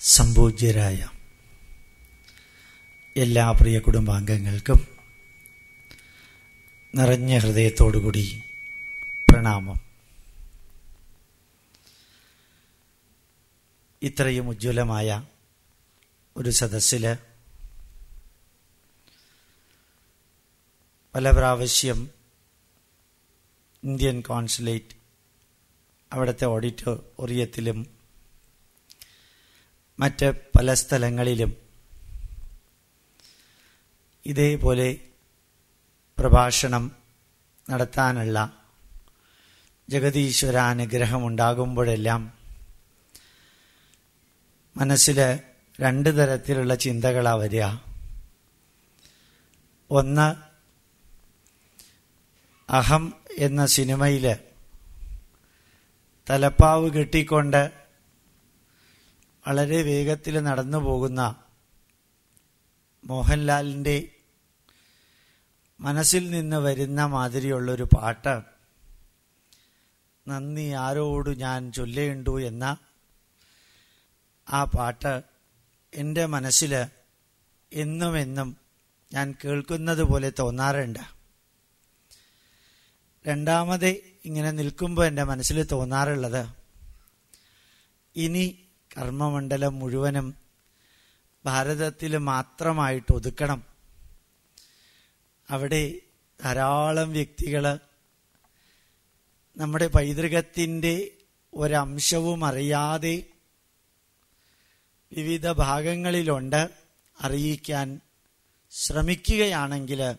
സംപൂജ്യരായ എല്ലാ പ്രിയ കുടുംബാംഗങ്ങൾക്കും നിറഞ്ഞ ഹൃദയത്തോടുകൂടി പ്രണാമം. ഇത്രയും ഉജ്ജ്വലമായ ഒരു സദസ്സിൽ പല പ്രാവശ്യം ഇന്ത്യൻ കോൺസുലേറ്റ് അവിടുത്തെ ഓഡിറ്റോറിയത്തിലും മറ്റ് പല സ്ഥലങ്ങളിലും. ഇതേപോലെ പ്രഭാഷണം നടത്താനുള്ള ജഗതീശ്വരാനുഗ്രഹമുണ്ടാകുമ്പോഴെല്ലാം മനസ്സിൽ രണ്ട് തരത്തിലുള്ള ചിന്തകളാണ് വരിക. ഒന്ന് അഹം എന്ന സിനിമയിൽ തലപ്പാവ് കെട്ടിക്കൊണ്ട് വളരെ വേഗത്തിൽ നടന്നു പോകുന്ന മോഹൻലാലിന്റെ മനസ്സിൽ നിന്ന് വരുന്ന മാതിരിയുള്ളൊരു പാട്ട്. നന്ദി ആരോട് ഞാൻ ചൊല്ലേണ്ടു എന്ന ആ പാട്ട് എന്റെ മനസ്സിൽ എന്നും എന്നും ഞാൻ കേൾക്കുന്നത് പോലെ തോന്നാറുണ്ട്. രണ്ടാമത് ഇങ്ങനെ നിൽക്കുമ്പോൾ എന്റെ മനസ്സിൽ തോന്നാറുള്ളത് ഇനി കർമ്മമണ്ഡലം മുഴുവനും ഭാരതത്തിൽ മാത്രമായിട്ട് ഒതുക്കണം. അവിടെ ധാരാളം വ്യക്തികൾ നമ്മുടെ പൈതൃകത്തിന്റെ ഒരംശവും അറിയാതെ വിവിധ ഭാഗങ്ങളിലുണ്ട്. അറിയിക്കാൻ ശ്രമിക്കുകയാണെങ്കിൽ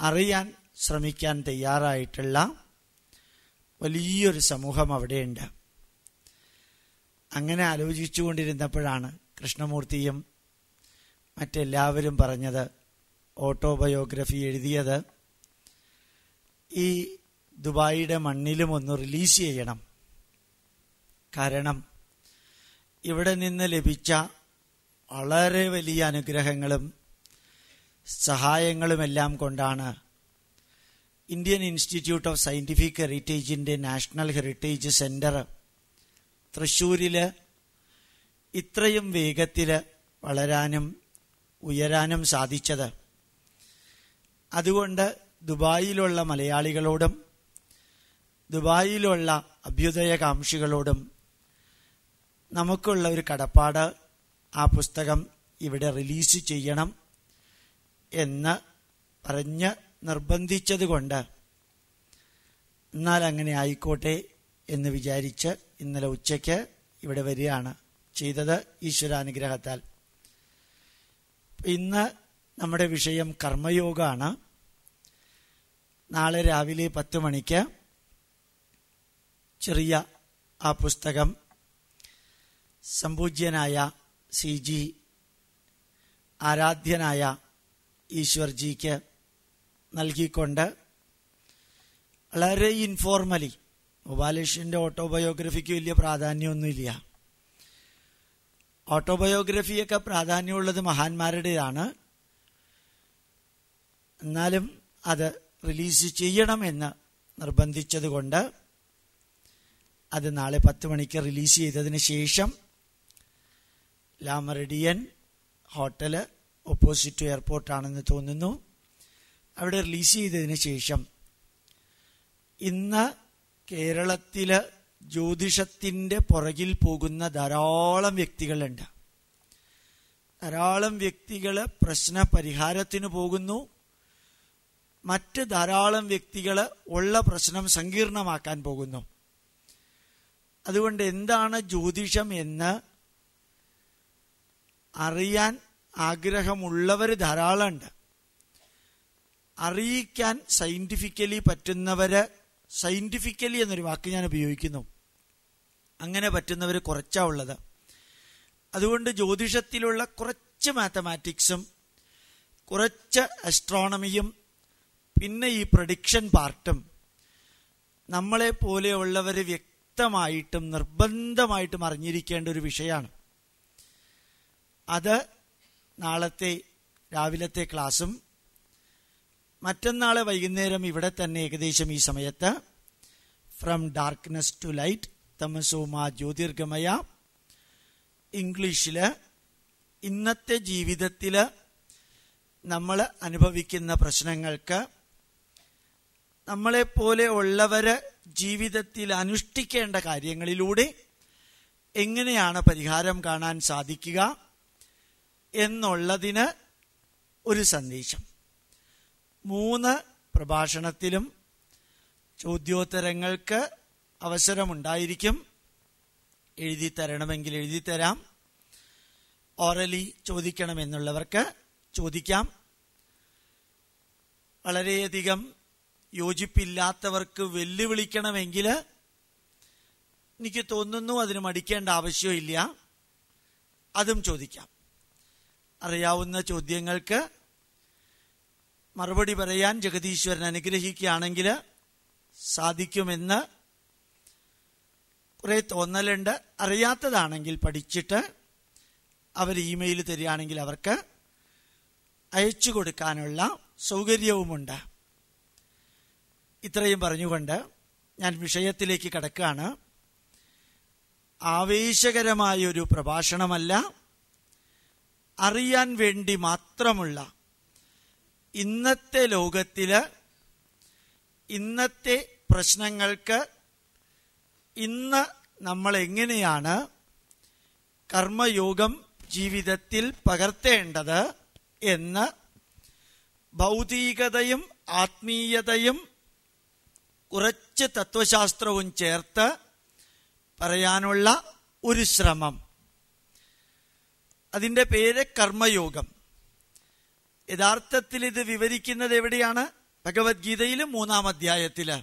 അറിയാൻ ശ്രമിക്കാൻ തയ്യാറായിട്ടുള്ള വലിയൊരു സമൂഹം അവിടെയുണ്ട്. അങ്ങനെ ആലോചിച്ചുകൊണ്ടിരുന്നപ്പോഴാണ് കൃഷ്ണമൂർത്തിയും മറ്റെല്ലാവരും പറഞ്ഞത് ഓട്ടോബയോഗ്രഫി എഴുതിയത് ഈ ദുബായിയുടെ മണ്ണിലും ഒന്ന് റിലീസ് ചെയ്യണം. കാരണം ഇവിടെ നിന്ന് ലഭിച്ച വളരെ വലിയ അനുഗ്രഹങ്ങളും സഹായങ്ങളുമെല്ലാം കൊണ്ടാണ് ഇന്ത്യൻ ഇൻസ്റ്റിറ്റ്യൂട്ട് ഓഫ് സയന്റിഫിക് ഹെറിറ്റേജിന്റെ നാഷണൽ ഹെറിറ്റേജ് സെന്റർ തൃശ്ശൂരിൽ ഇത്രയും വേഗത്തിൽ വളരാനും ഉയരാനും സാധിച്ചത്. അതുകൊണ്ട് ദുബായിലുള്ള മലയാളികളോടും ദുബായിലുള്ള അഭ്യുദയകാംക്ഷികളോടും നമുക്കുള്ള ഒരു കടപ്പാട് ആ പുസ്തകം ഇവിടെ റിലീസ് ചെയ്യണം എന്ന് പറഞ്ഞ് നിർബന്ധിച്ചതുകൊണ്ട് എന്നാൽ അങ്ങനെ ആയിക്കോട്ടെ എന്ന് വിചാരിച്ച് ഇന്നലെ ഉച്ചയ്ക്ക് ഇവിടെ വരികയാണ് ചെയ്തത് ഈശ്വരാനുഗ്രഹത്താൽ. ഇന്ന് നമ്മുടെ വിഷയം കർമ്മയോഗമാണ്. നാളെ രാവിലെ പത്ത് മണിക്ക് ചെറിയ ആ പുസ്തകം സംപൂജ്യനായ സി ജി ആരാധ്യനായ ഈശ്വർജിക്ക് നൽകിക്കൊണ്ട് വളരെ ഇൻഫോർമലി ഗോപാലകൃഷ്ണന്റെ ഓട്ടോബയോഗ്രഫിക്ക് വലിയ പ്രാധാന്യമൊന്നുമില്ല. ഓട്ടോബയോഗ്രഫിയൊക്കെ പ്രാധാന്യമുള്ളത് മഹാന്മാരുടേതാണ്. എന്നാലും അത് റിലീസ് ചെയ്യണമെന്ന് നിർബന്ധിച്ചതുകൊണ്ട് അത് നാളെ പത്ത് മണിക്ക് റിലീസ് ചെയ്തതിന് ശേഷം ലാമറിഡിയൻ ഹോട്ടൽ ഓപ്പോസിറ്റ് എയർപോർട്ടാണെന്ന് തോന്നുന്നു. അവിടെ റിലീസ് ചെയ്തതിന് ശേഷം ഇന്ന് കേരളത്തിൽ ജ്യോതിഷത്തിന്റെ പുറകിൽ പോകുന്ന ധാരാളം വ്യക്തികളുണ്ട്. ധാരാളം വ്യക്തികൾ പ്രശ്ന പരിഹാരത്തിന് പോകുന്നു. മറ്റ് ധാരാളം വ്യക്തികൾ ഉള്ള പ്രശ്നം സങ്കീർണമാക്കാൻ പോകുന്നു. അതുകൊണ്ട് എന്താണ് ജ്യോതിഷം എന്ന് അറിയാൻ ആഗ്രഹമുള്ളവർ ധാരാളമുണ്ട്. അറിയിക്കാൻ സയന്റിഫിക്കലി പറ്റുന്നവര് സയന്റിഫിക്കലി എന്നൊരു വാക്ക് ഞാൻ ഉപയോഗിക്കുന്നു. അങ്ങനെ പറ്റുന്നവർ കുറച്ചാ ഉള്ളത്. അതുകൊണ്ട് ജ്യോതിഷത്തിലുള്ള കുറച്ച് മാത്തമാറ്റിക്സും കുറച്ച് അസ്ട്രോണമിയും പിന്നെ ഈ പ്രഡിക്ഷൻ പാർട്ടും നമ്മളെ പോലെയുള്ളവർ വ്യക്തമായിട്ടും നിർബന്ധമായിട്ടും അറിഞ്ഞിരിക്കേണ്ട ഒരു വിഷയമാണ്. അത് നാളത്തെ രാവിലത്തെ ക്ലാസ്സും മറ്റന്നാളെ വൈകുന്നേരം ഇവിടെ തന്നെ ഏകദേശം ഈ സമയത്ത്. ഫ്രം ഡാർക്ക്നെസ് ടു ലൈറ്റ് തമസോമ ജ്യോതിർഗമയ. ഇംഗ്ലീഷിൽ ഇന്നത്തെ ജീവിതത്തിൽ നമ്മൾ അനുഭവിക്കുന്ന പ്രശ്നങ്ങൾക്ക് നമ്മളെപ്പോലെ ഉള്ളവര് ജീവിതത്തിൽ അനുഷ്ഠിക്കേണ്ട കാര്യങ്ങളിലൂടെ എങ്ങനെയാണ് പരിഹാരം കാണാൻ സാധിക്കുക എന്നുള്ളതിന് ഒരു സന്ദേശം. മൂന്ന് പ്രഭാഷണത്തിലും ചോദ്യോത്തരങ്ങൾക്ക് അവസരമുണ്ടായിരിക്കും. എഴുതി തരണമെങ്കിൽ എഴുതി തരാം. ഓറലി ചോദിക്കണമെന്നുള്ളവർക്ക് ചോദിക്കാം. വളരെയധികം യോജിപ്പില്ലാത്തവർക്ക് വെല്ലുവിളിക്കണമെങ്കിൽ എനിക്ക് തോന്നുന്നു അതിന് മടിക്കേണ്ട ആവശ്യമില്ല. അതും ചോദിക്കാം. അറിയാവുന്ന ചോദ്യങ്ങൾക്ക് മറുപടി പറയാൻ ജഗദീശ്വരൻ അനുഗ്രഹിക്കുകയാണെങ്കിൽ സാധിക്കുമെന്ന് കുറെ തോന്നലുണ്ട്. അറിയാത്തതാണെങ്കിൽ പഠിച്ചിട്ട് അവർ ഇമെയിൽ തരികയാണെങ്കിൽ അവർക്ക് അയച്ചു കൊടുക്കാനുള്ള സൗകര്യവുമുണ്ട്. ഇത്രയും പറഞ്ഞുകൊണ്ട് ഞാൻ വിഷയത്തിലേക്ക് കടക്കുകയാണ്. ആവേശകരമായൊരു പ്രഭാഷണമല്ല അറിയാൻ വേണ്ടി മാത്രമുള്ള ഇന്നത്തെ ലോകത്തിൽ ഇന്നത്തെ പ്രശ്നങ്ങൾക്ക് ഇന്ന് നമ്മൾ എങ്ങനെയാണ് കർമ്മയോഗം ജീവിതത്തിൽ പകർത്തേണ്ടത് എന്ന് ഭൗതികതയും ആത്മീയതയും കുറച്ച് തത്വശാസ്ത്രവും ചേർത്ത് പറയാനുള്ള ഒരു ശ്രമം. അതിന്റെ പേര് കർമ്മയോഗം. യഥാർത്ഥത്തിൽ ഇത് വിവരിക്കുന്നത് എവിടെയാണ്? ഭഗവത്ഗീതയിലും മൂന്നാം അധ്യായത്തിൽ.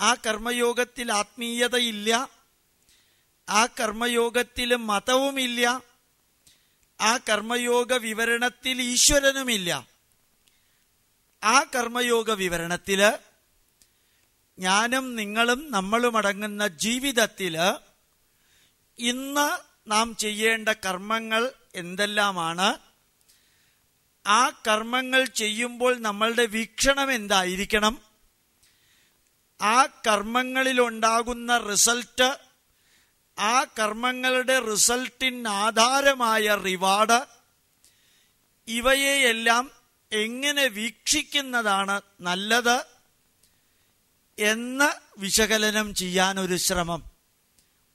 ആ കർമ്മയോഗത്തിൽ ആത്മീയതയില്ല. ആ കർമ്മയോഗത്തിൽ മതവുമില്ല. ആ കർമ്മയോഗ വിവരണത്തിൽ ഈശ്വരനുമില്ല. ആ കർമ്മയോഗ വിവരണത്തിൽ ഞാനും നിങ്ങളും നമ്മളും അടങ്ങുന്ന ജീവിതത്തിൽ ഇന്ന് നാം ചെയ്യേണ്ട കർമ്മങ്ങൾ എന്തെല്ലാമാണ്? ആ കർമ്മങ്ങൾ ചെയ്യുമ്പോൾ നമ്മളുടെ വീക്ഷണം എന്തായിരിക്കണം? ആ കർമ്മങ്ങളിലുണ്ടാകുന്ന റിസൾട്ട് ആ കർമ്മങ്ങളുടെ റിസൾട്ടിന് ആധാരമായ റിവാർഡ് ഇവയെയെല്ലാം എങ്ങനെ വീക്ഷിക്കുന്നതാണ് നല്ലത് എന്ന് വിശകലനം ചെയ്യാൻ ഒരു ശ്രമം.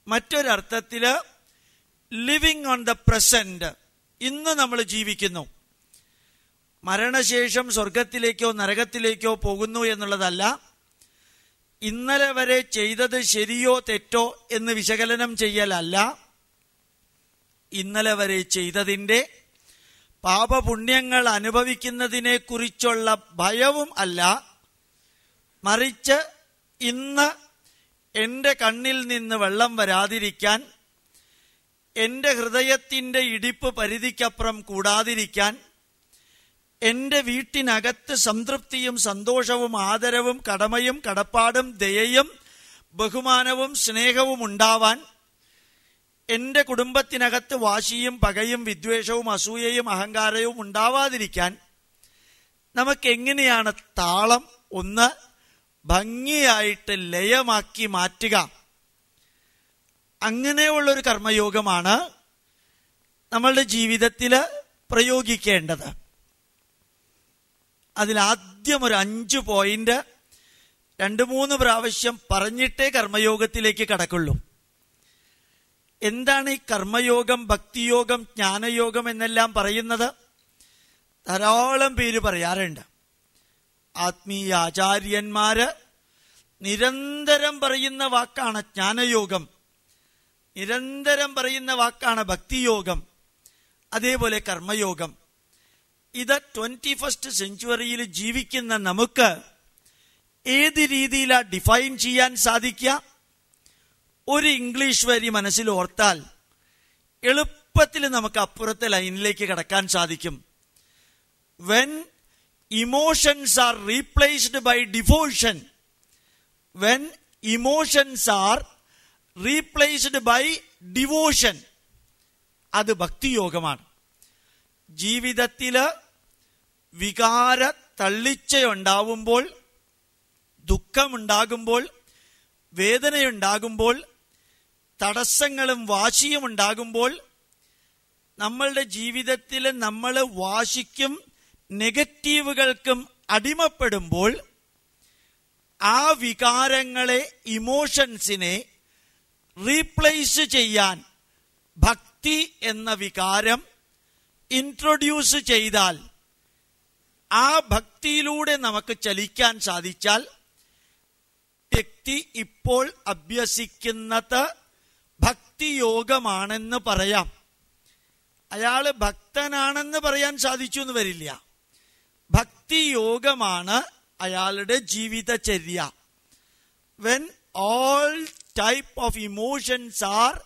മറ്റൊരർത്ഥത്തിൽ ലിവിങ് ഓൺ ദ പ്രസന്റ് ഇന്ന് നമ്മൾ ജീവിക്കുന്നു. മരണശേഷം സ്വർഗത്തിലേക്കോ നരകത്തിലേക്കോ പോകുന്നു എന്നുള്ളതല്ല ഇന്നലെ വരെ ചെയ്തത് ശരിയോ തെറ്റോ എന്ന് വിശകലനം ചെയ്യലല്ല ഇന്നലെ വരെ ചെയ്തതിന്റെ പാപപുണ്യങ്ങൾ അനുഭവിക്കുന്നതിനെ കുറിച്ചുള്ള ഭയവും അല്ല മറിച്ച് ഇന്ന് എന്റെ കണ്ണിൽ നിന്ന് വെള്ളം വരാതിരിക്കാൻ എന്റെ ഹൃദയത്തിന്റെ ഇടിപ്പ് പരിധിക്കപ്പുറം കൂടാതിരിക്കാൻ എന്റെ വീട്ടിനകത്ത് സംതൃപ്തിയും സന്തോഷവും ആദരവും കടമയും കടപ്പാടും ദയയും ബഹുമാനവും സ്നേഹവും ഉണ്ടാവാൻ എന്റെ കുടുംബത്തിനകത്ത് വാശിയും പകയും വിദ്വേഷവും അസൂയയും അഹങ്കാരവും ഉണ്ടാവാതിരിക്കാൻ നമുക്ക് എങ്ങനെയാണ് താളം ഒന്ന് ഭംഗിയായിട്ട് ലയമാക്കി മാറ്റുക? അങ്ങനെയുള്ളൊരു കർമ്മയോഗമാണ് നമ്മളുടെ ജീവിതത്തിൽ പ്രയോഗിക്കേണ്ടത്. അതിലാദ്യം ഒരു അഞ്ച് പോയിന്റ് രണ്ട് മൂന്ന് പ്രാവശ്യം പറഞ്ഞിട്ടേ കർമ്മയോഗത്തിലേക്ക് കടക്കുള്ളൂ. എന്താണ് ഈ കർമ്മയോഗം ഭക്തിയോഗം ജ്ഞാനയോഗം എന്നെല്ലാം പറയുന്നത്? ധാരാളം പേര് പറയാറുണ്ട്. ആത്മീയ ആചാര്യന്മാര് നിരന്തരം പറയുന്ന വാക്കാണ് ജ്ഞാനയോഗം. നിരന്തരം പറയുന്ന വാക്കാണ് ഭക്തിയോഗം. അതേപോലെ കർമ്മയോഗം. ഇത് ട്വന്റി ഫസ്റ്റ് സെഞ്ചുറിയിൽ ജീവിക്കുന്ന നമുക്ക് ഏത് രീതിയിലാണ് ഡിഫൈൻ ചെയ്യാൻ സാധിക്കുക? ഒരു ഇംഗ്ലീഷ് വരി മനസ്സിൽ ഓർത്താൽ എളുപ്പത്തിൽ നമുക്ക് അപ്പുറത്തെ ലൈനിലേക്ക് കടക്കാൻ സാധിക്കും. When emotions are replaced by devotion when emotions are replaced by devotion അത് ഭക്തിയോഗമാണ്. ജീവിതത്തിൽ വികാര തള്ളിച്ചയുണ്ടാവുമ്പോൾ ദുഃഖമുണ്ടാകുമ്പോൾ വേദനയുണ്ടാകുമ്പോൾ തടസ്സങ്ങളും വാശിയും ഉണ്ടാകുമ്പോൾ നമ്മളുടെ ജീവിതത്തിൽ നമ്മൾ വാശിക്കും നെഗറ്റീവുകൾക്കും അടിമപ്പെടുമ്പോൾ ആ വികാരങ്ങളെ ഇമോഷൻസിനെ റീപ്ലേസ് ചെയ്യാൻ ഭക്തി എന്ന വികാരം ഇൻട്രൊഡ്യൂസ് ചെയ്താൽ ആ ഭക്തിയിലൂടെ നമുക്ക് ചലിക്കാൻ സാധിച്ചാൽ വ്യക്തി ഇപ്പോൾ അഭ്യസിക്കുന്നത് ഭക്തിയോഗമാണെന്ന് പറയാം. അയാൾ ഭക്തനാണെന്ന് പറയാൻ സാധിച്ചു എന്ന് വരില്ല. ഭക്തിയോഗമാണ് അയാളുടെ ജീവിതചര്യ. When all type of emotions are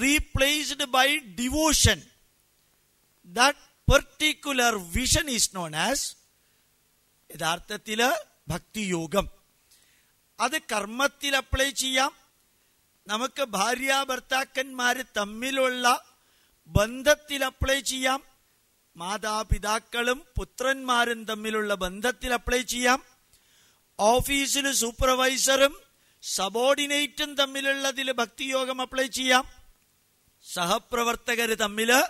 replaced by devotion that particular vision is known as യഥാർത്ഥത്തിൽ ഭക്തിയോഗം. അത് കർമ്മത്തിൽ അപ്ലൈ ചെയ്യാം. നമുക്ക് ഭാര്യ ഭർത്താക്കന്മാര് തമ്മിലുള്ള ബന്ധത്തിൽ അപ്ലൈ ചെയ്യാം. മാതാപിതാക്കളും പുത്രന്മാരും തമ്മിലുള്ള ബന്ധത്തിൽ അപ്ലൈ ചെയ്യാം. ഓഫീസിൽ സൂപ്പർവൈസറും സബോർഡിനേറ്റും തമ്മിലുള്ളതിൽ ഭക്തിയോഗം അപ്ലൈ ചെയ്യാം. സഹപ്രവർത്തകർ തമ്മിൽ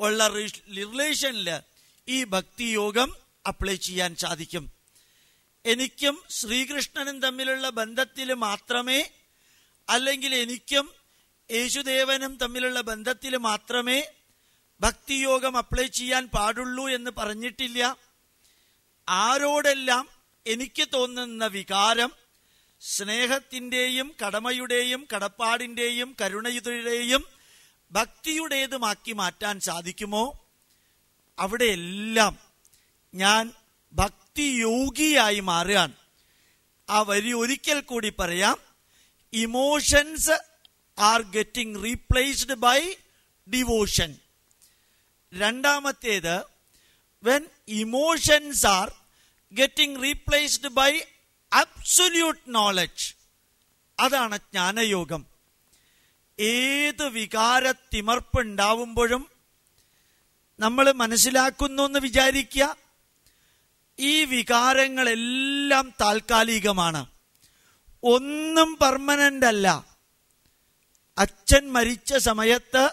ഉള്ള റിലേഷനിൽ ഈ ഭക്തിയോഗം അപ്ലൈ ചെയ്യാൻ സാധിക്കും. എനിക്കും ശ്രീകൃഷ്ണനും തമ്മിലുള്ള ബന്ധത്തിൽ മാത്രമേ അല്ലെങ്കിൽ എനിക്കും യേശുദേവനും തമ്മിലുള്ള ബന്ധത്തിൽ മാത്രമേ ഭക്തിയോഗം അപ്ലൈ ചെയ്യാൻ പാടുള്ളൂ എന്ന് പറഞ്ഞിട്ടില്ല. ആരോടെല്ലാം എനിക്ക് തോന്നുന്ന വികാരം സ്നേഹത്തിന്റെയും കടമയുടെയും കടപ്പാടിന്റെയും കരുണയുടെയും ഭക്തിയുടേതുമാക്കി മാറ്റാൻ സാധിക്കുമോ? അവിടെയെല്ലാം ഞാൻ ഭക്തിയോഗിയായി മാറുകയാണ്. ആ വരി ഒരിക്കൽ കൂടി പറയാം. Emotions are getting replaced by devotion രണ്ടാമത്തേത് when emotions are getting replaced by absolute knowledge അതാണ് ജ്ഞാനയോഗം. ഏത് വികാരത്തിമർപ്പുണ്ടാവുമ്പോഴും നമ്മൾ മനസ്സിലാക്കുന്നു എന്ന് വിചാരിക്കുക. ഈ വികാരങ്ങളെല്ലാം താൽക്കാലികമാണ്. ഒന്നും പെർമനന്റ് അല്ല. അച്ഛൻ മരിച്ച സമയത്ത്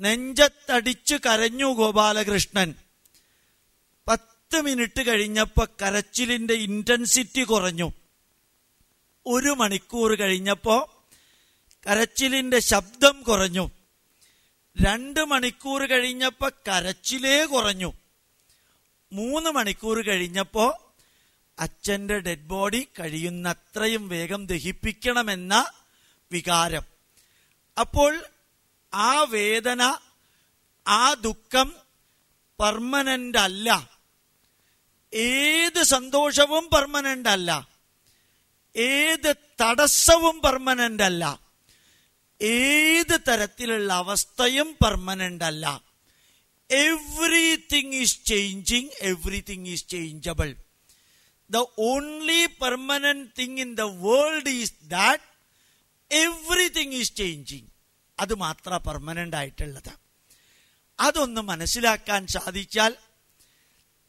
നെഞ്ചത്തടിച്ചു കരഞ്ഞു ഗോപാലകൃഷ്ണൻ. പത്ത് മിനിറ്റ് കഴിഞ്ഞപ്പോൾ കരച്ചിലിന്റെ ഇന്റൻസിറ്റി കുറഞ്ഞു. ഒരു മണിക്കൂർ കഴിഞ്ഞപ്പോൾ കരച്ചിലിന്റെ ശബ്ദം കുറഞ്ഞു. രണ്ട് മണിക്കൂർ കഴിഞ്ഞപ്പോൾ കരച്ചിലേ കുറഞ്ഞു. മൂന്ന് മണിക്കൂർ കഴിഞ്ഞപ്പോ അച്ഛന്റെ ഡെഡ് ബോഡി കഴിയുന്നത്രയും വേഗം ദഹിപ്പിക്കണമെന്ന വികാരം. അപ്പോൾ ആ വേദന ആ ദുഃഖം പെർമനന്റ് അല്ല. ഏത് സന്തോഷവും പെർമനന്റ് അല്ല. ഏത് തടസ്സവും പെർമനന്റ് അല്ല. ഏത് തരത്തിലുള്ള അവസ്ഥയും പെർമനന്റ് അല്ല. Everything is changing everything is changeable the only permanent thing in the world is that everything is changing അത് മാത്ര പെർമനന്റ് ആയിട്ടുള്ളത്. അതൊന്ന് മനസ്സിലാക്കാൻ സാധിച്ചാൽ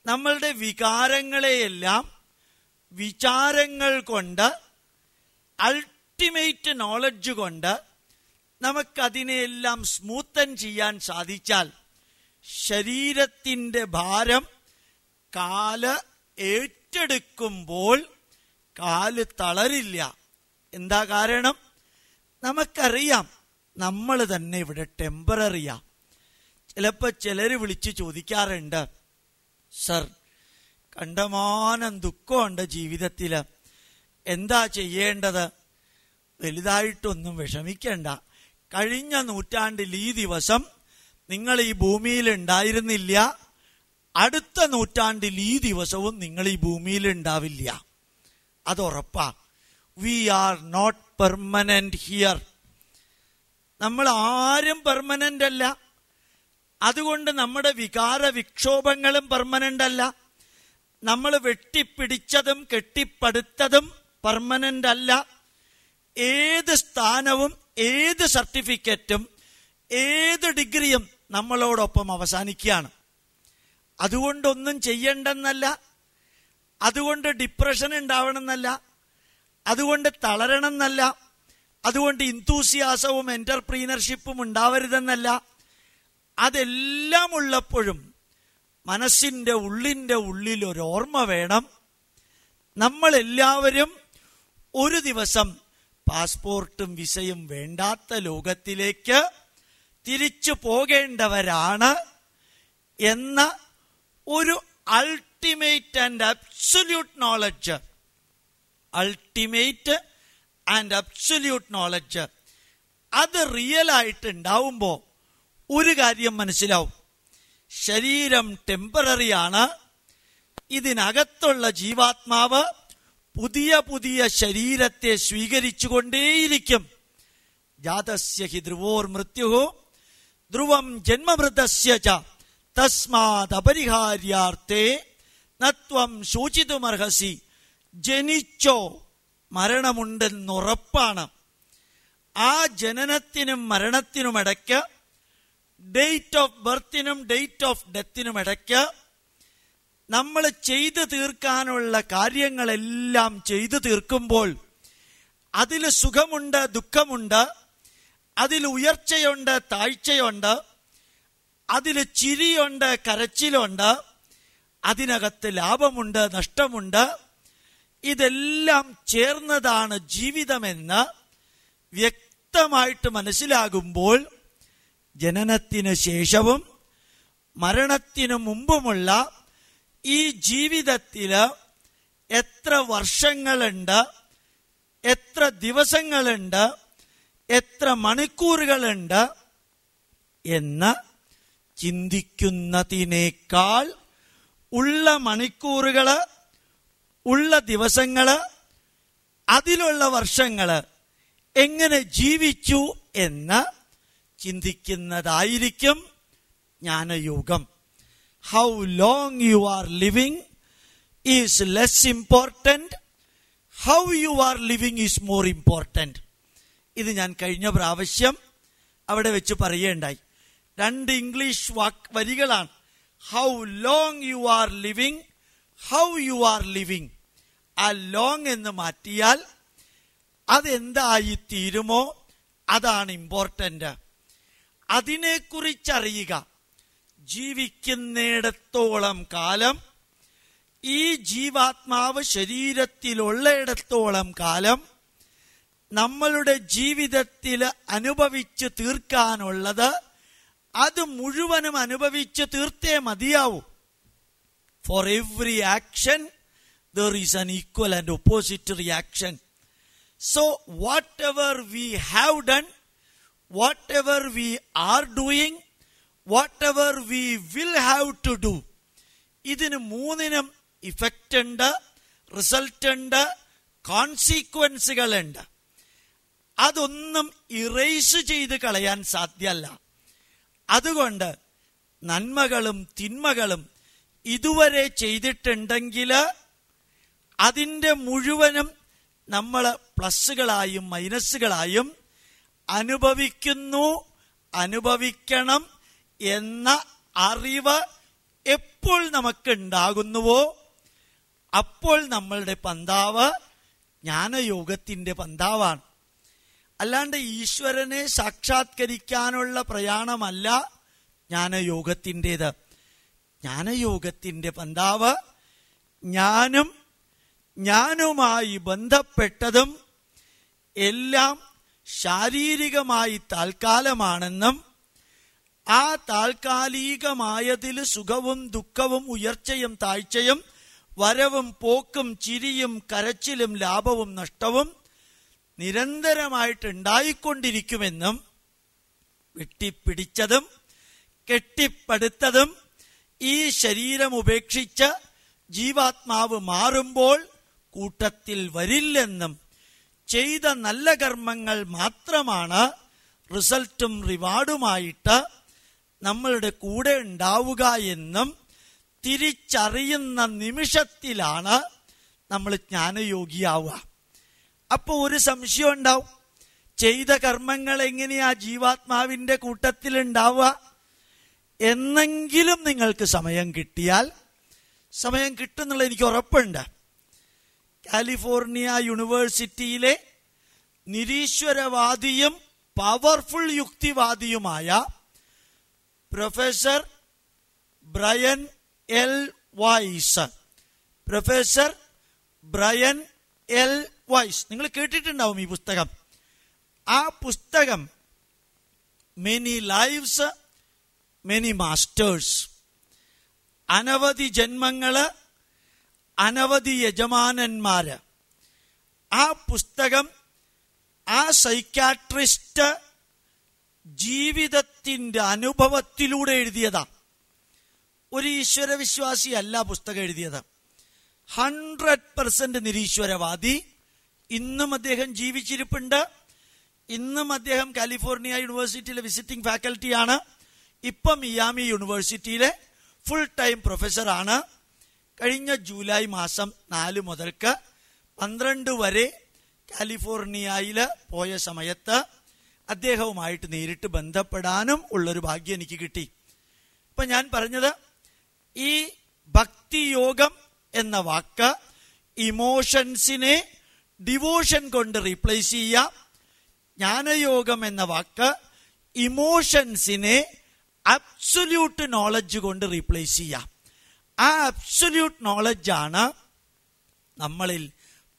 നമ്മളുടെ വികാരങ്ങളെയെല്ലാം വിചാരങ്ങൾ കൊണ്ട് അൾട്ടിമേറ്റ് നോളജ് കൊണ്ട് നമുക്കതിനെയെല്ലാം സ്മൂത്തൻ ചെയ്യാൻ സാധിച്ചാൽ ശരീരത്തിന്റെ ഭാരം കാൽ ഏറ്റെടുക്കുമ്പോൾ കാൽ തളരില്ല. എന്താ കാരണം? നമുക്കറിയാം. നമ്മൾ തന്നെ ഇവിടെ ടെമ്പററിയാ. ചിലപ്പോൾ ചിലർ വിളിച്ച് ചോദിക്കാറുണ്ട് സർ കണ്ടമാനം ദുഃഖമുണ്ട് ജീവിതത്തിൽ എന്താ ചെയ്യേണ്ടത്? വലുതായിട്ടൊന്നും വിഷമിക്കേണ്ട. കഴിഞ്ഞ നൂറ്റാണ്ടിൽ ഈ ദിവസം നിങ്ങൾ ഈ ഭൂമിയിൽ ഉണ്ടായിരുന്നില്ല. അടുത്ത നൂറ്റാണ്ടിൽ ഈ ദിവസവും നിങ്ങൾ ഈ ഭൂമിയിൽ ഉണ്ടാവില്ല. അത് ഉറപ്പാ. We are not permanent here നമ്മൾ ആരും പെർമനന്റ് അല്ല. അതുകൊണ്ട് നമ്മുടെ വികാര വിക്ഷോഭങ്ങളും പെർമനന്റ് അല്ല. നമ്മൾ വെട്ടിപ്പിടിച്ചതും കെട്ടിപ്പടുത്തതും പെർമനന്റ് അല്ല. ഏത് സ്ഥാനവും ഏത് സർട്ടിഫിക്കറ്റും ഏത് ഡിഗ്രിയും നമ്മളോടൊപ്പം അവസാനിക്കുകയാണ്. അതുകൊണ്ടൊന്നും ചെയ്യണ്ടെന്നല്ല അതുകൊണ്ട് ഡിപ്രഷൻ ഉണ്ടാവണമെന്നല്ല അതുകൊണ്ട് തളരണമെന്നല്ല അതുകൊണ്ട് ഇന്തൂസിയാസവും എന്റർപ്രീനർഷിപ്പും ഉണ്ടാവരുതെന്നല്ല. അതെല്ലാം ഉള്ളപ്പോഴും മനസ്സിന്റെ ഉള്ളിന്റെ ഉള്ളിൽ ഒരു ഓർമ്മ വേണം. നമ്മളെല്ലാവരും ഒരു ദിവസം പാസ്പോർട്ടും വിസയും വേണ്ടാത്ത ലോകത്തിലേക്ക് തിരിച്ചു പോകേണ്ടവരാണ് എന്ന ഒരു ultimate and absolute knowledge ultimate and absolute knowledge അത് റിയൽ ആയിട്ട് ഉണ്ടാവുമ്പോൾ ഒരു കാര്യം മനസ്സിലാവും. ശരീരം ടെമ്പററി ആണ്. ഇതിനകത്തുള്ള ജീവാത്മാവ് പുതിയ പുതിയ ശരീരത്തെ സ്വീകരിച്ചുകൊണ്ടേയിരിക്കും. ജാതസ്യ ഹി ധ്രുവോർ മൃത്യു ധ്രുവം ജന്മമൃതസ്യ തസ്മാത് നത്വം ശോചിതുമർഹസി. ജനിച്ചോ മരണമുണ്ടെന്നുറപ്പാണ്. ആ ജനനത്തിനും മരണത്തിനുമിടയ്ക്ക് ഡേറ്റ് ഓഫ് ബർത്തിനും ഡേറ്റ് ഓഫ് ഡെത്തിനും ഇടയ്ക്ക് നമ്മൾ ചെയ്തു തീർക്കാനുള്ള കാര്യങ്ങളെല്ലാം ചെയ്തു തീർക്കുമ്പോൾ അതിൽ സുഖമുണ്ട് ദുഃഖമുണ്ട് അതിൽ ഉയർച്ചയുണ്ട് താഴ്ചയുണ്ട് അതിൽ ചിരിയുണ്ട് കരച്ചിലുണ്ട്. അതിനകത്ത് ലാഭമുണ്ട് നഷ്ടമുണ്ട്. ഇതെല്ലാം ചേർന്നതാണ് ജീവിതമെന്ന് വ്യക്തമായിട്ട് മനസ്സിലാകുമ്പോൾ ജനനത്തിന് ശേഷവും മരണത്തിനു മുമ്പുമുള്ള ഈ ജീവിതത്തിൽ എത്ര വർഷങ്ങളുണ്ട് എത്ര ദിവസങ്ങളുണ്ട് എത്ര മണിക്കൂറുകളുണ്ട് എന്ന് ചിന്തിക്കുന്നതിനേക്കാൾ ഉള്ള മണിക്കൂറുകൾ ഉള്ള ദിവസങ്ങൾ അതിലുള്ള വർഷങ്ങൾ എങ്ങനെ ജീവിച്ചു എന്ന് ചിന്തിക്കുന്നതായിരിക്കും ജ്ഞാനയോഗം. How long you are living is less important how you are living is more important ഇത് ഞാൻ കഴിഞ്ഞ പ്രാവശ്യം അവിടെ വെച്ച് പറയുകയുണ്ടായി. രണ്ട് ഇംഗ്ലീഷ് വാക്ക് വരികളാണ്. How long you are living how you are living ആ ലോങ് എന്ന് മാറ്റിയാൽ അതെന്തായി തീരുമോ അതാണ് ഇമ്പോർട്ടന്റ് അതിനെക്കുറിച്ചറിയുക. ജീവിക്കുന്നിടത്തോളം കാലം ഈ ജീവാത്മാവ് ശരീരത്തിലുള്ളയിടത്തോളം കാലം നമ്മളുടെ ജീവിതത്തിൽ അനുഭവിച്ച് തീർക്കാനുള്ളത് അത് മുഴുവനും അനുഭവിച്ച് തീർത്തേ മതിയാവൂ. For every action there is an equal and opposite reaction so whatever we have done whatever we are doing whatever we will have to do ഇതിന് മൂന്നിനും ഇഫക്റ്റ് ഉണ്ട് റിസൾട്ട് ഉണ്ട് കോൺസിക്വൻസുകളുണ്ട് അതൊന്നും ഇറേസ് ചെയ്ത് കളയാൻ സാധ്യല്ല. അതുകൊണ്ട് നന്മകളും തിന്മകളും ഇതുവരെ ചെയ്തിട്ടുണ്ടെങ്കിൽ അതിന്റെ മുഴുവനും നമ്മൾ പ്ലസ്സുകളായും മൈനസുകളായും അനുഭവിക്കുന്നു അനുഭവിക്കണം എന്ന അറിവ് എപ്പോൾ നമുക്ക് ഉണ്ടാകുന്നുവോ അപ്പോൾ നമ്മളുടെ പന്താവ് ജ്ഞാനയോഗത്തിന്റെ പന്താവാണ്. അല്ലാണ്ട് ഈശ്വരനെ സാക്ഷാത്കരിക്കാനുള്ള പ്രയാണമല്ല ജ്ഞാനയോഗത്തിന്റെത്. ജ്ഞാനയോഗത്തിന്റെ പന്താവ് ഞാനും ഞാനുമായി ബന്ധപ്പെട്ടതും എല്ലാം ശാരീരികമായി താൽക്കാലമാണെന്നും ആ താൽക്കാലികമായതിൽ സുഖവും ദുഃഖവും ഉയർച്ചയും താഴ്ചയും വരവും പോക്കും ചിരിയും കരച്ചിലും ലാഭവും നഷ്ടവും നിരന്തരമായിട്ട് ഉണ്ടായിക്കൊണ്ടിരിക്കുമെന്നും വെട്ടിപ്പിടിച്ചതും കെട്ടിപ്പടുത്തതും ഈ ശരീരം ഉപേക്ഷിച്ച് ജീവാത്മാവ് മാറുമ്പോൾ കൂട്ടത്തിൽ വരില്ലെന്നും ചെയ്ത നല്ല കർമ്മങ്ങൾ മാത്രമാണ് റിസൾട്ടും റിവാർഡുമായിട്ട് നമ്മളുടെ കൂടെ ഉണ്ടാവുക എന്നും തിരിച്ചറിയുന്ന നിമിഷത്തിലാണ് നമ്മൾ ജ്ഞാനയോഗിയാവുക. അപ്പോൾ ഒരു സംശയം ഉണ്ടാവും. ചെയ്ത കർമ്മങ്ങൾ എങ്ങനെയാ ജീവാത്മാവിന്റെ കൂട്ടത്തിൽ ഉണ്ടാവുക? എന്നെങ്കിലും നിങ്ങൾക്ക് സമയം കിട്ടിയാൽ സമയം കിട്ടുന്നുള്ള എനിക്ക് ഉറപ്പുണ്ട്. കാലിഫോർണിയ യൂണിവേഴ്സിറ്റിയിലെ നിരീശ്വരവാദിയും powerful യുക്തിവാദിയുമായ professor Brian L Weiss professor Brian L Weiss നിങ്ങൾ കേട്ടിട്ടുണ്ടാവും ഈ പുസ്തകം. ആ പുസ്തകം മെനി ലൈവ്സ് മെനി മാസ്റ്റേഴ്സ് അനവധി ജന്മങ്ങൾ അനവധി യജമാനന്മാര്. ആ പുസ്തകം ആ സൈക്കാട്രിസ്റ്റ് ജീവിതത്തിന്റെ അനുഭവത്തിലൂടെ എഴുതിയതാ. ഒരു ഈശ്വരവിശ്വാസി അല്ല പുസ്തകം എഴുതിയത്. ഹൺഡ്രഡ് പെർസെന്റ് നിരീശ്വരവാദി. ഇന്നും അദ്ദേഹം ജീവിച്ചിരിപ്പുണ്ട്. ഇന്നും അദ്ദേഹം കാലിഫോർണിയ യൂണിവേഴ്സിറ്റിയിലെ വിസിറ്റിംഗ് ഫാക്കൽറ്റിയാണ് ഇപ്പം മിയാമി യൂണിവേഴ്സിറ്റിയിലെ ഫുൾ ടൈം പ്രൊഫസറാണ് കഴിഞ്ഞ ജൂലൈ മാസം നാല് മുതൽക്ക് പന്ത്രണ്ട് വരെ കാലിഫോർണിയയിൽ പോയ സമയത്ത് അദ്ദേഹവുമായിട്ട് നേരിട്ട് ബന്ധപ്പെടാനും ഉള്ളൊരു ഭാഗ്യം എനിക്ക് കിട്ടി. ഇപ്പം ഞാൻ പറഞ്ഞത് ഈ ഭക്തിയോഗം എന്ന വാക്ക് ഇമോഷൻസിനെ ഡിവോഷൻ കൊണ്ട് റീപ്ലേസ് ചെയ്യാം ജ്ഞാനയോഗം എന്ന വാക്ക് ഇമോഷൻസിനെ അബ്സൊല്യൂട്ട് നോളജ് കൊണ്ട് റീപ്ലേസ് ചെയ്യാം ആ അബ്സൊല്യൂട്ട് നോളജാണ് നമ്മളിൽ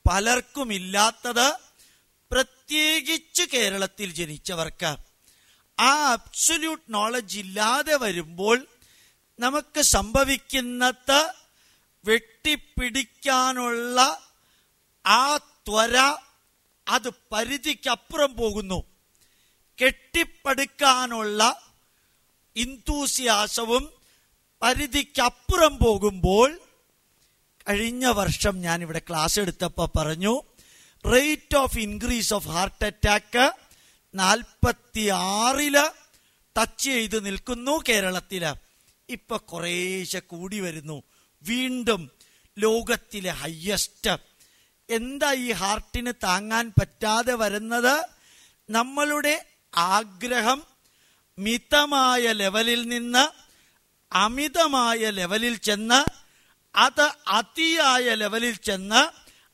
പലർക്കും ഇല്ലാത്തത് പ്രത്യേകിച്ച് കേരളത്തിൽ ജനിച്ചവർക്ക്. ആ അബ്സൊല്യൂട്ട് നോളജ് ഇല്ലാതെ വരുമ്പോൾ നമുക്ക് സംഭവിക്കുന്നത് വെട്ടിപ്പിടിക്കാനുള്ള ആ ത്വര അത് പരിധിക്കപ്പുറം പോകുന്നു. കെട്ടിപ്പടുക്കാനുള്ള ഇന്തൂസിയാസവും പരിധിക്കപ്പുറം പോകുമ്പോൾ കഴിഞ്ഞ വർഷം ഞാൻ ഇവിടെ ക്ലാസ് എടുത്തപ്പോൾ പറഞ്ഞു rate of increase of heart attack നാൽപ്പത്തി ആറിൽ ടച്ച് ചെയ്ത് നിൽക്കുന്നു കേരളത്തിൽ. ഇപ്പൊ കുറേശ്ശെ കൂടി വരുന്നു. വീണ്ടും ലോകത്തിലെ ഹയ്യസ്റ്റ് എന്താ ഈ ഹാർട്ടിന് താങ്ങാൻ പറ്റാതെ വരുന്നത്? നമ്മളുടെ ആഗ്രഹം മിതമായ ലെവലിൽ നിന്ന് അമിതമായ ലെവലിൽ ചെന്ന് അത് അതിയായ ലെവലിൽ ചെന്ന്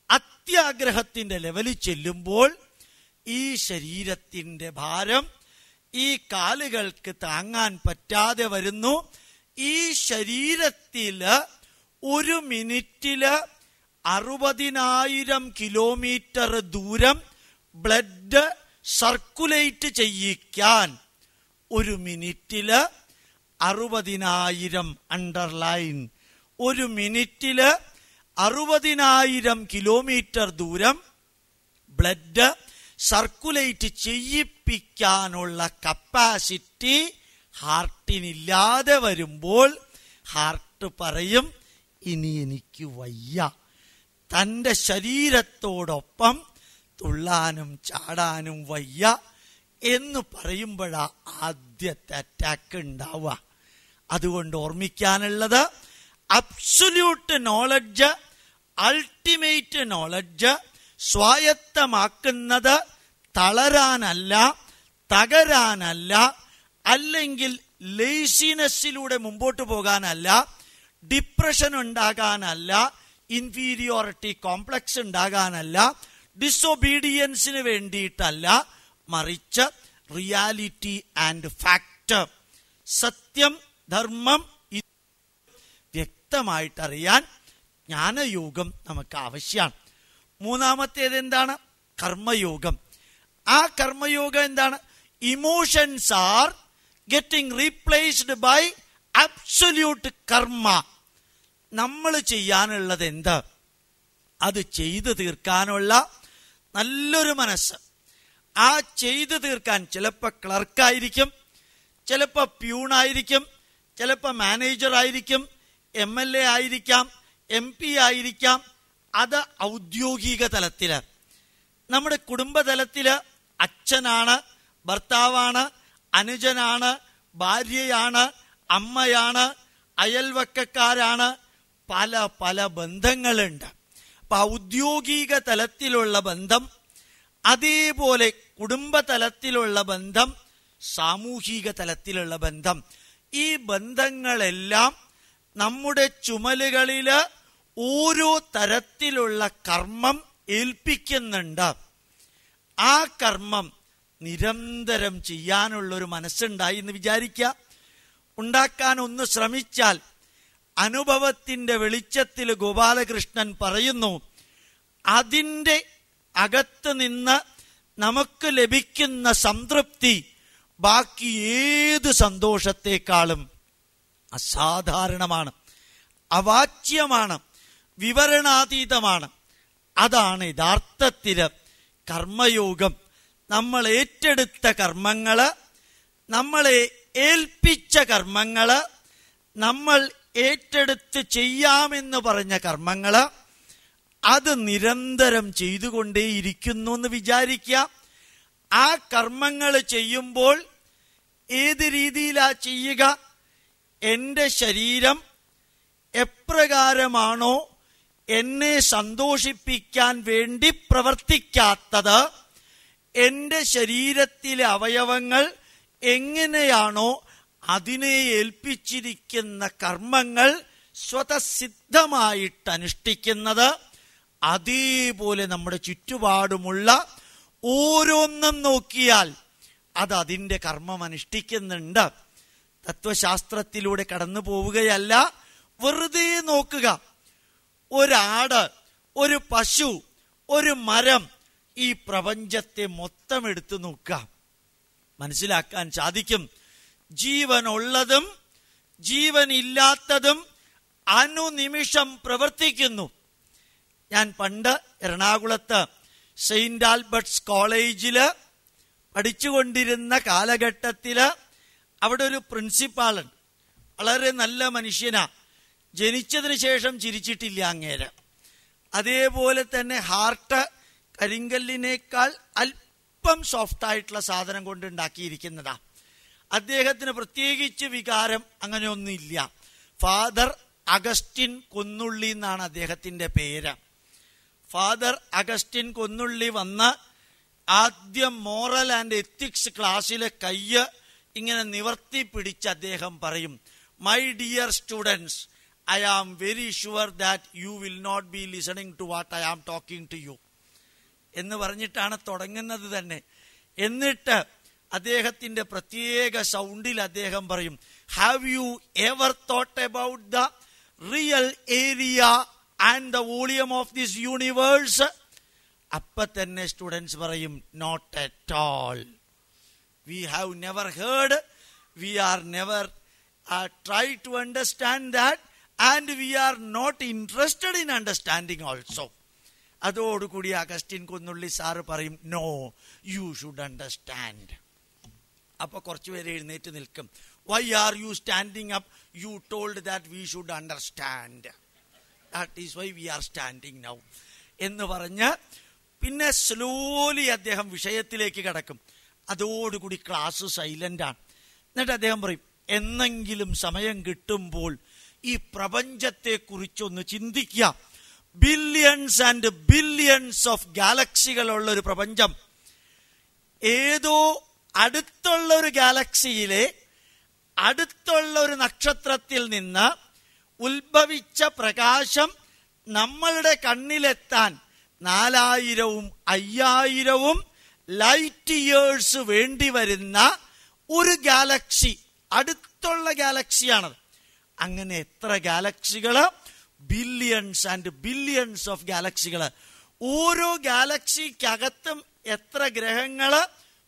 അത്യാഗ്രഹത്തിന്റെ ലെവലിൽ ചെല്ലുമ്പോൾ ഈ ശരീരത്തിന്റെ ഭാരം ഈ കാലുകൾക്ക് താങ്ങാൻ പറ്റാതെ വരുന്നു. ഈ ശരീരത്തിൽ ഒരു മിനിറ്റിൽ അറുപതിനായിരം കിലോമീറ്റർ ദൂരം ബ്ലഡ് സർക്കുലേറ്റ് ചെയ്യിക്കാൻ ഒരു മിനിറ്റിൽ അറുപതിനായിരം അണ്ടർലൈൻ. ഒരു മിനിറ്റിൽ അറുപതിനായിരം കിലോമീറ്റർ ദൂരം ബ്ലഡ് സർക്കുലേറ്റ് ചെയ്യിപ്പിക്കാനുള്ള കപ്പാസിറ്റി ഹാർട്ടിനില്ലാതെ വരുമ്പോൾ ഹാർട്ട് പറയും ഇനി എനിക്ക് വയ്യ. തന്റെ ശരീരത്തോടൊപ്പം തുള്ളാനും ചാടാനും വയ്യ എന്ന് പറയുമ്പോഴാ ആദ്യത്തെ അറ്റാക്ക് ഉണ്ടാവുക. അതുകൊണ്ട് ഓർമ്മിക്കാനുള്ളത് അബ്സുല്യൂട്ട് നോളജ് അൾട്ടിമേറ്റ് നോളജ് സ്വായത്തമാക്കുന്നത് തളരാനല്ല തകരാനല്ല അല്ലെങ്കിൽ ലേസിനെസ്സിലൂടെ മുമ്പോട്ട് പോകാനല്ല ഡിപ്രഷൻ ഉണ്ടാകാനല്ല ഇൻഫീരിയോറിറ്റി കോംപ്ലക്സ് ഉണ്ടാകാനല്ല ഡിസൊബീഡിയൻസിന് വേണ്ടിയിട്ടല്ല മറിച്ച് റിയാലിറ്റി ആൻഡ് ഫാക്ട് സത്യം ധർമ്മം വ്യക്തമായിട്ടറിയാൻ ജ്ഞാനയോഗം നമുക്ക് ആവശ്യമാണ്. മൂന്നാമത്തേത് എന്താണ്? കർമ്മയോഗം. ആ കർമ്മയോഗം എന്താണ്? Emotions are getting replaced by absolute karma നമ്മൾ ചെയ്യാനുള്ളത് എന്താ? അത് ചെയ്തു തീർക്കാനുള്ള നല്ലൊരു മനസ്സ്. ആ ചെയ്തു തീർക്കാൻ ചിലപ്പോൾ ക്ലർക്കായിരിക്കും ചിലപ്പോൾ പ്യൂണായിരിക്കും ചിലപ്പോൾ മാനേജർ ആയിരിക്കും എം എൽ എ ആയിരിക്കാം എം പി ആയിരിക്കാം. അത് ഔദ്യോഗിക തലത്തിൽ നമ്മുടെ കുടുംബതലത്തിൽ അച്ഛനാണ് ഭർത്താവാണ് അനുജനാണ് ഭാര്യയാണ് അമ്മയാണ് അയൽവക്കക്കാരാണ് പല പല ബന്ധങ്ങളുണ്ട്. അപ്പൊ ഔദ്യോഗിക തലത്തിലുള്ള ബന്ധം അതേപോലെ കുടുംബ തലത്തിലുള്ള ബന്ധം സാമൂഹിക തലത്തിലുള്ള ബന്ധം ഈ ബന്ധങ്ങളെല്ലാം നമ്മുടെ ചുമലുകളിൽ ഓരോ തരത്തിലുള്ള കർമ്മം ഏൽപ്പിക്കുന്നുണ്ട്. ആ കർമ്മം നിരന്തരം ചെയ്യാനുള്ളൊരു മനസ്സുണ്ടായി എന്ന് വിചാരിക്കുക. ഉണ്ടാക്കാൻ ഒന്ന് ശ്രമിച്ചാൽ അനുഭവത്തിന്റെ വെളിച്ചത്തിൽ ഗോപാലകൃഷ്ണൻ പറയുന്നു അതിന്റെ അകത്ത് നിന്ന് നമുക്ക് ലഭിക്കുന്ന സംതൃപ്തി ബാക്കി ഏത് സന്തോഷത്തെക്കാളും അസാധാരണമാണ് അവാച്യമാണ് വിവരണാതീതമാണ്. അതാണ് യഥാർത്ഥത്തിൽ കർമ്മയോഗം. നമ്മൾ ഏറ്റെടുത്ത കർമ്മങ്ങൾ നമ്മളെ ഏൽപ്പിച്ച കർമ്മങ്ങൾ നമ്മൾ ഏറ്റെടുത്ത് ചെയ്യാമെന്ന് പറഞ്ഞ കർമ്മങ്ങൾ അത് നിരന്തരം ചെയ്തുകൊണ്ടേയിരിക്കുന്നു എന്ന് വിചാരിക്കുക. ആ കർമ്മങ്ങൾ ചെയ്യുമ്പോൾ ഏത് രീതിയിലാ ചെയ്യുക? എന്റെ ശരീരം എപ്രകാരമാണോ എന്നെ സന്തോഷിപ്പിക്കാൻ വേണ്ടി പ്രവർത്തിക്കാത്തത്? എന്റെ ശരീരത്തിലെ അവയവങ്ങൾ എങ്ങനെയാണോ അതിനെ ഏൽപ്പിച്ചിരിക്കുന്ന കർമ്മങ്ങൾ സ്വതസിദ്ധമായിട്ട് അനുഷ്ഠിക്കുന്നത് അതേപോലെ നമ്മുടെ ചുറ്റുപാടുമുള്ള ഓരോന്നും നോക്കിയാൽ അത് അതിന്റെ കർമ്മം അനുഷ്ഠിക്കുന്നുണ്ട്. തത്വശാസ്ത്രത്തിലൂടെ കടന്നു പോവുകയല്ല വെറുതെ നോക്കുക. ഒരാട് ഒരു പശു ഒരു മരം ഈ പ്രപഞ്ചത്തെ മൊത്തം എടുത്തു നോക്കുക. മനസ്സിലാക്കാൻ സാധിക്കും. ജീവനുള്ളതും ജീവനില്ലാത്തതും അനുനിമിഷം പ്രവർത്തിക്കുന്നു. ഞാൻ പണ്ട് എറണാകുളത്ത് സെയിന്റ് ആൽബർട്ട്സ് കോളേജിൽ പഠിച്ചുകൊണ്ടിരുന്ന കാലഘട്ടത്തിൽ അവിടെ ഒരു പ്രിൻസിപ്പാളുണ്ട് വളരെ നല്ല മനുഷ്യനാ. ജനിച്ചതിന് ശേഷം ചിരിച്ചിട്ടില്ല അങ്ങേര്. അതേപോലെ തന്നെ ഹാർട്ട് കരിങ്കല്ലിനേക്കാൾ അല്പം സോഫ്റ്റ് ആയിട്ടുള്ള സാധനം കൊണ്ട് ഉണ്ടാക്കിയിരിക്കുന്നതാ. അദ്ദേഹത്തിന് പ്രത്യേകിച്ച് വികാരം അങ്ങനെയൊന്നുമില്ല. ഫാദർ അഗസ്റ്റിൻ കൊന്നുള്ളി എന്നാണ് അദ്ദേഹത്തിന്റെ പേര്. ഫാദർ അഗസ്റ്റിൻ കൊന്നുള്ളി വന്ന് ആദ്യം മോറൽ ആൻഡ് എത്തിക്സ് ക്ലാസ്സിലെ കയ്യ് ഇങ്ങനെ നിവർത്തി പിടിച്ച് അദ്ദേഹം പറയും my dear students I am very sure that you will not be listening to what I am talking to you എന്ന് പറഞ്ഞിട്ടാണ് തുടങ്ങുന്നത് തന്നെ. എന്നിട്ട് അദ്ദേഹത്തിന്റെ പ്രത്യേക സൗണ്ടിൽ അദ്ദേഹം പറയും have you ever thought about the real area and the volume of this universe അപ്പൊ തന്നെ സ്റ്റുഡൻസ് പറയും not at all we have never heard we are never try to understand that and we are not interested in understanding also അതോടുകൂടി Augustine Kunnully sir പറയും no you should understand അപ്പൊ കുറച്ചുപേര് എഴുന്നേറ്റ് നിൽക്കും. Why are you standing up you told that we should understand that is why we are standing now എന്ന് പറഞ്ഞ് പിന്നെ slowly അദ്ദേഹം വിഷയത്തിലേക്ക് കിടക്കും. അതോടുകൂടി ക്ലാസ് സൈലന്റ് ആണ്. എന്നിട്ട് അദ്ദേഹം പറയും എന്നെങ്കിലും സമയം കിട്ടുമ്പോൾ ഈ പ്രപഞ്ചത്തെ കുറിച്ചൊന്ന് ചിന്തിക്കുക. ബില്യൺസ് ആൻഡ് ബില്യൺസ് ഓഫ് ഗാലക്സികളുള്ള ഒരു പ്രപഞ്ചം. ഏതോ അടുത്തുള്ള ഒരു ഗാലക്സിയിലെ അടുത്തുള്ള ഒരു നക്ഷത്രത്തിൽ നിന്ന് ഉത്ഭവിച്ച പ്രകാശം നമ്മളുടെ കണ്ണിലെത്താൻ നാലായിരവും അയ്യായിരവും ലൈറ്റ് ഇയേഴ്സ് വേണ്ടി വരുന്ന ഒരു ഗാലക്സി അടുത്തുള്ള ഗാലക്സിയാണത്. അങ്ങനെ എത്ര ഗാലക്സികൾ ബില്യൺസ് ആൻഡ് ബില്യൺസ് ഓഫ് ഗാലക്സികൾ ഓരോ ഗാലക്സിക്കകത്തും എത്ര ഗ്രഹങ്ങൾ?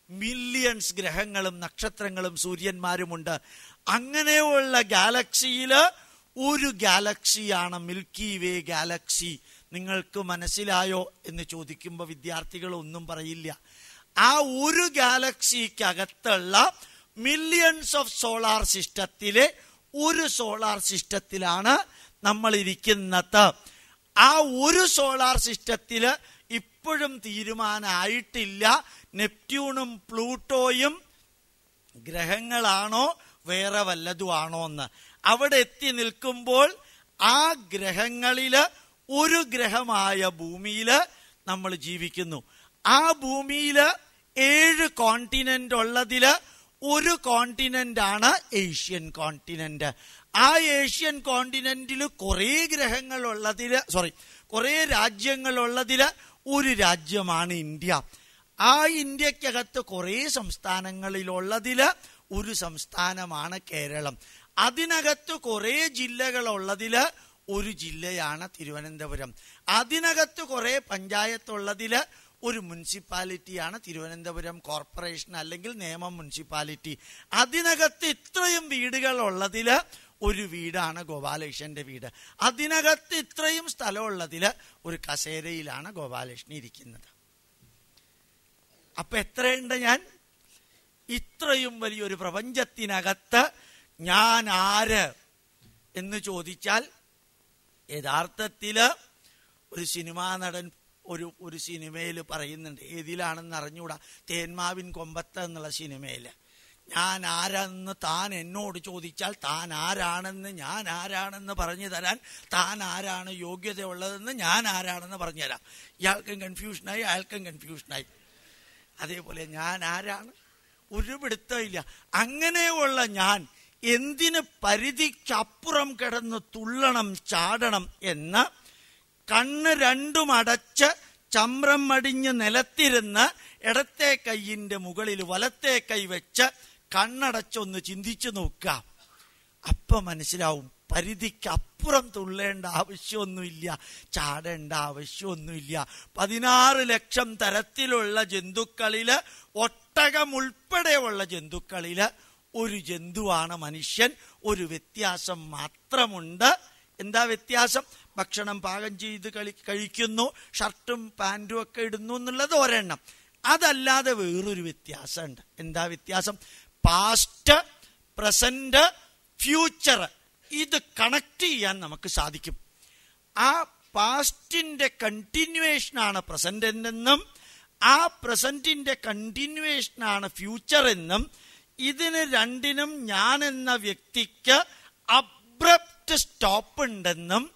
മില്യൺസ് ഗ്രഹങ്ങളും നക്ഷത്രങ്ങളും സൂര്യന്മാരുമുണ്ട്. അങ്ങനെയുള്ള ഗാലക്സിയിൽ ഒരു ഗാലക്സിയാണ് മിൽക്കി വേ ഗാലക്സി. നിങ്ങൾക്ക് മനസ്സിലായോ എന്ന് ചോദിക്കുമ്പോൾ വിദ്യാർത്ഥികൾ ഒന്നും പറയില്ല. ആ ഒരു ഗാലക്സിക്കകത്തുള്ള മില്യൺസ് ഓഫ് സോളാർ സിസ്റ്റത്തിലെ ഒരു സോളാർ സിസ്റ്റത്തിലാണ് നമ്മൾ ഇരിക്കുന്നത് ആ ഒരു സോളാർ സിസ്റ്റത്തിൽ ഇപ്പോഴും തീരുമാനമായിട്ടില്ല നെപ്റ്റ്യൂണും പ്ലൂട്ടോയും ഗ്രഹങ്ങളാണോ വേറെ വല്ലതുമാണോ എന്ന് അവിടെ എത്തി നിൽക്കുമ്പോൾ ആ ഗ്രഹങ്ങളിൽ ഒരു ഗ്രഹമായ ഭൂമിയിൽ നമ്മൾ ജീവിക്കുന്നു. ആ ഭൂമിയിൽ ഏഴ് കോണ്ടിനെന്റ് ഉള്ളതിൽ ഒരു കോണ്ടിനെന്റ് ആണ് ഏഷ്യൻ കോണ്ടിനെന്റ് ആ ഏഷ്യൻ കോണ്ടിനെന്റിൽ കുറേ ഗ്രഹങ്ങൾ ഉള്ളതിൽ സോറി കുറേ രാജ്യങ്ങൾ ഉള്ളതിൽ ഒരു രാജ്യമാണ് ഇന്ത്യ. ആ ഇന്ത്യക്കകത്ത് കുറേ സംസ്ഥാനങ്ങളിലുള്ളതിൽ ഒരു സംസ്ഥാനമാണ് കേരളം. അതിനകത്ത് കുറേ ജില്ലകളുള്ളതിൽ ഒരു ജില്ലയാണ് തിരുവനന്തപുരം. അതിനകത്ത് കുറേ പഞ്ചായത്തുള്ളതിൽ ഒരു മുനിസിപ്പാലിറ്റിയാണ് തിരുവനന്തപുരം കോർപ്പറേഷൻ അല്ലെങ്കിൽ നേമം മുനിസിപ്പാലിറ്റി. അതിനകത്ത് ഇത്രയും വീടുകൾ ഒരു വീടാണ് ഗോപാലകൃഷ്ണന്റെ വീട്. അതിനകത്ത് ഇത്രയും സ്ഥലമുള്ളതിൽ ഒരു കസേരയിലാണ് ഗോപാലകൃഷ്ണൻ ഇരിക്കുന്നത്. അപ്പൊ എത്രയുണ്ട് ഞാൻ? ഇത്രയും വലിയൊരു പ്രപഞ്ചത്തിനകത്ത് ഞാൻ ആര്? എന്ന് ചോദിച്ചാൽ യഥാർത്ഥത്തിൽ ഒരു സിനിമാ നടൻ ഒരു ഒരു സിനിമയിൽ പറയുന്നുണ്ട്. ഏതിലാണെന്ന് അറിഞ്ഞൂടാ. തേന്മാവിൻ കൊമ്പത്ത് എന്നുള്ള സിനിമയിൽ ഞാൻ ആരാന്ന് താൻ എന്നോട് ചോദിച്ചാൽ താൻ ആരാണെന്ന് ഞാൻ ആരാണെന്ന് പറഞ്ഞു തരാൻ താൻ ആരാണ് യോഗ്യതയുള്ളതെന്ന് ഞാൻ ആരാണെന്ന് പറഞ്ഞു തരാം. ഇയാൾക്കും കൺഫ്യൂഷനായി അയാൾക്കും കൺഫ്യൂഷനായി അതേപോലെ ഞാൻ ആരാണ്? ഒരു പിടുത്തമില്ല അങ്ങനെയുള്ള ഞാൻ എന്തിന് പരിധിക്കപ്പുറം കിടന്ന് തുള്ളണം ചാടണം എന്ന് കണ്ണ് രണ്ടും അടച്ച് ചമ്രം മടിഞ്ഞ് നിലത്തിരുന്ന് ഇടത്തെ കൈയിന്റെ മുകളിൽ വലത്തെ കൈ വെച്ച് കണ്ണടച്ചൊന്ന് ചിന്തിച്ചു നോക്കുക. അപ്പൊ മനസ്സിലാവും പരിധിക്കപ്പുറം തുള്ളേണ്ട ആവശ്യമൊന്നുമില്ല ചാടേണ്ട ആവശ്യമൊന്നുമില്ല. പതിനാറ് ലക്ഷം തരത്തിലുള്ള ജന്തുക്കളിൽ ഒട്ടകം ഉൾപ്പെടെയുള്ള ജന്തുക്കളിൽ ഒരു ജന്തുവാണ് മനുഷ്യൻ. ഒരു വ്യത്യാസം മാത്രമുണ്ട്. എന്താ വ്യത്യാസം? ഭക്ഷണം പാകം ചെയ്ത് കളി കഴിക്കുന്നു ഷർട്ടും പാന്റും ഒക്കെ ഇടുന്നു എന്നുള്ളത് ഒരെണ്ണം. അതല്ലാതെ വേറൊരു വ്യത്യാസമുണ്ട്. എന്താ വ്യത്യാസം? പാസ്റ്റ് പ്രസന്റ് ഫ്യൂച്ചർ ഇത് കണക്ട് ചെയ്യാൻ നമുക്ക് സാധിക്കും. ആ പാസ്റ്റിന്റെ കണ്ടിന്യൂവേഷനാണ് പ്രസന്റ് എന്നും ആ പ്രസന്റിന്റെ കണ്ടിന്യൂവേഷനാണ് ഫ്യൂച്ചർ എന്നും ഇതിന് രണ്ടിനും ഞാൻ എന്ന വ്യക്തിക്ക് അബ്രപ്റ്റ് സ്റ്റോപ്പ് ഉണ്ടെന്നും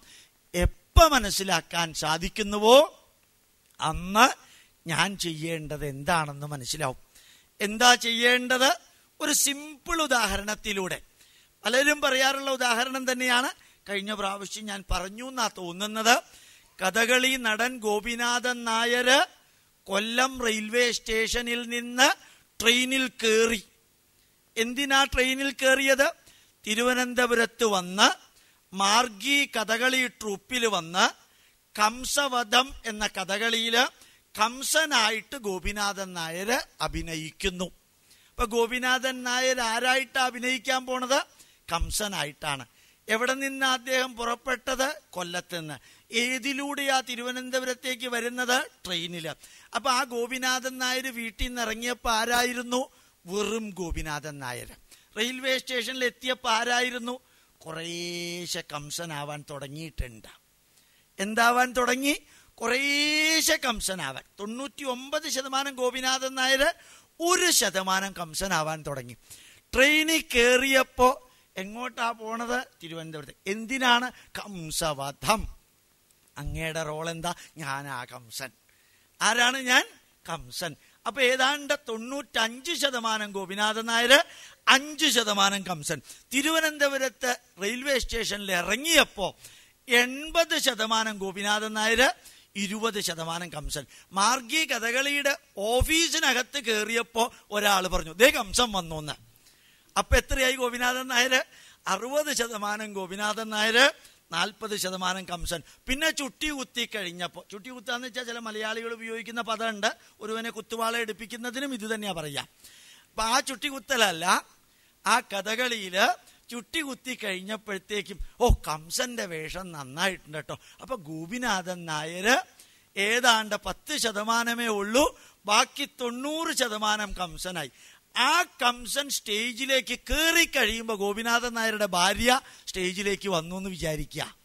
എപ്പ മനസ്സിലാക്കാൻ സാധിക്കുന്നുവോ? അന്ന് ഞാൻ ചെയ്യേണ്ടത് എന്താണെന്ന് മനസ്സിലാവും. എന്താ ചെയ്യേണ്ടത്? ഒരു സിമ്പിൾ ഉദാഹരണത്തിലൂടെ. പലരും പറയാറുള്ള ഉദാഹരണം തന്നെയാണ്. കഴിഞ്ഞ പ്രാവശ്യം ഞാൻ പറഞ്ഞു എന്നാ തോന്നുന്നത്. കഥകളി നടൻ ഗോപിനാഥൻ നായർ കൊല്ലം റെയിൽവേ സ്റ്റേഷനിൽ നിന്ന് ട്രെയിനിൽ കയറി എന്തിനാ ട്രെയിനിൽ കയറിയത് തിരുവനന്തപുരത്ത് വന്ന് മാർഗി കഥകളി ട്രൂപ്പിൽ വന്ന് കംസവധം എന്ന കഥകളിയിൽ കംസനായിട്ട് ഗോപിനാഥൻ നായർ അഭിനയിക്കുന്നു. അപ്പൊ ഗോപിനാഥൻ നായർ ആരായിട്ട് അഭിനയിക്കാൻ പോണത്? കംസനായിട്ടാണ്. എവിടെ നിന്ന് അദ്ദേഹം പുറപ്പെട്ടത്? കൊല്ലത്ത് നിന്ന് ഏതിലൂടെയാ തിരുവനന്തപുരത്തേക്ക് വരുന്നത്? ട്രെയിനിൽ. അപ്പൊ ആ ഗോപിനാഥൻ നായർ വീട്ടിൽ നിന്ന് ഇറങ്ങിയപ്പോൾ ആരായിരുന്നു? വെറും ഗോപിനാഥൻ നായർ. റെയിൽവേ സ്റ്റേഷനിൽ എത്തിയപ്പോ ആരായിരുന്നു? കുറേശ്ശെ കംസനാവാൻ തുടങ്ങിയിട്ടുണ്ട്. എന്താവാൻ തുടങ്ങി? കുറേശ്ശെ കംസനാവാൻ. തൊണ്ണൂറ്റി ഒമ്പത് ശതമാനം ഗോപിനാഥൻ നായർ ഒരു ശതമാനം കംസനാവാൻ തുടങ്ങി. ട്രെയിനിൽ കയറിയപ്പോ എങ്ങോട്ടാ പോണത്? തിരുവനന്തപുരത്ത്. എന്തിനാണ് കംസവധം? അങ്ങയുടെ റോൾ എന്താ? ആ കംസൻ. ആരാണ് ഞാൻ? കംസൻ. അപ്പൊ ഏതാണ്ട് തൊണ്ണൂറ്റഞ്ച് ശതമാനം ഗോപിനാഥൻ നായർ അഞ്ച് ശതമാനം കംസൻ. തിരുവനന്തപുരത്ത് റെയിൽവേ സ്റ്റേഷനിൽ ഇറങ്ങിയപ്പോ എൺപത് ശതമാനം ഗോപിനാഥൻ നായർ ഇരുപത് ശതമാനം കംസൻ. മാർഗി കഥകളിയുടെ ഓഫീസിനകത്ത് കയറിയപ്പോ ഒരാൾ പറഞ്ഞു ദേ കംസം വന്നു എന്ന് അപ്പൊ എത്രയായി ഗോപിനാഥൻ നായർ? അറുപത് ശതമാനം ഗോപിനാഥൻ നായർ നാൽപ്പത് ശതമാനം കംസൻ. പിന്നെ ചുട്ടി കുത്തി കഴിഞ്ഞപ്പോൾ ചുട്ടി കുത്താന്ന് വെച്ചാൽ ചില മലയാളികൾ ഉപയോഗിക്കുന്ന പദമുണ്ട്. ഒരുവനെ കുത്തുവാള എടുപ്പിക്കുന്നതിനും ഇത് തന്നെയാ പറയാ. അപ്പൊ ആ ചുട്ടി കുത്തലല്ല ആ കഥകളിയിൽ ചുട്ടി കുത്തി കഴിഞ്ഞപ്പോഴത്തേക്കും ഓ കംസന്റെ വേഷം നന്നായിട്ടുണ്ട് കേട്ടോ. അപ്പൊ ഗോപിനാഥൻ നായര് ഏതാണ്ട് പത്ത് ശതമാനമേ ഉള്ളൂ ബാക്കി തൊണ്ണൂറ് ശതമാനം കംസനായി. ആ കംസൻ സ്റ്റേജിലേക്ക് കയറി കഴിയുമ്പോൾ ഗോപിനാഥൻ നായരുടെ ഭാര്യ സ്റ്റേജിലേക്ക് വന്നു എന്ന് വിചാരിക്കുക.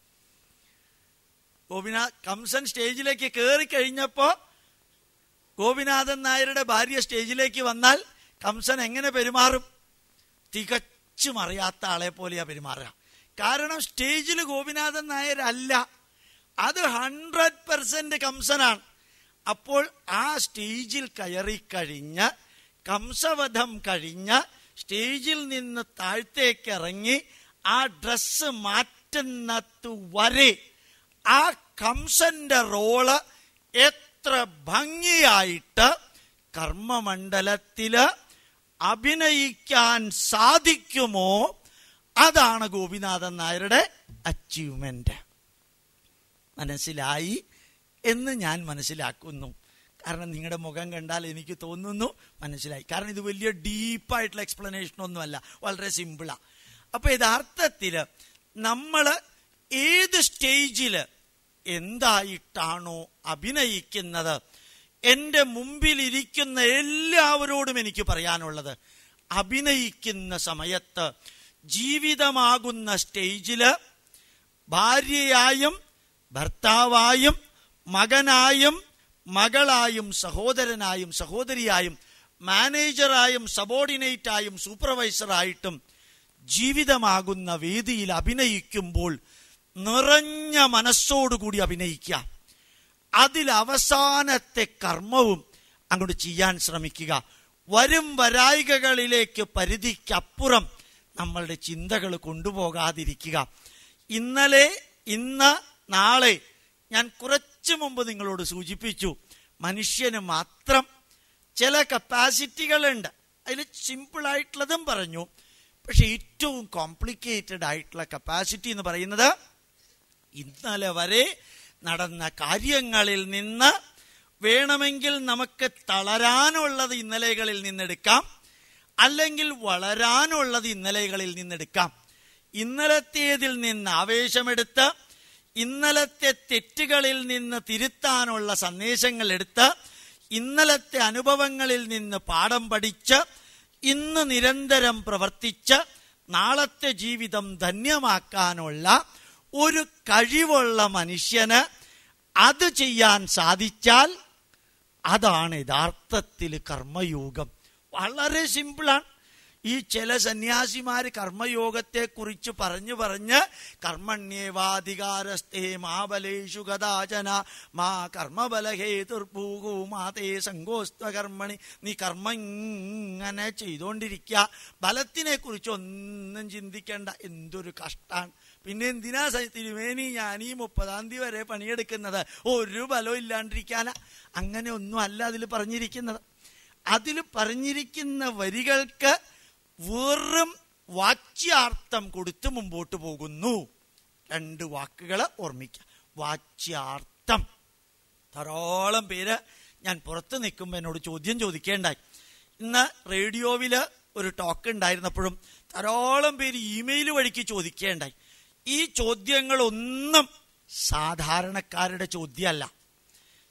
ഗോപിനാഥ് കംസൻ സ്റ്റേജിലേക്ക് കയറി കഴിഞ്ഞപ്പോ ഗോപിനാഥൻ നായരുടെ ഭാര്യ സ്റ്റേജിലേക്ക് വന്നാൽ കംസൻ എങ്ങനെ പെരുമാറും? തികച്ചും അറിയാത്ത ആളെ പോലെയാ പെരുമാറുക. കാരണം സ്റ്റേജിൽ ഗോപിനാഥൻ നായർ അല്ല അത് ഹൺഡ്രഡ് പെർസെന്റ് കംസനാണ്. അപ്പോൾ ആ സ്റ്റേജിൽ കയറി കഴിഞ്ഞ് കംസവധം കഴിഞ്ഞ സ്റ്റേജിൽ നിന്ന് താഴത്തേക്ക് ഇറങ്ങി ആ ഡ്രസ്സ് മാറ്റുന്നത് വരെ ആ കംസന്റെ റോൾ എത്ര ഭംഗിയായിട്ട് കർമ്മമണ്ഡലത്തിൽ അഭിനയിക്കാൻ സാധിക്കുമോ? അതാണ് ഗോപിനാഥൻ നായരുടെ അച്ചീവ്മെന്റ് മനസ്സിലായി എന്ന് ഞാൻ മനസ്സിലാക്കുന്നു. കാരണം നിങ്ങളുടെ മുഖം കണ്ടാൽ എനിക്ക് തോന്നുന്നു. മനസ്സിലായി. കാരണം ഇത് വലിയ ഡീപ്പായിട്ടുള്ള എക്സ്പ്ലനേഷൻ ഒന്നുമല്ല. വളരെ സിമ്പിളാണ് അപ്പൊ യഥാർത്ഥത്തിൽ നമ്മൾ ഏത് സ്റ്റേജിൽ എന്തായിട്ടാണോ അഭിനയിക്കുന്നത്? എന്റെ മുമ്പിലിരിക്കുന്ന എല്ലാവരോടും എനിക്ക് പറയാനുള്ളത് അഭിനയിക്കുന്ന സമയത്ത് ജീവിതമാകുന്ന സ്റ്റേജിൽ ഭാര്യയായും ഭർത്താവായും മകനായും മകളായും സഹോദരനായും സഹോദരിയായും മാനേജറായും സബോർഡിനേറ്റായും സൂപ്പർവൈസറായിട്ടും ജീവിതമാകുന്ന വേദിയിൽ അഭിനയിക്കുമ്പോൾ നിറഞ്ഞ മനസ്സോടുകൂടി അഭിനയിക്കുക. അതിൽ അവസാനത്തെ കർമ്മവും അങ്ങോട്ട് ചെയ്യാൻ ശ്രമിക്കുക. വരും വരായികകളിലേക്ക് പരിധിക്കപ്പുറം നമ്മളുടെ ചിന്തകൾ കൊണ്ടുപോകാതിരിക്കുക. ഇന്നലെ ഇന്ന് നാളെ ഞാൻ കുറച്ചു മുമ്പ് നിങ്ങളോട് സൂചിപ്പിച്ചു മനുഷ്യന് മാത്രം ചില കപ്പാസിറ്റികളുണ്ട് അതിൽ സിമ്പിൾ ആയിട്ടുള്ളതും പറഞ്ഞു. പക്ഷെ ഏറ്റവും കോംപ്ലിക്കേറ്റഡ് ആയിട്ടുള്ള കപ്പാസിറ്റി എന്ന് പറയുന്നത് ഇന്നലെ വരെ നടന്ന കാര്യങ്ങളിൽ നിന്ന് വേണമെങ്കിൽ നമുക്ക് തളരാനുള്ളത് ഇന്നലെകളിൽ നിന്നെടുക്കാം അല്ലെങ്കിൽ വളരാനുള്ളത് ഇന്നലെകളിൽ നിന്നെടുക്കാം. ഇന്നലത്തേതിൽ നിന്ന് ആവേശമെടുത്ത് ഇന്നലത്തെ തെറ്റുകളിൽ നിന്ന് തിരുത്താനുള്ള സന്ദേശങ്ങൾ എടുത്ത് ഇന്നലത്തെ അനുഭവങ്ങളിൽ നിന്ന് പാഠം പഠിച്ച് ഇന്ന് നിരന്തരം പ്രവർത്തിച്ച് നാളത്തെ ജീവിതം ധന്യമാക്കാനുള്ള ഒരു കഴിവുള്ള മനുഷ്യന് അത് ചെയ്യാൻ സാധിച്ചാൽ അതാണ് യഥാർത്ഥത്തിൽ കർമ്മയോഗം. വളരെ സിമ്പിളാണ്. ഈ ചില സന്യാസിമാർ കർമ്മയോഗത്തെ കുറിച്ച് പറഞ്ഞു പറഞ്ഞ് കർമ്മണ്യേവാധികാരസ്ഥേ മാബലേഷു കഥാചന മാ കർമ്മബലഹേതുർഭൂകൂ മാതേ സങ്കോസ്ത്വ കർമ്മണി നീ കർമ്മ ഇങ്ങനെ ചെയ്തുകൊണ്ടിരിക്കുക ബലത്തിനെ കുറിച്ച് ഒന്നും ചിന്തിക്കേണ്ട. എന്തൊരു കഷ്ടാണ്. പിന്നെ എന്തിനാ തിരുമേനി ഞാൻ ഈ മുപ്പതാം തീയതി വരെ പണിയെടുക്കുന്നത്? ഒരു ബലവും ഇല്ലാണ്ടിരിക്കാനാ. അങ്ങനെ ഒന്നും അല്ല അതിൽ പറഞ്ഞിരിക്കുന്നത്. അതിൽ പറഞ്ഞിരിക്കുന്ന വരികൾക്ക് വെറും വാച്യാർത്ഥം കൊടുത്ത് മുമ്പോട്ട് പോകുന്നു. രണ്ട് വാക്കുകൾ ഓർമ്മിക്കുക വാച്യാർത്ഥം. ധാരാളം പേര് ഞാൻ പുറത്ത് നിൽക്കുമ്പോൾ എന്നോട് ചോദ്യം ചോദിക്കേണ്ടായി. ഇന്ന് റേഡിയോവിൽ ഒരു ടോക്ക് ഉണ്ടായിരുന്നപ്പോഴും ധാരാളം പേര് ഇമെയിൽ വഴിക്ക് ചോദിക്കേണ്ടായി. ഈ ചോദ്യങ്ങളൊന്നും സാധാരണക്കാരുടെ ചോദ്യമല്ല.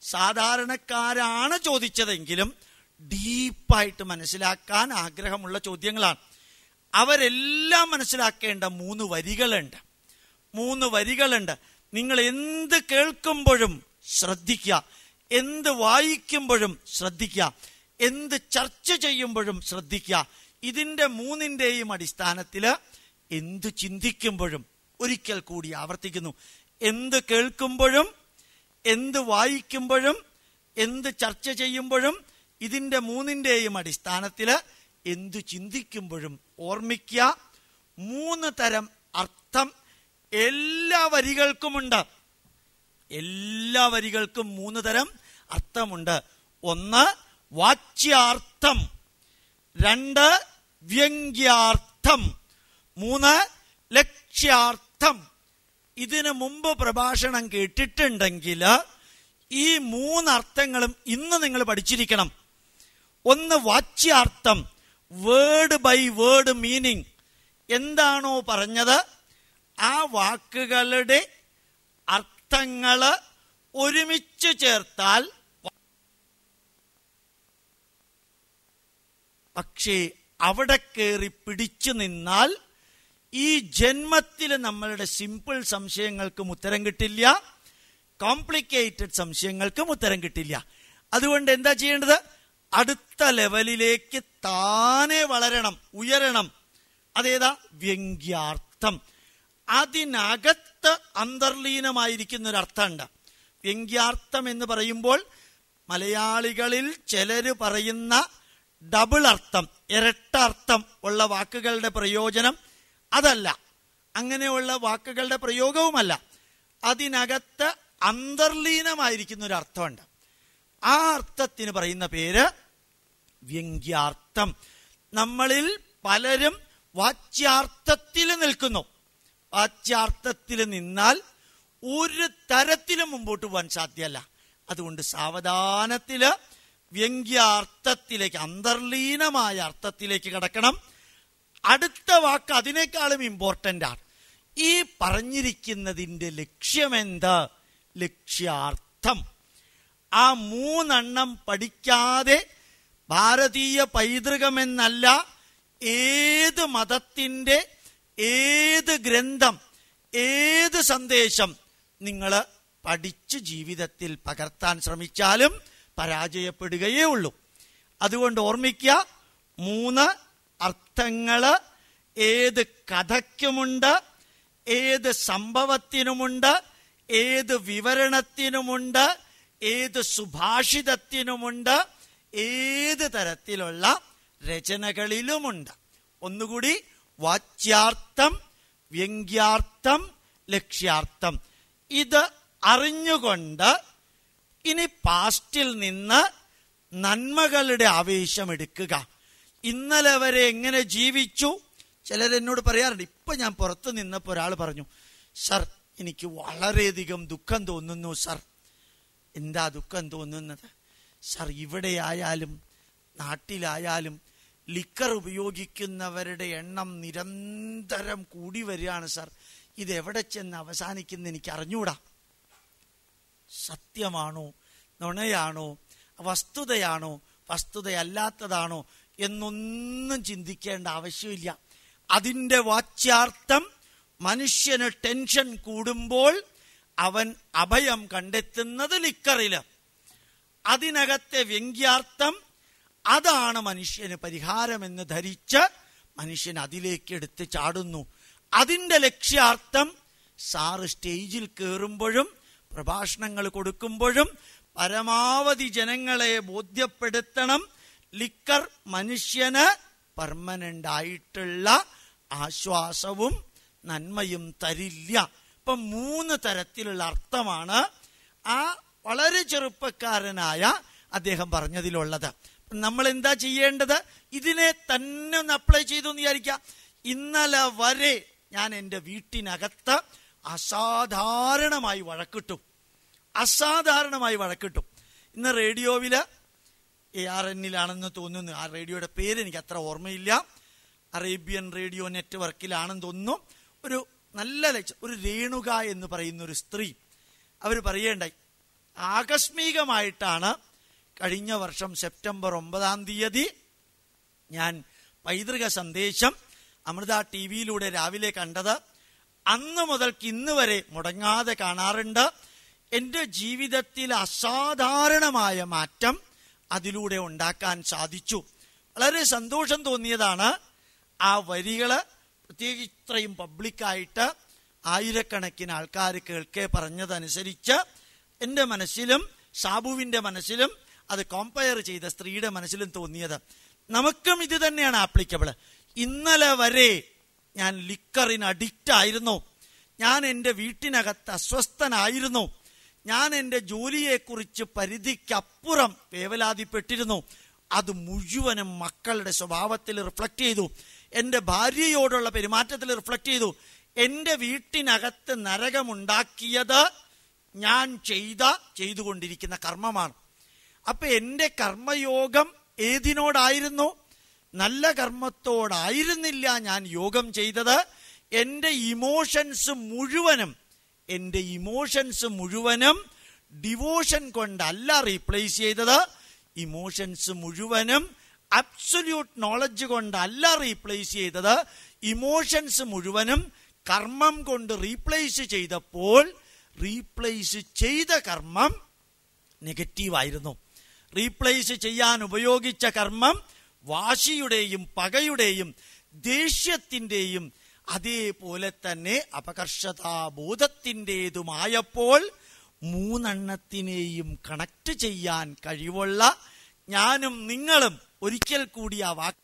സാധാരണക്കാരാണ് ചോദിച്ചതെങ്കിലും ഡീപ്പായിട്ട് മനസ്സിലാക്കാൻ ആഗ്രഹമുള്ള ചോദ്യങ്ങളാണ്. അവരെല്ലാം മനസ്സിലാക്കേണ്ട മൂന്ന് വരികളുണ്ട്. മൂന്ന് വരികളുണ്ട്. നിങ്ങൾ എന്ത് കേൾക്കുമ്പോഴും ശ്രദ്ധിക്കുക. എന്ത് വായിക്കുമ്പോഴും ശ്രദ്ധിക്കുക. എന്ത് ചർച്ച ചെയ്യുമ്പോഴും ശ്രദ്ധിക്കുക. ഇതിന്റെ മൂന്നിന്റെയും അടിസ്ഥാനത്തിൽ എന്ത് ചിന്തിക്കുമ്പോഴും ഒരിക്കൽ കൂടി ആവർത്തിക്കുന്നു. എന്ത് കേൾക്കുമ്പോഴും എന്ത് വായിക്കുമ്പോഴും എന്ത് ചർച്ച ചെയ്യുമ്പോഴും ഇതിന്റെ മൂന്നിന്റെയും അടിസ്ഥാനത്തിൽ എന്തു ചിന്തിക്കുമ്പോഴും ഓർമ്മിക്കുക. മൂന്ന് തരം അർത്ഥം എല്ലാ വരികൾക്കുമുണ്ട്. എല്ലാ വരികൾക്കും മൂന്ന് തരം അർത്ഥമുണ്ട്. ഒന്ന് വാച്യാർത്ഥം. രണ്ട് വ്യംഗ്യാർത്ഥം. മൂന്ന് ലക്ഷ്യാർത്ഥം. ഇതിനു മുമ്പ് പ്രഭാഷണം കേട്ടിട്ടുണ്ടെങ്കിൽ ഈ മൂന്നർത്ഥങ്ങളും ഇന്ന് നിങ്ങൾ പഠിച്ചിരിക്കണം. ഒന്ന് വാച്യാർത്ഥം. വേർഡ് ബൈ വേർഡ് മീനിങ് എന്താണോ പറഞ്ഞത്? ആ വാക്കുകളുടെ അർത്ഥങ്ങൾ ഒരുമിച്ച് ചേർത്താൽ പക്ഷേ അവിടെ കയറി പിടിച്ചു നിന്നാൽ ഈ ജന്മത്തിൽ നമ്മളുടെ സിമ്പിൾ സംശയങ്ങൾക്കും ഉത്തരം കിട്ടില്ല. കോംപ്ലിക്കേറ്റഡ് സംശയങ്ങൾക്കും ഉത്തരം കിട്ടില്ല. അതുകൊണ്ട് എന്താ ചെയ്യേണ്ടത്? അടുത്ത ലെവലിലേക്ക് താനെ വളരണം ഉയരണം. അതേതാ? വ്യംഗ്യാർത്ഥം. അതിനകത്ത് അന്തർലീനമായിരിക്കുന്ന ഒരു അർത്ഥമുണ്ട് വ്യംഗ്യാർത്ഥം എന്ന് പറയുമ്പോൾ മലയാളികളിൽ ചിലര് പറയുന്ന ഡബിൾ അർത്ഥം ഇരട്ട അർത്ഥം ഉള്ള വാക്കുകളുടെ പ്രയോജനം അതല്ല. അങ്ങനെയുള്ള വാക്കുകളുടെ പ്രയോഗവുമല്ല. അതിനകത്ത് അന്തർലീനമായിരിക്കുന്ന ഒരു അർത്ഥമുണ്ട് ആ അർത്ഥത്തിന് പറയുന്ന പേര് വ്യംഗ്യാർത്ഥം നമ്മളിൽ പലരും വാച്യാർത്ഥത്തിൽ നിൽക്കുന്നു. വാച്യാർത്ഥത്തിൽ നിന്നാൽ ഒരു തരത്തിലും മുമ്പോട്ട് പോകാൻ സാധ്യമല്ല അതുകൊണ്ട് സാവധാനത്തിൽ വ്യംഗ്യാർത്ഥത്തിലേക്ക് അന്തർലീനമായ അർത്ഥത്തിലേക്ക് കടക്കണം. അടുത്ത വാക്ക് അതിനേക്കാളും ഇമ്പോർട്ടന്റ് ആണ്. ഈ പറഞ്ഞിരിക്കുന്നതിന്റെ ലക്ഷ്യമെന്ത്? ലക്ഷ്യാർത്ഥം. ആ മൂന്നെണ്ണം പഠിക്കാതെ ഭാരതീയ പൈതൃകമെന്നല്ല ഏത് മതത്തിന്റെ ഏത് ഗ്രന്ഥം ഏത് സന്ദേശം നിങ്ങൾ പഠിച്ച് ജീവിതത്തിൽ പകർത്താൻ ശ്രമിച്ചാലും പരാജയപ്പെടുകയേ ഉള്ളൂ. അതുകൊണ്ട് ഓർമ്മിക്കുക മൂന്ന് അർത്ഥങ്ങൾ ഏത് കഥയ്ക്കുമുണ്ട് ഏത് സംഭവത്തിനുമുണ്ട് ഏത് വിവരണത്തിനുമുണ്ട് ഏത് സുഭാഷിതത്തിനുമുണ്ട് ഏത് തരത്തിലുള്ള രചനകളിലുമുണ്ട്. ഒന്നുകൂടി വാച്യാർത്ഥം വ്യംഗ്യാർത്ഥം ലക്ഷ്യാർത്ഥം. ഇത് അറിഞ്ഞുകൊണ്ട് ഇനി പാസ്റ്റിൽ നിന്ന് നന്മകളുടെ ആവേശം എടുക്കുക ഇന്നലെ വരെ എങ്ങനെ ജീവിച്ചു? ചിലരെന്നോട് പറയാറുണ്ട് ഇപ്പൊ ഞാൻ പുറത്തു നിന്നപ്പോൾ ഒരാൾ പറഞ്ഞു സർ എനിക്ക് വളരെയധികം ദുഃഖം തോന്നുന്നു സർ. എന്താ ദുഃഖം തോന്നുന്നത്? സർ ഇവിടെ ആയാലും നാട്ടിലായാലും ലിക്കർ ഉപയോഗിക്കുന്നവരുടെ എണ്ണം നിരന്തരം കൂടി വരികയാണ് സാർ. ഇതെവിടെ ചെന്ന് അവസാനിക്കുന്ന എനിക്ക് അറിഞ്ഞൂടാ. സത്യമാണോ? നുണയാണോ? വസ്തുതയാണോ? വസ്തുതയല്ലാത്തതാണോ? എന്നൊന്നും ചിന്തിക്കേണ്ട ആവശ്യമില്ല. അതിന്റെ വാച്യാർത്ഥം മനുഷ്യന് ടെൻഷൻ കൂടുമ്പോൾ അവൻ അഭയം കണ്ടെത്തുന്നത് ലിക്കറിൽ അതിനകത്തെ വ്യംഗ്യാർത്ഥം അതാണ് മനുഷ്യന് പരിഹാരമെന്ന് ധരിച്ച് മനുഷ്യൻ അതിലേക്ക് എടുത്ത് ചാടുന്നു. അതിന്റെ ലക്ഷ്യാർത്ഥം സാറ് സ്റ്റേജിൽ കയറുമ്പോഴും പ്രഭാഷണങ്ങൾ കൊടുക്കുമ്പോഴും പരമാവധി ജനങ്ങളെ ബോധ്യപ്പെടുത്തണം. ലിക്കർ മനുഷ്യന് പെർമനന്റ് ആയിട്ടുള്ള ആശ്വാസവും നന്മയും തരില്ല. ഇപ്പം മൂന്ന് തരത്തിലുള്ള അർത്ഥമാണ്. ആ വളരെ ചെറുപ്പക്കാരനായ അദ്ദേഹം പറഞ്ഞതിലുള്ളത്. നമ്മൾ എന്താ ചെയ്യേണ്ടത്? ഇതിനെ തന്നെ ഒന്ന് അപ്ലൈ ചെയ്തു എന്ന് വിചാരിക്കാം ഇന്നലെ വരെ ഞാൻ എന്റെ വീട്ടിനകത്ത് അസാധാരണമായി വഴക്കിട്ടു. അസാധാരണമായി വഴക്കിട്ടു. ഇന്ന് റേഡിയോവിൽ എ ആർ എന്നിലാണെന്ന് തോന്നുന്നു. ആ റേഡിയോയുടെ പേര് എനിക്ക് അത്ര ഓർമ്മയില്ല. അറേബ്യൻ റേഡിയോ നെറ്റ്വർക്കിലാണെന്ന് തോന്നുന്നു. ഒരു നല്ല ലക്ഷ്യം ഒരു രേണുക എന്ന് പറയുന്ന ഒരു സ്ത്രീ. അവർ പറയേണ്ടായി ആകസ്മികമായിട്ടാണ് കഴിഞ്ഞ വർഷം സെപ്റ്റംബർ ഒമ്പതാം തീയതി ഞാൻ പൈതൃക സന്ദേശം അമൃത ടി വിയിലൂടെ രാവിലെ കണ്ടത്. അന്ന് മുതൽക്ക് ഇന്ന് വരെ മുടങ്ങാതെ കാണാറുണ്ട്. എന്റെ ജീവിതത്തിൽ അസാധാരണമായ മാറ്റം അതിലൂടെ ഉണ്ടാക്കാൻ സാധിച്ചു. വളരെ സന്തോഷം തോന്നിയതാണ് ആ വരികൾ പ്രത്യേകിച്ച് ഇത്രയും പബ്ലിക്കായിട്ട് ആയിരക്കണക്കിന് ആൾക്കാർ കേൾക്കെ പറഞ്ഞതനുസരിച്ച് എന്റെ മനസ്സിലും ഷാബുവിന്റെ മനസ്സിലും അത് കോമ്പയർ ചെയ്ത സ്ത്രീയുടെ മനസ്സിലും തോന്നിയത്. നമുക്കും ഇത് തന്നെയാണ് ആപ്ലിക്കബിൾ ഇന്നലെ വരെ ഞാൻ ലിക്കറിന് അഡിക്റ്റ് ആയിരുന്നു. ഞാൻ എന്റെ വീട്ടിനകത്ത് അസ്വസ്ഥനായിരുന്നു. ഞാൻ എന്റെ ജോലിയെക്കുറിച്ച് പരിധിക്കപ്പുറം വേവലാതിപ്പെട്ടിരുന്നു. അത് മുഴുവനും മക്കളുടെ സ്വഭാവത്തിൽ റിഫ്ലക്ട് ചെയ്തു. എന്റെ ഭാര്യയോടുള്ള പെരുമാറ്റത്തിൽ റിഫ്ലക്ട് ചെയ്തു. എന്റെ വീട്ടിനകത്ത് നരകമുണ്ടാക്കിയത് ഞാൻ ചെയ്ത ചെയ്തുകൊണ്ടിരിക്കുന്ന കർമ്മമാണ്. അപ്പൊ എന്റെ കർമ്മയോഗം ഏതിനോടായിരുന്നു? നല്ല കർമ്മത്തോടായിരുന്നില്ല ഞാൻ യോഗം ചെയ്തത്. എന്റെ ഇമോഷൻസ് മുഴുവനും എന്റെ ഇമോഷൻസ് മുഴുവനും ഡിവോഷൻ കൊണ്ടല്ല റീപ്ലേസ് ചെയ്തത്. ഇമോഷൻസ് മുഴുവനും അബ്സൊല്യൂട്ട് നോളജ് കൊണ്ടല്ല റീപ്ലേസ് ചെയ്തത്. ഇമോഷൻസ് മുഴുവനും കർമ്മം കൊണ്ട് റീപ്ലേസ് ചെയ്തപ്പോൾ റീപ്ലേസ് ചെയ്ത കർമ്മം നെഗറ്റീവായിരുന്നു റീപ്ലേസ് ചെയ്യാൻ ഉപയോഗിച്ച കർമ്മം വാശിയുടെയും പകയുടെയും ദേഷ്യത്തിന്റെയും അതേപോലെ തന്നെ അപകർഷതാബോധത്തിന്റെതുമായപ്പോൾ മൂന്നെണ്ണത്തിനെയും കണക്ട് ചെയ്യാൻ കഴിവുള്ള ഞാനും നിങ്ങളും ഒരിക്കൽ കൂടി ആ വാക്ക്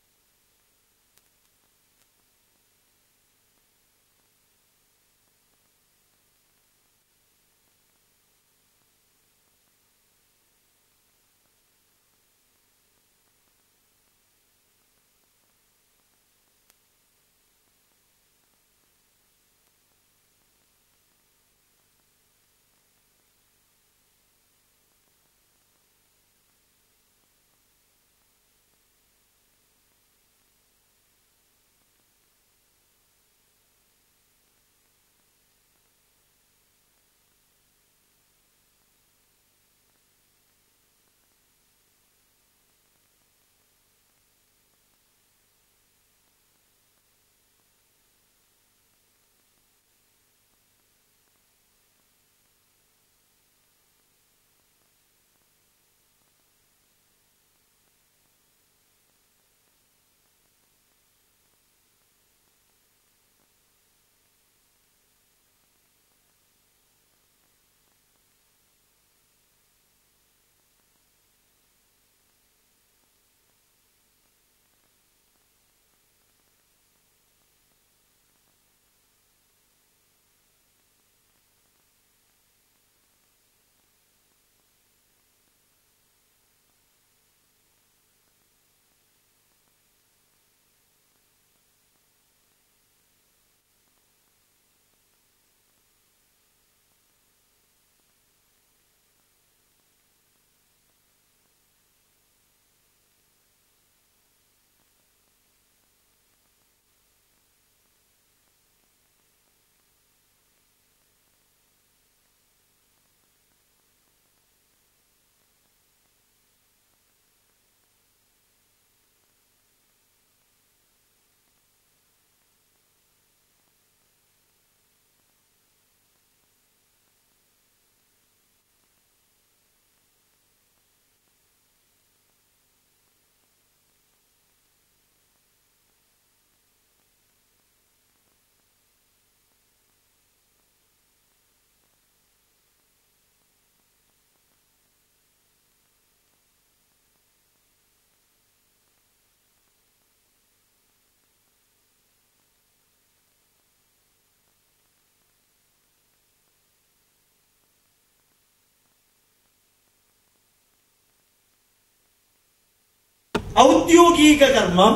ഔദ്യോഗിക കർമ്മം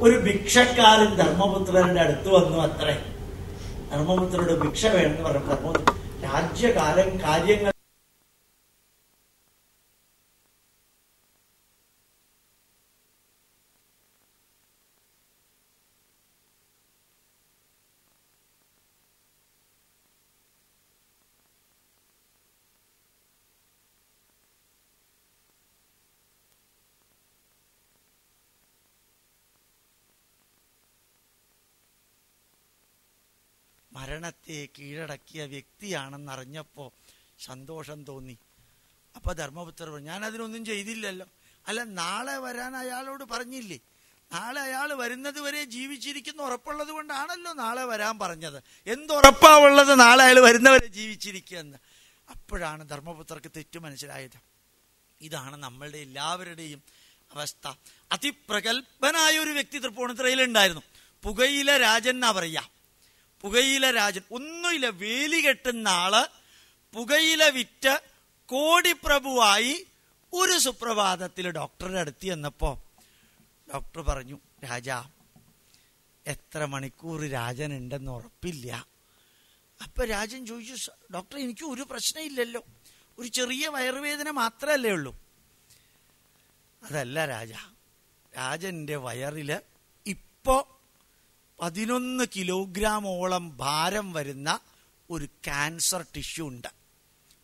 ഒരു ഭിക്ഷക്കാരൻ ധർമ്മപുത്രന്റെ അടുത്ത് വന്നു അത്രേ. ധർമ്മപുത്രരോട് ഭിക്ഷ വേണമെന്ന് പറഞ്ഞു ധർമ്മപുത്രൻ രാജ്യകാലം കാര്യങ്ങൾ മരണത്തെ കീഴടക്കിയ വ്യക്തിയാണെന്നറിഞ്ഞപ്പോൾ സന്തോഷം തോന്നി. അപ്പൊ ധർമ്മപുത്രർ പറഞ്ഞു ഞാൻ അതിനൊന്നും ചെയ്തില്ലല്ലോ. അല്ല നാളെ വരാൻ അയാളോട് പറഞ്ഞില്ലേ? നാളെ അയാൾ വരുന്നത് വരെ ജീവിച്ചിരിക്കുന്ന ഉറപ്പുള്ളത് കൊണ്ടാണല്ലോ നാളെ വരാൻ പറഞ്ഞത്. എന്തുറപ്പാ ഉള്ളത് നാളെ അയാൾ വരുന്നവരെ ജീവിച്ചിരിക്കുമെന്ന് അപ്പോഴാണ് ധർമ്മപുത്രർക്ക് തെറ്റു മനസ്സിലായത്. ഇതാണ് നമ്മളുടെ എല്ലാവരുടെയും അവസ്ഥ. അതിപ്രഗത്ഭനായ ഒരു വ്യക്തി തൃപ്പൂണിത്തുറയിലുണ്ടായിരുന്നു. പുകയില രാജൻ എന്നാ പറയാ. പുകയില രാജൻ. ഒന്നുമില്ല വേലി കെട്ടുന്ന ആൾ പുകയില വിറ്റ് കോടിപ്രഭുവായി ഒരു സുപ്രഭാതത്തിൽ ഡോക്ടറുടെ അടുത്ത് ചെന്നപ്പോ ഡോക്ടർ പറഞ്ഞു രാജാ എത്ര മണിക്കൂർ രാജൻ ഉണ്ടെന്ന് ഉറപ്പില്ല. അപ്പൊ രാജൻ ചോദിച്ചു ഡോക്ടർ എനിക്ക് ഒരു പ്രശ്നമില്ലല്ലോ. ഒരു ചെറിയ വയറുവേദന മാത്രമല്ലേ ഉള്ളൂ. അതല്ല രാജ രാജന്റെ വയറിൽ ഇപ്പോ പതിനൊന്ന് കിലോഗ്രാമോളം ഭാരം വരുന്ന ഒരു ക്യാൻസർ ടിഷ്യൂ ഉണ്ട്.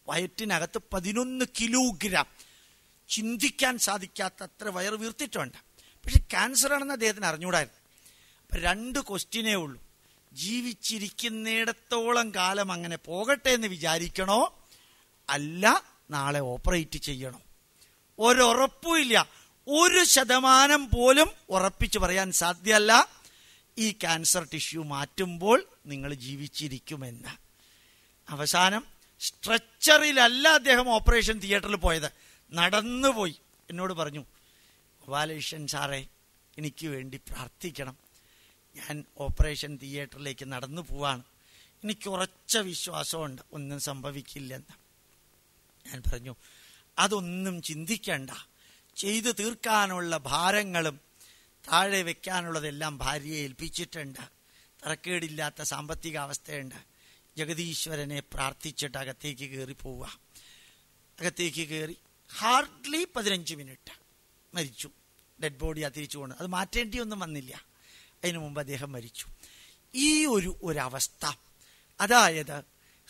വയറ്റിനകത്ത് പതിനൊന്ന് കിലോഗ്രാം. ചിന്തിക്കാൻ സാധിക്കാത്തത്ര വയർ വീർത്തിട്ടുണ്ട്. പക്ഷെ ക്യാൻസർ ആണെന്ന് അദ്ദേഹത്തിന് അറിഞ്ഞൂടായിരുന്നു. അപ്പൊ രണ്ട് ക്വസ്റ്റ്യനേ ഉള്ളൂ. ജീവിച്ചിരിക്കുന്നിടത്തോളം കാലം അങ്ങനെ പോകട്ടെ എന്ന് വിചാരിക്കണോ? അല്ല നാളെ ഓപ്പറേറ്റ് ചെയ്യണോ? ഒരുറപ്പുമില്ല ഒരു ശതമാനം പോലും ഉറപ്പിച്ചു പറയാൻ സാധ്യമല്ല ഈ ക്യാൻസർ ടിഷ്യൂ മാറ്റുമ്പോൾ നിങ്ങൾ ജീവിച്ചിരിക്കുമെന്ന്. അവസാനം സ്ട്രെച്ചറിലല്ല അദ്ദേഹം ഓപ്പറേഷൻ തിയേറ്ററിൽ പോയത്. നടന്നുപോയി. എന്നോട് പറഞ്ഞു ഗോപാലകൃഷ്ണൻ സാറേ എനിക്ക് വേണ്ടി പ്രാർത്ഥിക്കണം. ഞാൻ ഓപ്പറേഷൻ തിയേറ്ററിലേക്ക് നടന്നു പോവാണ്. എനിക്ക് ഉറച്ച വിശ്വാസമുണ്ട്. ഒന്നും സംഭവിക്കില്ലെന്ന്. ഞാൻ പറഞ്ഞു അതൊന്നും ചിന്തിക്കണ്ട. ചെയ്തു തീർക്കാനുള്ള ഭാരങ്ങളും താഴെ വെക്കാനുള്ളതെല്ലാം ഭാര്യയെ ഏൽപ്പിച്ചിട്ടുണ്ട്. തറക്കേടില്ലാത്ത സാമ്പത്തിക അവസ്ഥയുണ്ട്. ജഗതീശ്വരനെ പ്രാർത്ഥിച്ചിട്ട് അകത്തേക്ക് കയറി പോവുക. അകത്തേക്ക് കയറി ഹാർഡ്ലി പതിനഞ്ച് മിനിറ്റ് മരിച്ചു. ഡെഡ് ബോഡി തിരിച്ചു കൊണ്ട് അത് മാറ്റേണ്ടി ഒന്നും വന്നില്ല. അതിനു മുമ്പ് അദ്ദേഹം മരിച്ചു. ഈ ഒരു ഒരവസ്ഥ. അതായത്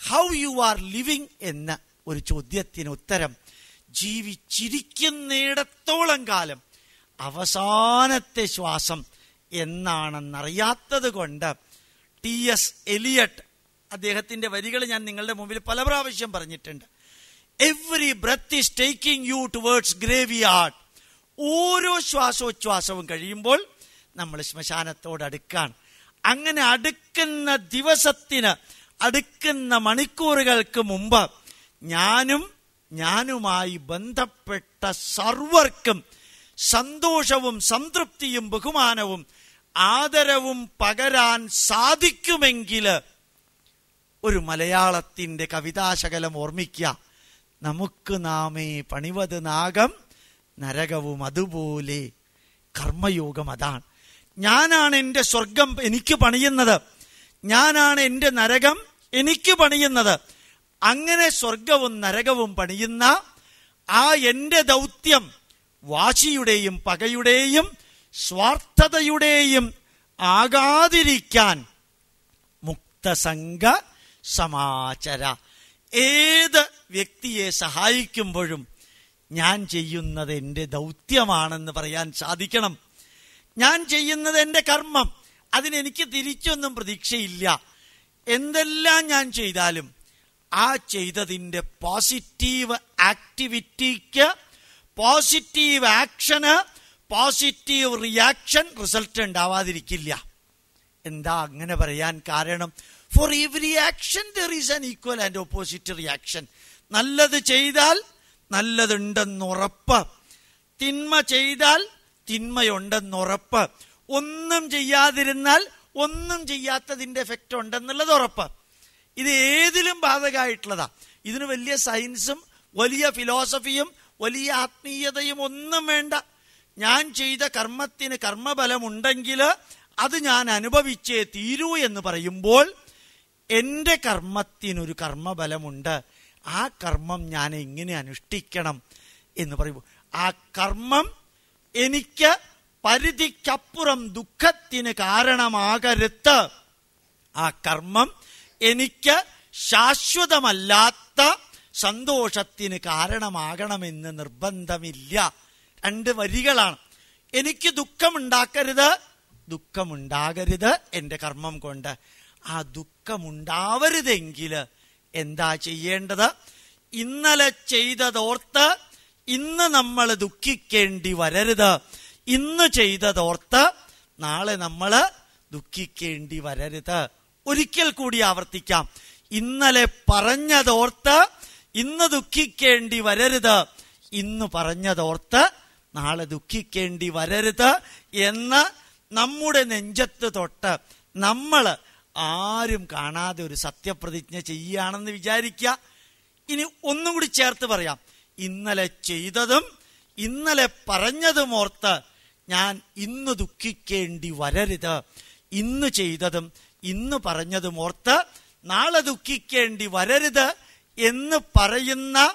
ഹൗ യു ആർ ലിവിങ് എന്ന ഒരു ചോദ്യത്തിന് ഉത്തരം. ജീവിച്ചിരിക്കുന്നിടത്തോളം കാലം അവസാനത്തെ ശ്വാസം എന്നാണെന്നറിയാത്തത് കൊണ്ട് ടി എസ് എലിയട്ട് അദ്ദേഹത്തിന്റെ വരികൾ ഞാൻ നിങ്ങളുടെ മുമ്പിൽ പല പ്രാവശ്യം പറഞ്ഞിട്ടുണ്ട്. Every breath is taking you towards graveyard ഓരോ ശ്വാസോച്ഛ്വാസവും കഴിയുമ്പോൾ നമ്മൾ ശ്മശാനത്തോട് അടുക്കാണ്. അങ്ങനെ അടുക്കുന്ന ദിവസത്തിന് അടുക്കുന്ന മണിക്കൂറുകൾക്ക് മുമ്പ് ഞാനും ഞാനുമായി ബന്ധപ്പെട്ട സർവർക്കും സന്തോഷവും സംതൃപ്തിയും ബഹുമാനവും ആദരവും പകരാൻ സാധിക്കുമെങ്കിൽ ഒരു മലയാളത്തിന്റെ കവിതാശകലം ഓർമ്മിക്കുക. നമുക്ക് നാമേ പണിവത് നാഗം നരകവും അതുപോലെ കർമ്മയോഗം അതാണ്. ഞാനാണ് എന്റെ സ്വർഗം എനിക്ക് പണിയുന്നത്. ഞാനാണ് എന്റെ നരകം എനിക്ക് പണിയുന്നത്. അങ്ങനെ സ്വർഗവും നരകവും പണിയുന്ന ആ എന്റെ ദൗത്യം വാശിയുടെയും പകയുടെയും സ്വാർത്ഥതയുടെയും ആകാതിരിക്കാൻ മുക്തസംഗ സമാചര. ഏത് വ്യക്തിയെ സഹായിക്കുമ്പോഴും ഞാൻ ചെയ്യുന്നത് എന്റെ ദൗത്യമാണെന്ന് പറയാൻ സാധിക്കണം. ഞാൻ ചെയ്യുന്നത് എന്റെ കർമ്മം. അതിനെനിക്ക് തിരിച്ചൊന്നും പ്രതീക്ഷയില്ല. എന്തെല്ലാം ഞാൻ ചെയ്താലും ആ ചെയ്തതിന്റെ പോസിറ്റീവ് ആക്ടിവിറ്റിക്ക് പോസിറ്റീവ് ആക്ഷന് പോസിറ്റീവ് റിയാക്ഷൻ റിസൾട്ട് ഉണ്ടാവാതിരിക്കില്ല. എന്താ അങ്ങനെ പറയാൻ കാരണം? For every action there is an equal and opposite reaction നല്ലത് ചെയ്താൽ നല്ലതുണ്ടെന്നുറപ്പ് തിന്മ ചെയ്താൽ തിന്മയുണ്ടെന്നുറപ്പ് ഒന്നും ചെയ്യാതിരുന്നാൽ ഒന്നും ചെയ്യാത്തതിന്റെ എഫക്റ്റ് ഉണ്ടെന്നുള്ളത് ഉറപ്പ്. ഇത് ഏതിലും ബാധകമായിട്ടുള്ളതാ. ഇതിന് വലിയ സയൻസും വലിയ ഫിലോസഫിയും വലിയ ആത്മീയതയും ഒന്നും വേണ്ട. ഞാൻ ചെയ്ത കർമ്മത്തിന് കർമ്മബലമുണ്ടെങ്കിൽ അത് ഞാൻ അനുഭവിച്ചേ തീരൂ എന്ന് പറയുമ്പോൾ എന്റെ കർമ്മത്തിനൊരു കർമ്മബലമുണ്ട്. ആ കർമ്മം ഞാൻ എങ്ങനെ അനുഷ്ഠിക്കണം എന്ന് പറയുമ്പോൾ ആ കർമ്മം എനിക്ക് പരിധിക്കപ്പുറം ദുഃഖത്തിന് കാരണമാകരുത്ത് ആ കർമ്മം എനിക്ക് ശാശ്വതമല്ലാത്ത സന്തോഷത്തിന് കാരണമാകണമെന്ന് നിർബന്ധമില്ല. രണ്ട് വരികളാണ്. എനിക്ക് ദുഃഖമുണ്ടാക്കരുത് ദുഃഖമുണ്ടാകരുത് എന്റെ കർമ്മം കൊണ്ട്. ആ ദുഃഖമുണ്ടാവരുതെങ്കിൽ എന്താ ചെയ്യേണ്ടത്? ഇന്നലെ ചെയ്തതോർത്ത് ഇന്ന് നമ്മൾ ദുഃഖിക്കേണ്ടി വരരുത്. ഇന്ന് ചെയ്തതോർത്ത് നാളെ നമ്മൾ ദുഃഖിക്കേണ്ടി വരരുത്. ഒരിക്കൽ കൂടി ആവർത്തിക്കാം. ഇന്നലെ പറഞ്ഞതോർത്ത് ഇന്ന് ദുഃഖിക്കേണ്ടി വരരുത് ഇന്ന് പറഞ്ഞതോർത്ത് നാളെ ദുഃഖിക്കേണ്ടി വരരുത് എന്ന് നമ്മുടെ നെഞ്ചത്ത് തൊട്ട് നമ്മൾ ആരും കാണാതെ ഒരു സത്യപ്രതിജ്ഞ ചെയ്യുകയാണെന്ന് വിചാരിക്കുക. ഇനി ഒന്നും കൂടി ചേർത്ത് പറയാം. ഇന്നലെ ചെയ്തതും ഇന്നലെ പറഞ്ഞതും ഓർത്ത് ഞാൻ ഇന്ന് ദുഃഖിക്കേണ്ടി വരരുത്. ഇന്ന് ചെയ്തതും ഇന്ന് പറഞ്ഞതും ഓർത്ത് നാളെ ദുഃഖിക്കേണ്ടി വരരുത് എന്ന് പറയുന്ന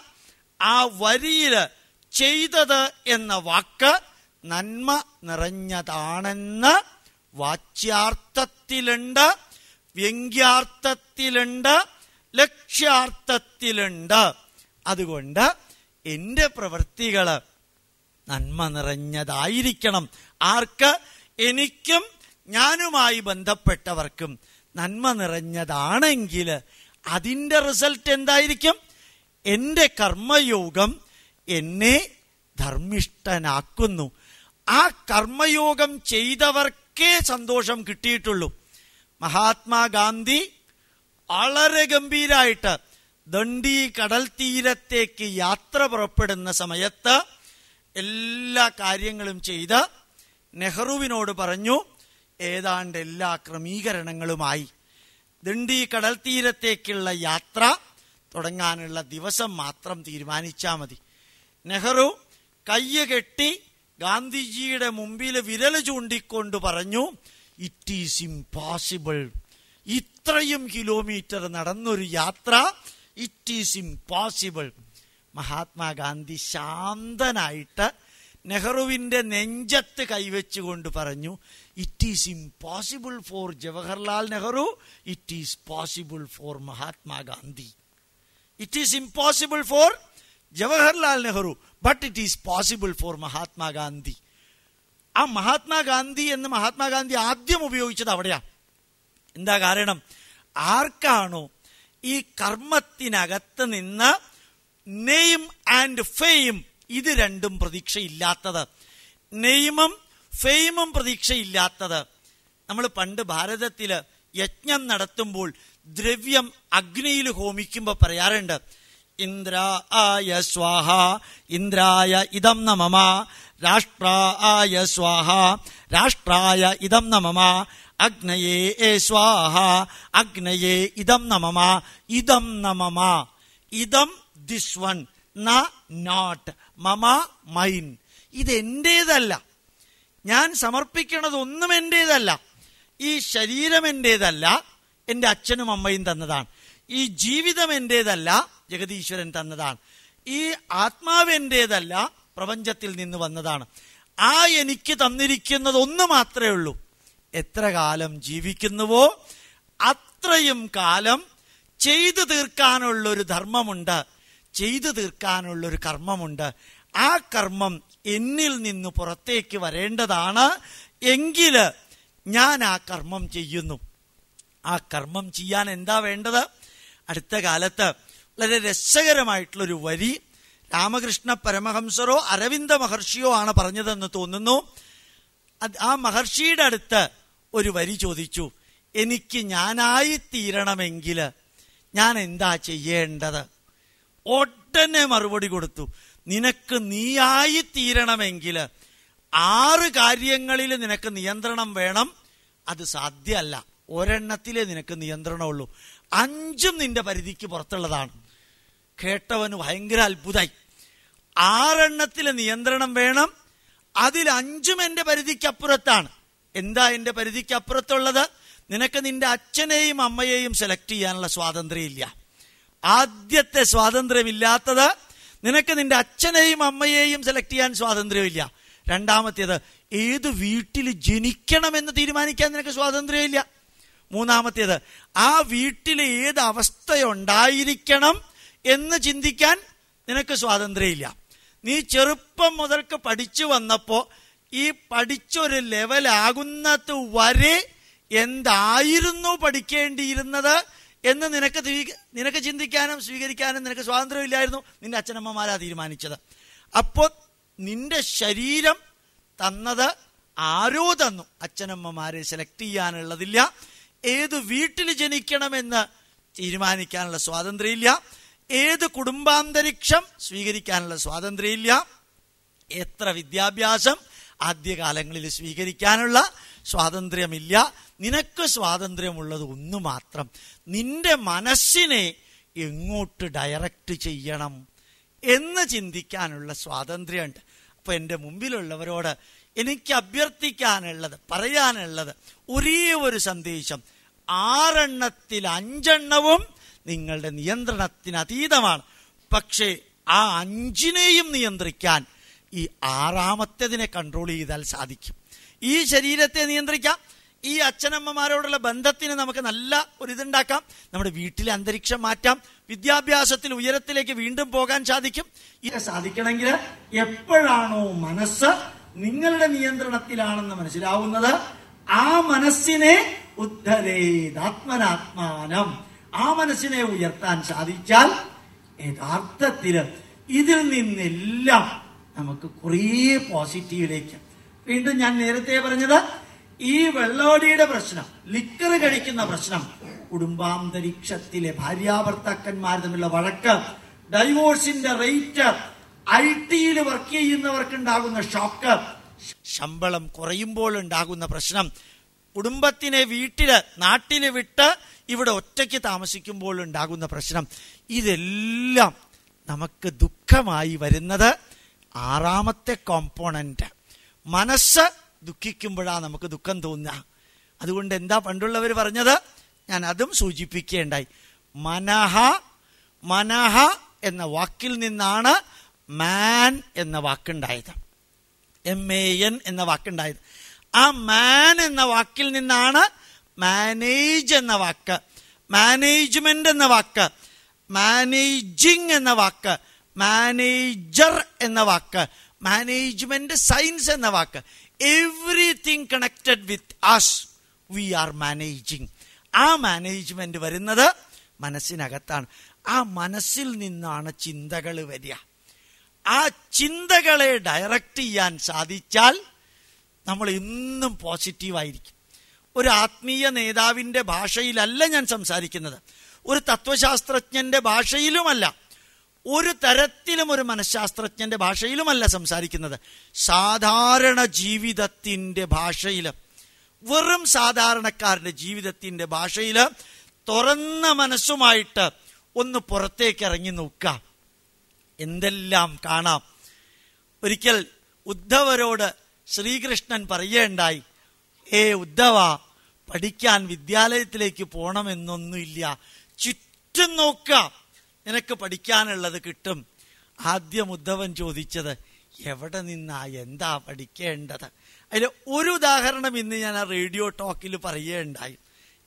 ആ വരിയിൽ ചെയ്തത് എന്ന വാക്ക് നന്മ നിറഞ്ഞതാണെന്ന് വാച്യാർത്ഥത്തിലുണ്ട് വ്യംഗ്യാർത്ഥത്തിലുണ്ട് ലക്ഷ്യാർത്ഥത്തിലുണ്ട്. അതുകൊണ്ട് എന്റെ പ്രവൃത്തികൾ നന്മ നിറഞ്ഞതായിരിക്കണം. ആർക്ക്? എനിക്കും ഞാനുമായി ബന്ധപ്പെട്ടവർക്കും നന്മ നിറഞ്ഞതാണെങ്കിൽ അതിന്റെ റിസൾട്ട് എന്തായിരിക്കും? എന്റെ കർമ്മയോഗം എന്നെ ധർമ്മിഷ്ഠനാക്കുന്നു. ആ കർമ്മയോഗം ചെയ്തവർക്കേ സന്തോഷം കിട്ടിയിട്ടുള്ളൂ. മഹാത്മാഗാന്ധി വളരെ ഗംഭീരായിട്ട് ദണ്ഡി കടൽ തീരത്തേക്ക് യാത്ര പുറപ്പെടുന്ന സമയത്ത് എല്ലാ കാര്യങ്ങളും ചെയ്ത് നെഹ്റുവിനോട് പറഞ്ഞു ഏതാണ്ട് എല്ലാ ക്രമീകരണങ്ങളുമായി. ദണ്ഡി കടൽ തീരത്തേക്കുള്ള യാത്ര തുടങ്ങാനുള്ള ദിവസം മാത്രം തീരുമാനിച്ചാൽ മതി. നെഹ്റു കയ്യ് കെട്ടി ഗാന്ധിജിയുടെ മുമ്പിൽ വിരൽ ചൂണ്ടിക്കൊണ്ട് പറഞ്ഞു ഇറ്റ് ഈസ് ഇംപോസിബിൾ ഇത്രയും കിലോമീറ്റർ നടന്നൊരു യാത്ര ഇറ്റ് ഈസ് ഇംപോസിബിൾ മഹാത്മാഗാന്ധി ശാന്തനായിട്ട് നെഹ്റുവിന്റെ നെഞ്ചത്ത് കൈവച്ചുകൊണ്ട് പറഞ്ഞു it is impossible for Jawaharlal Nehru it is possible for Mahatma Gandhi it is impossible for Jawaharlal Nehru but it is possible for Mahatma Gandhi ആ മഹാത്മാഗാന്ധി എന്ന് മഹാത്മാഗാന്ധി ആദ്യം ഉപയോഗിച്ചത് അവിടെയാ. എന്താ കാരണം? ആർക്കാണോ ഈ കർമ്മത്തിനകത്ത് നിന്ന് നെയിം ആൻഡ് ഫെയിം ഇത് രണ്ടും പ്രതീക്ഷയില്ലാത്തത്. നെയ്മും ഫെയിമും പ്രതീക്ഷയില്ലാത്തത്. നമ്മൾ പണ്ട് ഭാരതത്തിൽ യജ്ഞം നടത്തുമ്പോൾ ദ്രവ്യം അഗ്നിയിൽ ഹോമിക്കുമ്പോൾ പറയാറുണ്ട് ഇന്ദ്രായ സ്വാഹ ഇന്ദ്രായ ഇതം നമമ രാഷ്ട്രായ സ്വാഹ രാഷ്ട്രായ ഇതം നമമ അഗ്നയേ സ്വാഹ അഗ്നയേ ഇതം നമമ ഇതം നമമ ഇതം ദിസ് വൺ നോട്ട്. മമ മൈൻ. ഇത് എന്റേതല്ല ഞാൻ സമർപ്പിക്കണതൊന്നും എന്റേതല്ല. ഈ ശരീരം എന്റേതല്ല. എന്റെ അച്ഛനും അമ്മയും തന്നതാണ്. ഈ ജീവിതം എന്റേതല്ല. ജഗതീശ്വരൻ തന്നതാണ്. ഈ ആത്മാവ് എന്റേതല്ല. പ്രപഞ്ചത്തിൽ നിന്ന് വന്നതാണ്. ആ എനിക്ക് തന്നിരിക്കുന്നത് ഒന്ന് മാത്രമേ ഉള്ളൂ. എത്ര കാലം ജീവിക്കുന്നുവോ അത്രയും കാലം ചെയ്തു തീർക്കാനുള്ളൊരു ധർമ്മമുണ്ട്. ചെയ്തു തീർക്കാനുള്ള ഒരു കർമ്മമുണ്ട്. ആ കർമ്മം എന്നിൽ നിന്ന് പുറത്തേക്ക് വരേണ്ടതാണ് എങ്കിൽ ഞാൻ ആ കർമ്മം ചെയ്യുന്നു. ആ കർമ്മം ചെയ്യാൻ എന്താ വേണ്ടത്? അടുത്ത കാലത്ത് വളരെ രസകരമായിട്ടുള്ളൊരു വരി രാമകൃഷ്ണ പരമഹംസരോ അരവിന്ദ മഹർഷിയോ ആണ് പറഞ്ഞതെന്ന് തോന്നുന്നു. ആ മഹർഷിയുടെ അടുത്ത് ഒരു വരി ചോദിച്ചു. എനിക്ക് ഞാനായി തീരണമെങ്കിൽ ഞാൻ എന്താ ചെയ്യേണ്ടത്? ഉടനെ മറുപടി കൊടുത്തു. നിനക്ക് നീയായി തീരണമെങ്കിൽ ആറ് കാര്യങ്ങളിൽ നിനക്ക് നിയന്ത്രണം വേണം. അത് സാധ്യമല്ല. ഒരെണ്ണത്തിലേ നിനക്ക് നിയന്ത്രണമുള്ളൂ. അഞ്ചും നിന്റെ പരിധിക്ക് പുറത്തുള്ളതാണ്. കേട്ടവന് ഭയങ്കര അത്ഭുതമായി ആറെണ്ണത്തിലെ നിയന്ത്രണം വേണം. അതിൽ അഞ്ചും എന്റെ പരിധിക്കപ്പുറത്താണ്. എന്താ എന്റെ പരിധിക്കപ്പുറത്തുള്ളത്? നിനക്ക് നിന്റെ അച്ഛനെയും അമ്മയെയും സെലക്ട് ചെയ്യാനുള്ള സ്വാതന്ത്ര്യം ഇല്ല ആദ്യത്തെ സ്വാതന്ത്ര്യമില്ലാത്തത് നിനക്ക് നിന്റെ അച്ഛനെയും അമ്മയെയും സെലക്ട് ചെയ്യാൻ സ്വാതന്ത്ര്യമില്ല. രണ്ടാമത്തേത് ഏത് വീട്ടിൽ ജനിക്കണമെന്ന് തീരുമാനിക്കാൻ നിനക്ക് സ്വാതന്ത്ര്യമില്ല. മൂന്നാമത്തേത് ആ വീട്ടിൽ ഏത് അവസ്ഥയുണ്ടായിരിക്കണം എന്ന് ചിന്തിക്കാൻ നിനക്ക് സ്വാതന്ത്ര്യമില്ല. നീ ചെറുപ്പം മുതൽക്ക് പഠിച്ചു വന്നപ്പോൾ ഈ പഠിച്ചൊരു ലെവലാകുന്നത് വരെ എന്തായിരുന്നു പഠിക്കേണ്ടിയിരുന്നത്? എന്ന് നിനക്ക് നിനക്ക് ചിന്തിക്കാനും സ്വീകരിക്കാനും നിനക്ക് സ്വാതന്ത്ര്യമില്ലായിരുന്നു നിന്റെ അച്ഛനമ്മമാരാ തീരുമാനിച്ചത്. അപ്പോൾ നിന്റെ ശരീരം തന്നത് ആരോ തന്നു. അച്ഛനമ്മമാരെ സെലക്ട് ചെയ്യാനുള്ളതില്ല. ഏത് വീട്ടിൽ ജനിക്കണമെന്ന് തീരുമാനിക്കാനുള്ള സ്വാതന്ത്ര്യമില്ല. ഏത് കുടുംബാന്തരീക്ഷം സ്വീകരിക്കാനുള്ള സ്വാതന്ത്ര്യമില്ല. എത്ര വിദ്യാഭ്യാസം ആദ്യകാലങ്ങളിൽ സ്വീകരിക്കാനുള്ള സ്വാതന്ത്ര്യമില്ല. നിനക്ക് സ്വാതന്ത്ര്യമുള്ളത് ഒന്ന് മാത്രം നിന്റെ മനസ്സിനെ എങ്ങോട്ട് ഡയറക്റ്റ് ചെയ്യണം എന്ന് ചിന്തിക്കാനുള്ള സ്വാതന്ത്ര്യമുണ്ട്. അപ്പൊ എന്റെ മുമ്പിലുള്ളവരോട് എനിക്ക് അഭ്യർത്ഥിക്കാനുള്ളത് പറയാനുള്ളത് ഒരേ ഒരു സന്ദേശം. ആറെണ്ണത്തിൽ അഞ്ചെണ്ണവും നിങ്ങളുടെ നിയന്ത്രണത്തിന് അതീതമാണ്. പക്ഷേ ആ അഞ്ചിനെയും നിയന്ത്രിക്കാൻ ഈ ആറാമത്തേതിനെ കൺട്രോൾ ചെയ്താൽ സാധിക്കും. ഈ ശരീരത്തെ നിയന്ത്രിക്കാം. ഈ അച്ഛനമ്മമാരോടുള്ള ബന്ധത്തിന് നമുക്ക് നല്ല ഒരു ഇതുണ്ടാക്കാം. നമ്മുടെ വീട്ടിലെ അന്തരീക്ഷം മാറ്റാം. വിദ്യാഭ്യാസത്തിൽ ഉയരത്തിലേക്ക് വീണ്ടും പോകാൻ സാധിക്കും. ഇത് സാധിക്കണമെങ്കിൽ എപ്പോഴാണോ മനസ്സ് നിങ്ങളുടെ നിയന്ത്രണത്തിലാണെന്ന് മനസ്സിലാവുന്നത് ആ മനസ്സിനെ ഉദ്ധരേതാത്മനാത്മാനം ആ മനസ്സിനെ ഉയർത്താൻ സാധിച്ചാൽ യഥാർത്ഥത്തിൽ ഇതിൽ നിന്നെല്ലാം നമുക്ക് കുറേ പോസിറ്റീവിലേക്ക് വീണ്ടും ഞാൻ നേരത്തെ പറഞ്ഞത് ഈ വെള്ളോടിയുടെ പ്രശ്നം ലിക്കർ കഴിക്കുന്ന പ്രശ്നം കുടുംബാന്തരീക്ഷത്തിലെ ഭാര്യാഭർത്താക്കന്മാർ തമ്മിലുള്ള വഴക്ക് ഡൈവോഴ്സിന്റെ റേറ്റ് ഐ ടിയിൽ വർക്ക് ചെയ്യുന്നവർക്ക് ഉണ്ടാകുന്ന ഷോക്ക് ശമ്പളം കുറയുമ്പോൾ ഉണ്ടാകുന്ന പ്രശ്നം കുടുംബത്തിനെ വീട്ടിൽ നാട്ടിൽ വിട്ട് ഇവിടെ ഒറ്റയ്ക്ക് താമസിക്കുമ്പോൾ ഉണ്ടാകുന്ന പ്രശ്നം ഇതെല്ലാം നമുക്ക് ദുഃഖമായി വരുന്നത് ആറാമത്തെ കോമ്പോണന്റ് മനസ്സ് ദുഃഖിക്കുമ്പോഴാണ് നമുക്ക് ദുഃഖം തോന്നുക. അതുകൊണ്ട് എന്താ പണ്ടുള്ളവർ പറഞ്ഞത്? ഞാൻ അതും സൂചിപ്പിക്കേണ്ടായി. മനഹ മനഹ എന്ന വാക്കിൽ നിന്നാണ് മാൻ എന്ന വാക്കുണ്ടായത്. എം എ എൻ എന്ന വാക്കുണ്ടായത്. ആ മാൻ എന്ന വാക്കിൽ നിന്നാണ് മാനേജ് എന്ന വാക്ക് മാനേജ്മെന്റ് എന്ന വാക്ക് മാനേജിങ് എന്ന വാക്ക് മാനേജർ എന്ന വാക്ക് മാനേജ്മെന്റ് സയൻസ് എന്ന വാക്ക്. Everything connected with as we are managing ആ മാനേജ്മെന്റ് വരുന്നത് മനസ്സിനകത്താണ്. ആ മനസ്സിൽ നിന്നാണ് ചിന്തകൾ വരിക. ആ ചിന്തകളെ ഡയറക്റ്റ് ചെയ്യാൻ സാധിച്ചാൽ നമ്മൾ എന്നും പോസിറ്റീവായിരിക്കും ഒരു ആത്മീയ നേതാവിന്റെ ഭാഷയിലല്ല ഞാൻ സംസാരിക്കുന്നത്. ഒരു തത്വശാസ്ത്രജ്ഞന്റെ ഭാഷയിലുമല്ല. ഒരു തരത്തിലും ഒരു മനഃശാസ്ത്രജ്ഞന്റെ ഭാഷയിലുമല്ല സംസാരിക്കുന്നത്. സാധാരണ ജീവിതത്തിന്റെ ഭാഷയിൽ വെറും സാധാരണക്കാരന്റെ ജീവിതത്തിന്റെ ഭാഷയിൽ തുറന്ന മനസ്സുമായിട്ട് ഒന്ന് പുറത്തേക്ക് ഇറങ്ങി നോക്കാം എന്തെല്ലാം കാണാം. ഒരിക്കൽ ഉദ്ധവരോട് ശ്രീകൃഷ്ണൻ പറയേണ്ടായി ഏ ഉദ്ധവ പഠിക്കാൻ വിദ്യാലയത്തിലേക്ക് പോകണമെന്നൊന്നുമില്ല ചുറ്റും നോക്കാം നിനക്ക് പഠിക്കാനുള്ളത് കിട്ടും. ആദ്യം ഉദ്ധവൻ ചോദിച്ചത് എവിടെ നിന്നാ? എന്താ പഠിക്കേണ്ടത്? അതിൽ ഒരു ഉദാഹരണം ഇന്ന് ഞാൻ ആ റേഡിയോ ടോക്കിൽ പറയുകയുണ്ടായി.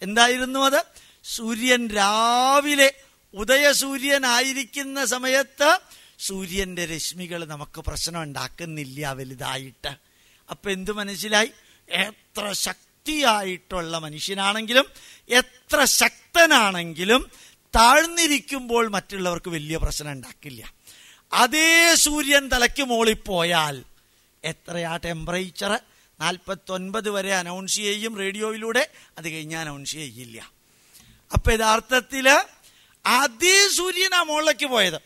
എന്തായിരുന്നു അത്? സൂര്യൻ രാവിലെ ഉദയസൂര്യനായിരിക്കുന്ന സമയത്ത് സൂര്യന്റെ രശ്മികൾ നമുക്ക് പ്രശ്നം ഉണ്ടാക്കുന്നില്ല വലുതായിട്ട്. അപ്പൊ എന്തു മനസ്സിലായി? എത്ര ശക്തിയായിട്ടുള്ള മനുഷ്യനാണെങ്കിലും എത്ര ശക്തനാണെങ്കിലും താഴ്ന്നിരിക്കുമ്പോൾ മറ്റുള്ളവർക്ക് വലിയ പ്രശ്നം ഉണ്ടാക്കില്ല. അതേ സൂര്യൻ തലയ്ക്ക് മുകളിൽ പോയാൽ എത്രയാ ടെമ്പറേച്ചർ നാൽപ്പത്തൊൻപത് വരെ അനൗൺസ് ചെയ്യും റേഡിയോയിലൂടെ. അത് കഴിഞ്ഞ് അനൗൺസ് ചെയ്യില്ല. അപ്പൊ യഥാർത്ഥത്തിൽ അതേ സൂര്യനാ മുകളിലേക്ക് പോയത്.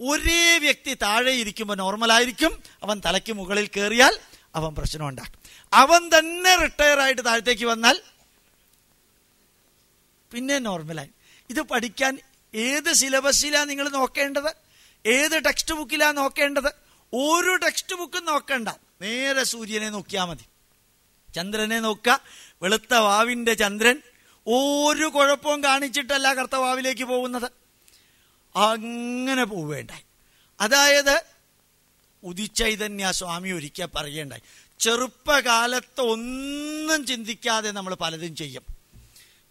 ഒരേ വ്യക്തി താഴെ ഇരിക്കുമ്പോൾ നോർമലായിരിക്കും അവൻ തലയ്ക്ക് മുകളിൽ കയറിയാൽ അവൻ പ്രശ്നം ഉണ്ടാക്കും. അവൻ തന്നെ റിട്ടയർ ആയിട്ട് താഴത്തേക്ക് വന്നാൽ പിന്നെ നോർമലായി ഇത് പഠിക്കാൻ ഏത് സിലബസിലാണ് നിങ്ങൾ നോക്കേണ്ടത്? ഏത് ടെക്സ്റ്റ് ബുക്കിലാണ് നോക്കേണ്ടത്? ഒരു ടെക്സ്റ്റ് ബുക്കും നോക്കണ്ട. നേരെ സൂര്യനെ നോക്കിയാൽ മതി. ചന്ദ്രനെ നോക്കുക. വെളുത്ത വാവിന്റെ ചന്ദ്രൻ. ഒരു കുഴപ്പവും കാണിച്ചിട്ടല്ല കർത്തവാവിലേക്ക് പോകുന്നത്. അങ്ങനെ പോവേണ്ടായി. അതായത് ഉദിച്ചൈതന്യ സ്വാമി ഒരിക്കൽ പറയണ്ടായി ചെറുപ്പകാലത്ത് ഒന്നും ചിന്തിക്കാതെ നമ്മൾ പലതും ചെയ്യും.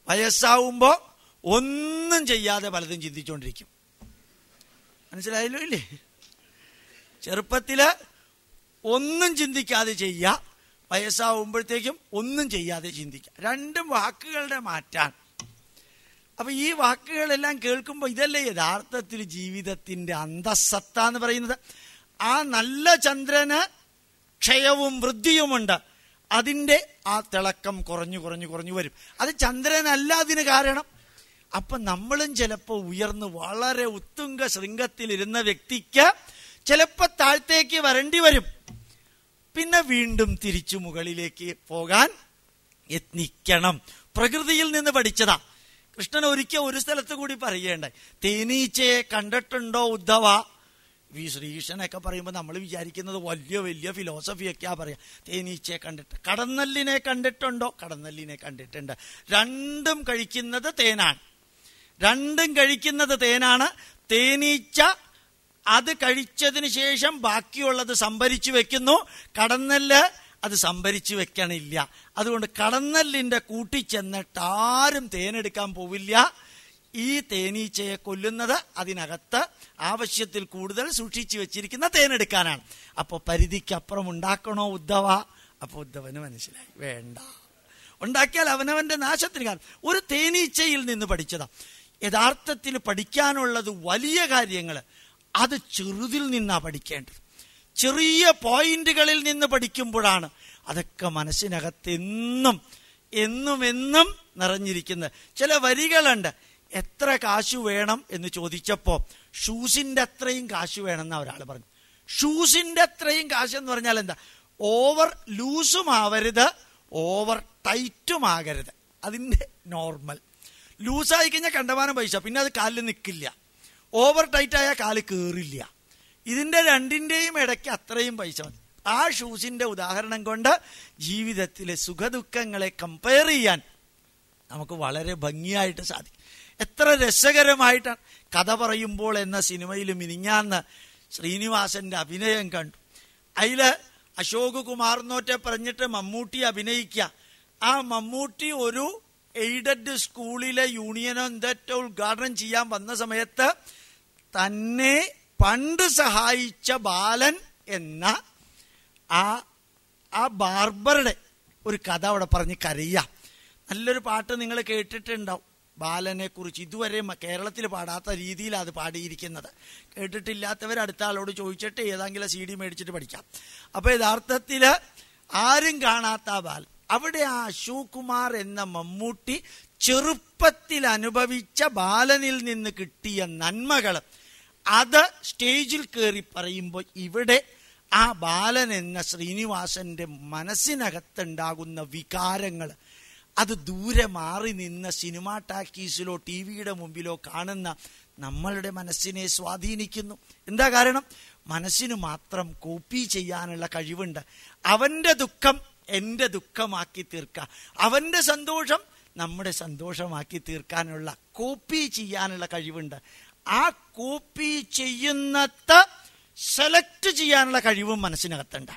വയസ്സാവുമ്പോൾ ഒന്നും ചെയ്യാതെ പലതും ചിന്തിച്ചുകൊണ്ടിരിക്കും മനസ്സിലായല്ലോ ഇല്ലേ? ചെറുപ്പത്തിൽ ഒന്നും ചിന്തിക്കാതെ ചെയ്യുക വയസ്സാവുമ്പോഴത്തേക്കും ഒന്നും ചെയ്യാതെ ചിന്തിക്കുക രണ്ടും വാക്കുകളുടെ മാറ്റാണ്. അപ്പൊ ഈ വാക്കുകളെല്ലാം കേൾക്കുമ്പോൾ ഇതല്ലേ യഥാർത്ഥത്തിൽ ജീവിതത്തിന്റെ അന്തസത്ത എന്ന് പറയുന്നത്? ആ നല്ല ചന്ദ്രന് ക്ഷയവും വൃദ്ധിയുമുണ്ട്. അതിന്റെ ആ തിളക്കം കുറഞ്ഞു കുറഞ്ഞു കുറഞ്ഞു വരും. അത് ചന്ദ്രനല്ല അതിന് കാരണം. അപ്പൊ നമ്മളും ചിലപ്പോൾ ഉയർന്ന് വളരെ ഉത്തുംഗ ശൃംഗത്തിലിരുന്ന വ്യക്തിക്ക് ചിലപ്പോൾ താഴത്തേക്ക് വരണ്ടി വരും. പിന്നെ വീണ്ടും തിരിച്ചു മുകളിലേക്ക് പോകാൻ യത്നിക്കണം. പ്രകൃതിയിൽ നിന്ന് പഠിച്ചതാ. കൃഷ്ണൻ ഒരിക്കൽ ഒരു സ്ഥലത്ത് കൂടി പറയേണ്ടേ തേനീച്ചയെ കണ്ടിട്ടുണ്ടോ ഉദ്ധവ? വി ശ്രീകൃഷ്ണനൊക്കെ പറയുമ്പോൾ നമ്മൾ വിചാരിക്കുന്നത് വലിയ വലിയ ഫിലോസഫിയൊക്കെയാ പറയാ. തേനീച്ചയെ കണ്ടിട്ട് കടന്നല്ലിനെ കണ്ടിട്ടുണ്ടോ? കടന്നല്ലിനെ കണ്ടിട്ടുണ്ട്. രണ്ടും കഴിക്കുന്നത് തേനാണ്. രണ്ടും കഴിക്കുന്നത് തേനാണ്. തേനീച്ച അത് കഴിച്ചതിന് ശേഷം ബാക്കിയുള്ളത് സംഭരിച്ചു വെക്കുന്നു. കടന്നൽ അത് സംഭരിച്ചു വെക്കണില്ല. അതുകൊണ്ട് കടന്നല്ലിന്റെ കൂട്ടിച്ചെന്നിട്ട് ആരും തേനെടുക്കാൻ പോവില്ല. ഈ തേനീച്ചയെ കൊല്ലുന്നത് അതിനകത്ത് ആവശ്യത്തിൽ കൂടുതൽ സൂക്ഷിച്ചു വെച്ചിരിക്കുന്ന തേനെടുക്കാനാണ്. അപ്പോൾ പരിധിക്കപ്പുറം ഉണ്ടാക്കണോ ഉദ്ധവ? അപ്പോൾ ഉദ്ധവന് മനസ്സിലായി. വേണ്ട. ഉണ്ടാക്കിയാൽ അവനവന്റെ നാശത്തിന് കാരണം. ഒരു തേനീച്ചയിൽ നിന്ന് പഠിച്ചതാ. യഥാർത്ഥത്തിൽ പഠിക്കാനുള്ളത് വലിയ കാര്യങ്ങൾ. അത് ചെറുതിൽ നിന്നാണ് പഠിക്കേണ്ടത്. ചെറിയ പോയിന്റുകളിൽ നിന്ന് പഠിക്കുമ്പോഴാണ് അതൊക്കെ മനസ്സിനകത്ത് എന്നും എന്നും എന്നും നിറഞ്ഞിരിക്കുന്നത്. ചില വരികളുണ്ട്. എത്ര കാശ് വേണം എന്ന് ചോദിച്ചപ്പോൾ ഷൂസിന്റെ അത്രയും കാശ് വേണമെന്ന് ഒരാൾ പറഞ്ഞു. ഷൂസിന്റെ അത്രയും കാശ് എന്ന് പറഞ്ഞാൽ എന്താ? ഓവർ ലൂസും ആവരുത് ഓവർ ടൈറ്റും ആകരുത് അതിന്റെ നോർമൽ. ലൂസായി കഴിഞ്ഞാൽ കണ്ടമാനം പൈസ. പിന്നെ അത് കാലിൽ നിൽക്കില്ല ഓവർ ടൈറ്റ് ആയാൽ കാൽ കയറില്ല ഇതിന്റെ രണ്ടിന്റെയും ഇടയ്ക്ക് അത്രയും പൈസ മതി. ആ ഷൂസിന്റെ ഉദാഹരണം കൊണ്ട് ജീവിതത്തിലെ സുഖദുഃഖങ്ങളെ കമ്പയർ ചെയ്യാൻ നമുക്ക് വളരെ ഭംഗിയായിട്ട് സാധിക്കും. എത്ര രസകരമായിട്ടാണ് കഥ പറയുമ്പോൾ എന്ന സിനിമയിൽ മിനിഞ്ഞാന്ന് ശ്രീനിവാസന്റെ അഭിനയം കണ്ടു. അതിൽ അശോക് കുമാറിനോറ്റെ പറഞ്ഞിട്ട് മമ്മൂട്ടി അഭിനയിക്കുക. ആ മമ്മൂട്ടി ഒരു എയ്ഡഡ് സ്കൂളിലെ യൂണിയനോ എന്തോ ഉദ്ഘാടനം ചെയ്യാൻ വന്ന സമയത്ത് തന്നെ പണ്ട് സഹായിച്ച ബാലൻ എന്ന ആ ആ ബാർബറുടെ ഒരു കഥ അവിടെ പറഞ്ഞ് കരയാം നല്ലൊരു പാട്ട് നിങ്ങൾ കേട്ടിട്ടുണ്ടാവും. ബാലനെ കുറിച്ച് ഇതുവരെ കേരളത്തിൽ പാടാത്ത രീതിയിലാണ് അത് പാടിയിരിക്കുന്നത്. കേട്ടിട്ടില്ലാത്തവർ അടുത്ത ആളോട് ചോദിച്ചിട്ട് ഏതെങ്കിലും സി ഡി മേടിച്ചിട്ട് പഠിക്കാം. അപ്പൊ യഥാർത്ഥത്തിൽ ആരും കാണാത്ത ബാലൻ. അവിടെ ആ അശോകുമാർ എന്ന മമ്മൂട്ടി ചെറുപ്പത്തിൽ അനുഭവിച്ച ബാലനിൽ നിന്ന് കിട്ടിയ നന്മകൾ. അത് സ്റ്റേജിൽ കയറി പറയുമ്പോൾ ഇവിടെ ആ ബാലൻ എന്ന ശ്രീനിവാസന്റെ മനസ്സിനകത്തുണ്ടാകുന്ന വികാരങ്ങൾ. അത് ദൂരെ മാറി നിന്ന് സിനിമാ ടാക്കീസിലോ ടി വിയുടെ മുമ്പിലോ കാണുന്ന നമ്മളുടെ മനസ്സിനെ സ്വാധീനിക്കുന്നു. എന്താ കാരണം? മനസ്സിന് മാത്രം കോപ്പി ചെയ്യാനുള്ള കഴിവുണ്ട്. അവന്റെ ദുഃഖം എന്റെ ദുഃഖമാക്കി തീർക്കുക അവന്റെ സന്തോഷം നമ്മുടെ സന്തോഷമാക്കി തീർക്കാനുള്ള കോപ്പി ചെയ്യാനുള്ള കഴിവുണ്ട്. ആ കോപ്പി ചെയ്യുന്നത് സെലക്ട് ചെയ്യാനുള്ള കഴിവും മനസ്സിനകത്തുണ്ട്.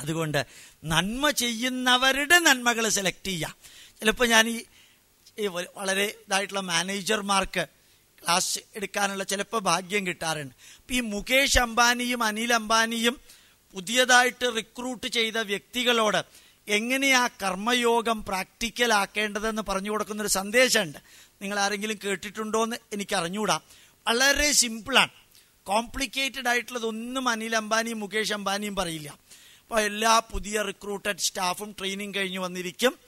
അതുകൊണ്ട് നന്മ ചെയ്യുന്നവരുടെ നന്മകൾ സെലക്ട് ചെയ്യാം. ചിലപ്പോൾ ഞാൻ ഈ വളരെ ഇതായിട്ടുള്ള മാനേജർമാർക്ക് ക്ലാസ് എടുക്കാനുള്ള ചിലപ്പോൾ ഭാഗ്യം കിട്ടാറുണ്ട്. ഇപ്പം ഈ മുകേഷ് അംബാനിയും അനിൽ അംബാനിയും പുതിയതായിട്ട് റിക്രൂട്ട് ചെയ്ത വ്യക്തികളോട് എങ്ങനെയാ കർമ്മയോഗം പ്രാക്ടിക്കൽ ആക്കേണ്ടതെന്ന് പറഞ്ഞു കൊടുക്കുന്ന ഒരു സന്ദേശമുണ്ട്. നിങ്ങൾ ആരെങ്കിലും കേട്ടിട്ടുണ്ടോ എന്ന് എനിക്ക് അറിഞ്ഞുകൂടാ വളരെ സിമ്പിളാണ് കോംപ്ലിക്കേറ്റഡ് ആയിട്ടുള്ളതൊന്നും അനിൽ അംബാനിയും മുകേഷ് അംബാനിയും പറയില്ല. അപ്പോൾ എല്ലാ പുതിയ റിക്രൂട്ടഡ് സ്റ്റാഫും ട്രെയിനിങ് കഴിഞ്ഞ് വന്നിരിക്കും.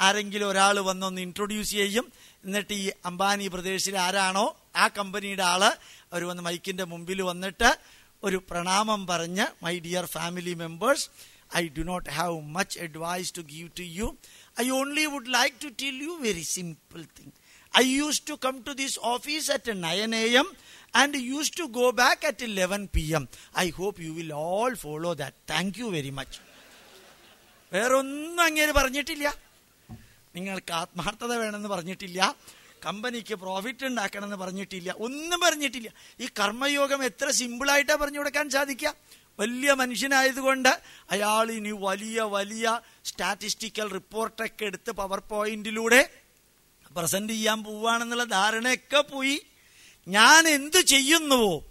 ആരെങ്കിലും ഒരാൾ വന്നൊന്ന് ഇൻട്രൊഡ്യൂസ് ചെയ്യും. എന്നിട്ട് ഈ അംബാനി ബ്രദേഴ്സിൽ ആരാണോ ആ കമ്പനിയുടെ ആൾ അവർ വന്ന് മൈക്കിന്റെ മുമ്പിൽ വന്നിട്ട് ഒരു പ്രണാമം പറഞ്ഞ് my dear family members I do not have much advice to give to you I only would like to tell you very simple thing I used to come to this office at 9 a.m. and used to go back at 11 p.m. I hope you will all follow that. Thank you very much. വേറൊന്നും അങ്ങേര് പറഞ്ഞിട്ടില്ല നിങ്ങൾക്ക് ആത്മാർത്ഥത വേണമെന്ന് പറഞ്ഞിട്ടില്ല കമ്പനിക്ക് profit ഉണ്ടാക്കണം എന്ന് പറഞ്ഞിട്ടില്ല. ഒന്നും പറഞ്ഞിട്ടില്ല. ഈ കർമ്മയോഗം എത്ര സിമ്പിളായിട്ടാ പറഞ്ഞു കൊടുക്കാൻ സാധിക്കുക? വലിയ മനുഷ്യനായതുകൊണ്ട് അയാൾ ഇനി വലിയ വലിയ സ്റ്റാറ്റിസ്റ്റിക്കൽ റിപ്പോർട്ടൊക്കെ എടുത്ത് പവർ പോയിന്റിലൂടെ പ്രസന്റ് ചെയ്യാൻ പോവാണെന്നുള്ള ധാരണയൊക്കെ പോയി. ഞാൻ എന്ത് ചെയ്യുന്നുവോ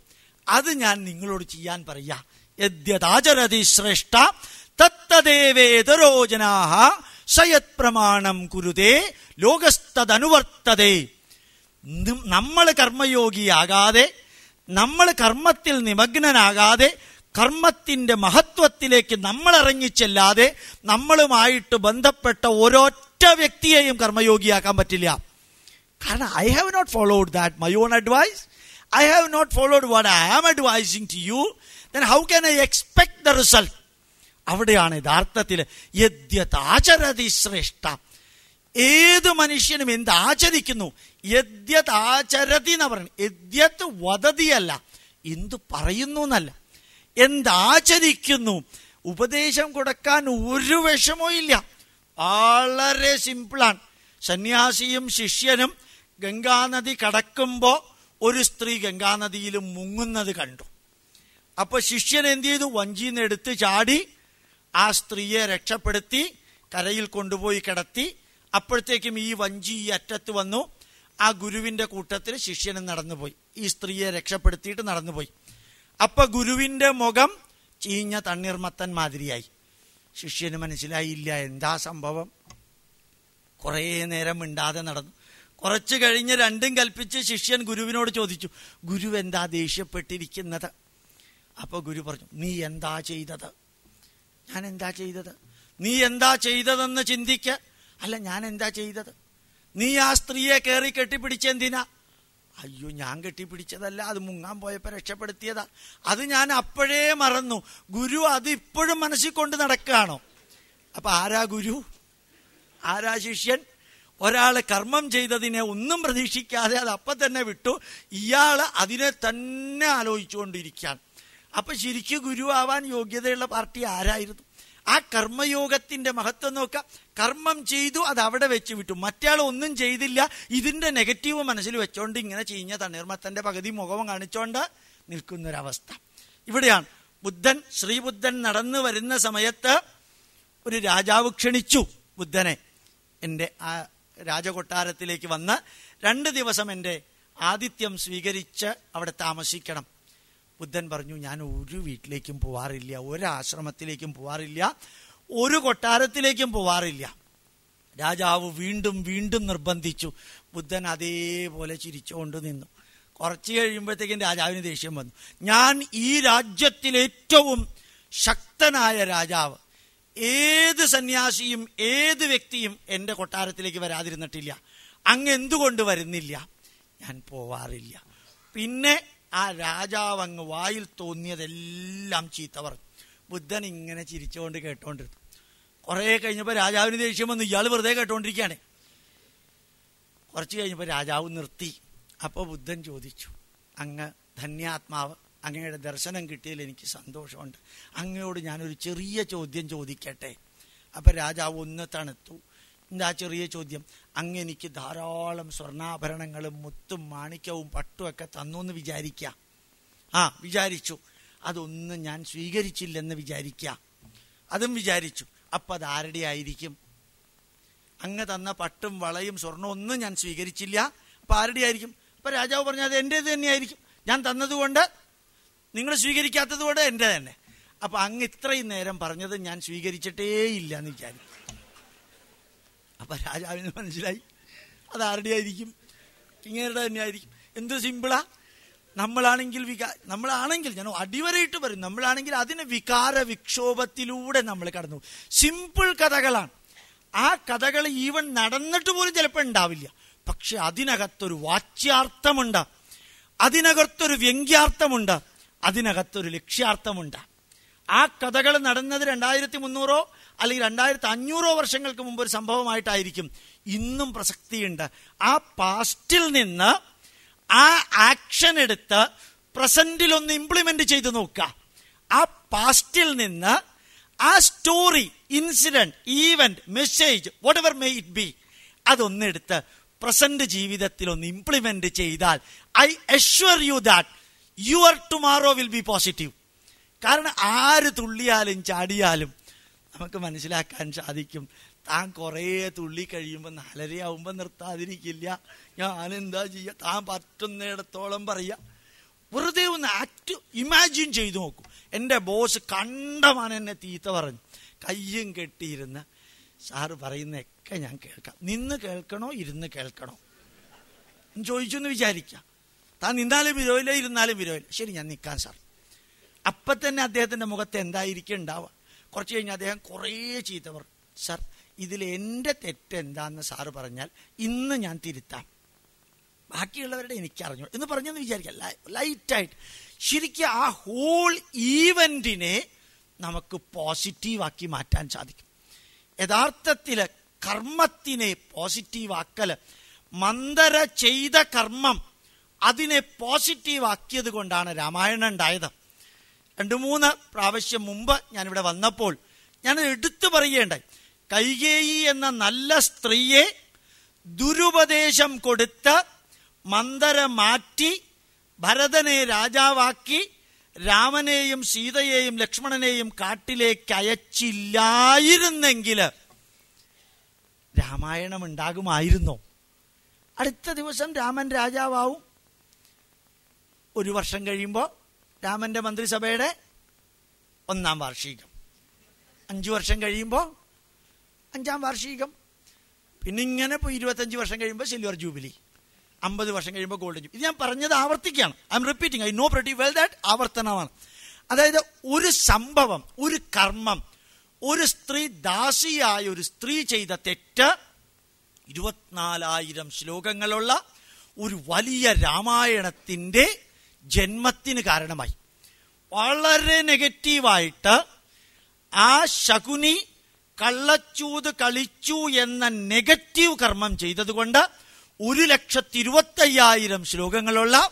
അത് ഞാൻ നിങ്ങളോട് ചെയ്യാൻ പറയാ യദ്യതാചരതി ശ്രേഷ്ഠ തത്തദേവേതരോ ജനാഹ സയത് പ്രമാണം കുരുതേ ലോകസ്ഥതനുവർത്തതേ നമ്മൾ കർമ്മയോഗിയാകാതെ നമ്മൾ കർമ്മത്തിൽ നിമഗ്നനാകാതെ കർമ്മത്തിന്റെ മഹത്വത്തിലേക്ക് നമ്മൾ ഇറങ്ങിച്ചെല്ലാതെ നമ്മളുമായിട്ട് ബന്ധപ്പെട്ട ഒരൊറ്റ വ്യക്തിയെയും കർമ്മയോഗിയാക്കാൻ പറ്റില്ല. കാരണം I have not followed that my own advice I have not followed what I am advising to you then how can I expect the result അവിടെയാണ് യഥാർത്ഥത്തിൽ യദ്യതാചരതി ശ്രേഷ്ഠ. ഏത് മനുഷ്യനും എന്ത് ആചരിക്കുന്നു? യദ്യത് ആചരതി എന്ന് പറയുന്നത്. യദ്യത് വതതിയല്ല എന്തു പറയുന്നു എന്നല്ല. എന്താചരിക്കുന്നു ഉപദേശം കൊടുക്കാൻ ഒരു വിഷമവും ഇല്ല. വളരെ സിമ്പിളാണ് സന്യാസിയും ശിഷ്യനും ഗംഗാനദി കടക്കുമ്പോ ഒരു സ്ത്രീ ഗംഗാനദിയിൽ മുങ്ങുന്നത് കണ്ടു. അപ്പൊ ശിഷ്യൻ എന്ത് ചെയ്തു? വഞ്ചിന്ന് എടുത്ത് ചാടി ആ സ്ത്രീയെ രക്ഷപ്പെടുത്തി കരയിൽ കൊണ്ടുപോയി കിടത്തി. അപ്പോഴത്തേക്കും ഈ വഞ്ചി ഈ അറ്റത്ത് വന്നു. ആ ഗുരുവിന്റെ കൂട്ടത്തിൽ ശിഷ്യനും നടന്നുപോയി. ഈ സ്ത്രീയെ രക്ഷപ്പെടുത്തിയിട്ട് നടന്നുപോയി. അപ്പൊ ഗുരുവിന്റെ മുഖം ചീഞ്ഞ തണ്ണീർമത്തൻ മാതിരിയായി. ശിഷ്യന് മനസ്സിലായില്ല എന്താ സംഭവം? കുറേ നേരം മിണ്ടാതെ നടന്നു. കുറച്ച് കഴിഞ്ഞ് രണ്ടും കൽപ്പിച്ച് ശിഷ്യൻ ഗുരുവിനോട് ചോദിച്ചു ഗുരു എന്താ ദേഷ്യപ്പെട്ടിരിക്കുന്നത്? അപ്പൊ ഗുരു പറഞ്ഞു നീ എന്താ ചെയ്തത്? ഞാൻ എന്താ ചെയ്തത്? നീ എന്താ ചെയ്തതെന്ന് ചിന്തിക്ക. അല്ല ഞാൻ എന്താ ചെയ്തത്? നീ ആ സ്ത്രീയെ കയറി കെട്ടിപ്പിടിച്ചെന്തിനാ? അയ്യോ ഞാൻ കെട്ടിപ്പിടിച്ചതല്ല അത് മുങ്ങാൻ പോയപ്പോൾ രക്ഷപ്പെടുത്തിയതാ. അത് ഞാൻ അപ്പോഴേ മറന്നു. ഗുരു അത് ഇപ്പോഴും മനസ്സിൽ കൊണ്ട് നടക്കുകയാണോ? അപ്പൊ ആരാ ഗുരു? ആരാ ശിഷ്യൻ? ഒരാൾ കർമ്മം ചെയ്തതിനെ ഒന്നും പ്രതീക്ഷിക്കാതെ അത് അപ്പം തന്നെ വിട്ടു. ഇയാൾ അതിനെ തന്നെ ആലോചിച്ചുകൊണ്ടിരിക്കുകയാണ്. അപ്പൊ ശരിക്കും ഗുരു ആവാൻ യോഗ്യതയുള്ള പാർട്ടി ആരായിരുന്നു? ആ കർമ്മയോഗത്തിന്റെ മഹത്വം നോക്കാം. കർമ്മം ചെയ്തു അത് അവിടെ വെച്ച് വിട്ടു. മറ്റയാൾ ഒന്നും ചെയ്തില്ല. ഇതിന്റെ നെഗറ്റീവ് മനസ്സിൽ വെച്ചോണ്ട് ഇങ്ങനെ ചീഞ്ഞ തണ്ണീർമത്തന്റെ പകുതി മുഖവും കാണിച്ചോണ്ട് നിൽക്കുന്നൊരവസ്ഥ. ഇവിടെയാണ്. ബുദ്ധൻ ശ്രീബുദ്ധൻ നടന്നു വരുന്ന സമയത്ത് ഒരു രാജാവ് ക്ഷണിച്ചു ബുദ്ധനെ. എന്റെ ആ രാജകൊട്ടാരത്തിലേക്ക് വന്ന് രണ്ട് ദിവസം എന്റെ ആതിഥ്യം സ്വീകരിച്ച് അവിടെ താമസിക്കണം. ബുദ്ധൻ പറഞ്ഞു ഞാൻ ഒരു വീട്ടിലേക്കും പോവാറില്ല ഒരു ആശ്രമത്തിലേക്കും പോവാറില്ല ഒരു കൊട്ടാരത്തിലേക്കും പോവാറില്ല. രാജാവ് വീണ്ടും വീണ്ടും നിർബന്ധിച്ചു. ബുദ്ധൻ അതേപോലെ ചിരിച്ചുകൊണ്ട് നിന്നു. കുറച്ച് കഴിയുമ്പോഴത്തേക്കും രാജാവിന് ദേഷ്യം വന്നു. ഞാൻ ഈ രാജ്യത്തിൽ ഏറ്റവും ശക്തനായ രാജാവ്. ഏത് സന്യാസിയും ഏത് വ്യക്തിയും എന്റെ കൊട്ടാരത്തിലേക്ക് വരാതിരുന്നിട്ടില്ല. അങ്ങ് എന്തുകൊണ്ട് വരുന്നില്ല? ഞാൻ പോവാറില്ല. പിന്നെ ആ രാജാവ് അങ്ങ് വായിൽ തോന്നിയതെല്ലാം ചീത്ത പറഞ്ഞു. ബുദ്ധൻ ഇങ്ങനെ ചിരിച്ചുകൊണ്ട് കേട്ടോണ്ടിരുന്നു. കുറെ കഴിഞ്ഞപ്പോൾ രാജാവിന് ദേഷ്യം വന്നു. ഇയാൾ വെറുതെ കേട്ടോണ്ടിരിക്കുകയാണ്. കുറച്ച് കഴിഞ്ഞപ്പോൾ രാജാവ് നിർത്തി. അപ്പോൾ ബുദ്ധൻ ചോദിച്ചു അങ്ങ് ധന്യാത്മാവ് അങ്ങയുടെ ദർശനം കിട്ടിയതിൽ എനിക്ക് സന്തോഷമുണ്ട്. അങ്ങയോട് ഞാനൊരു ചെറിയ ചോദ്യം ചോദിക്കട്ടെ? അപ്പം രാജാവ് ഒന്ന് തണുത്തു. എന്താ ചെറിയ ചോദ്യം. അങ്ങ് എനിക്ക് ധാരാളം സ്വർണാഭരണങ്ങളും മുത്തും മാണിക്യവും പട്ടുമൊക്കെ തന്നു എന്ന് വിചാരിക്കുക ആ വിചാരിച്ചു. അതൊന്നും ഞാൻ സ്വീകരിച്ചില്ലെന്ന് വിചാരിക്കുക അതും വിചാരിച്ചു. അപ്പം ആരുടെ ആയിരിക്കും? അങ്ങ് തന്ന പട്ടും വളയും സ്വർണവും ഒന്നും ഞാൻ സ്വീകരിച്ചില്ല. അപ്പം ആരുടെ ആയിരിക്കും? അപ്പം രാജാവ് പറഞ്ഞു അത് എന്റേത് തന്നെയായിരിക്കും. ഞാൻ തന്നതുകൊണ്ട് നിങ്ങൾ സ്വീകരിക്കാത്തത് കൊണ്ട് എന്റെ തന്നെ. അപ്പൊ അങ്ങ് ഇത്രയും നേരം പറഞ്ഞത് ഞാൻ സ്വീകരിച്ചിട്ടേ ഇല്ല എന്ന് വിചാരിച്ചു. അപ്പൊ രാജാവിന് മനസ്സിലായി. അത് അതാരുടെ ആയിരിക്കും? തന്നെ തന്നെയായിരിക്കും എന്ത് സിമ്പിളാ നമ്മളാണെങ്കിൽ വികാ നമ്മളാണെങ്കിൽ ഞാൻ അടിവരയിട്ട് പറയും നമ്മളാണെങ്കിൽ അതിന് വികാര വിക്ഷോഭത്തിലൂടെ നമ്മൾ കടന്നു സിമ്പിൾ കഥകളാണ്. ആ കഥകൾ ഈവൻ നടന്നിട്ട് പോലും ചിലപ്പോൾ ഉണ്ടാവില്ല. പക്ഷെ അതിനകത്തൊരു വാച്യാർത്ഥമുണ്ട്. അതിനകത്തൊരു വ്യംഗ്യാർത്ഥമുണ്ട്. അതിനകത്തൊരു ലക്ഷ്യാർത്ഥമുണ്ട്. ആ കഥകൾ നടന്നത് രണ്ടായിരത്തി മുന്നൂറോ അല്ലെങ്കിൽ രണ്ടായിരത്തി അഞ്ഞൂറോ വർഷങ്ങൾക്ക് മുമ്പ് ഒരു സംഭവമായിട്ടായിരിക്കും ഇന്നും പ്രസക്തിയുണ്ട്. ആ പാസ്റ്റിൽ നിന്ന് ആ ആക്ഷൻ എടുത്ത് പ്രസന്റിൽ ഒന്ന് ഇംപ്ലിമെന്റ് ചെയ്ത് നോക്കുക. ആ പാസ്റ്റിൽ നിന്ന് ആ story incident event message whatever may it be അതൊന്നെടുത്ത് present ജീവിതത്തിൽ ഒന്ന് ഇംപ്ലിമെന്റ് ചെയ്താൽ I assure you that your tomorrow will be positive കാരണം ആര് തുള്ളിയാലും ചാടിയാലും നമുക്ക് മനസ്സിലാക്കാൻ സാധിക്കും. താൻ കുറേ തുള്ളി കഴിയുമ്പോൾ നാലരയാവുമ്പോൾ നിർത്താതിരിക്കില്ല. ഞാൻ എന്താ ചെയ്യുക താൻ പറ്റുന്നിടത്തോളം പറയുക വെറുതെ ഒന്ന് ആക്ട് ഇമാജിൻ ചെയ്തു നോക്കൂ. എന്റെ ബോസ് കണ്ടമാണ് എന്നെ തീത്ത പറഞ്ഞു. കയ്യും കെട്ടിയിരുന്ന് സാറ് പറയുന്നതൊക്കെ ഞാൻ കേൾക്കാം. നിന്ന് കേൾക്കണോ? ഇരുന്ന് കേൾക്കണോ? ചോദിച്ചു എന്ന് വിചാരിക്കാം. താൻ നിന്നാലും വിരോയില്ല ഇരുന്നാലും വിരോയില്ല ശരി ഞാൻ നിൽക്കാം സാർ. അപ്പം തന്നെ അദ്ദേഹത്തിന്റെ മുഖത്ത് എന്തായിരിക്കും ഉണ്ടാവുക? കുറച്ച് കഴിഞ്ഞ് അദ്ദേഹം കുറേ ചീത്ത പറഞ്ഞു സാർ ഇതിൽ എന്റെ തെറ്റ് എന്താണെന്ന് സാറ് പറഞ്ഞാൽ ഇന്ന് ഞാൻ തിരുത്താം. ബാക്കിയുള്ളവരുടെ എനിക്കറിഞ്ഞു എന്ന് പറഞ്ഞെന്ന് വിചാരിക്കാം. ലൈറ്റായിട്ട്. ശരിക്കും ആ ഹോൾ ഈവന്റിനെ നമുക്ക് പോസിറ്റീവാക്കി മാറ്റാൻ സാധിക്കും. യഥാർത്ഥത്തിൽ കർമ്മത്തിനെ പോസിറ്റീവാക്കൽ മന്ദര ചെയ്ത കർമ്മം അതിനെ പോസിറ്റീവാക്കിയത് കൊണ്ടാണ് രാമായണം ഉണ്ടായത് രണ്ട് മൂന്ന് പ്രാവശ്യം മുമ്പ് ഞാനിവിടെ വന്നപ്പോൾ ഞാൻ എടുത്തു പറയേണ്ടായി കൈകേയി എന്ന നല്ല സ്ത്രീയെ ദുരുപദേശം കൊടുത്ത് മന്ദര മാറ്റി ഭരതനെ രാജാവാക്കി രാമനെയും സീതയെയും ലക്ഷ്മണനെയും കാട്ടിലേക്ക് അയച്ചില്ലായിരുന്നെങ്കിൽ രാമായണം ഉണ്ടാകുമായിരുന്നോ? അടുത്ത ദിവസം രാമൻ രാജാവാവും. ഒരു വർഷം കഴിയുമ്പോൾ രാമന്റെ മന്ത്രിസഭയുടെ ഒന്നാം വാർഷികം. അഞ്ചു വർഷം കഴിയുമ്പോൾ അഞ്ചാം വാർഷികം. പിന്നെ ഇങ്ങനെ ഇപ്പോൾ ഇരുപത്തഞ്ച് വർഷം കഴിയുമ്പോൾ സിൽവർ ജൂബിലി അമ്പത് വർഷം കഴിയുമ്പോൾ ഗോൾഡൻ ജൂബിലി ഇത് ഞാൻ പറഞ്ഞത് ആവർത്തിക്കുകയാണ്. I'm repeating I know pretty well that ആവർത്തനമാണ്. അതായത് ഒരു സംഭവം ഒരു കർമ്മം ഒരു സ്ത്രീ ദാസിയായ ഒരു സ്ത്രീ ചെയ്ത തെറ്റ് ഇരുപത്തിനാലായിരം ശ്ലോകങ്ങളുള്ള ഒരു വലിയ രാമായണത്തിന്റെ ജന്മത്തിന് കാരണമായി. വളരെ നെഗറ്റീവായിട്ട് ആ ശകുനി കള്ളച്ചൂത് കളിച്ചു എന്ന നെഗറ്റീവ് കർമ്മം ചെയ്തതുകൊണ്ട് ഒരു ലക്ഷത്തി ഇരുപത്തയ്യായിരം ശ്ലോകങ്ങളുള്ള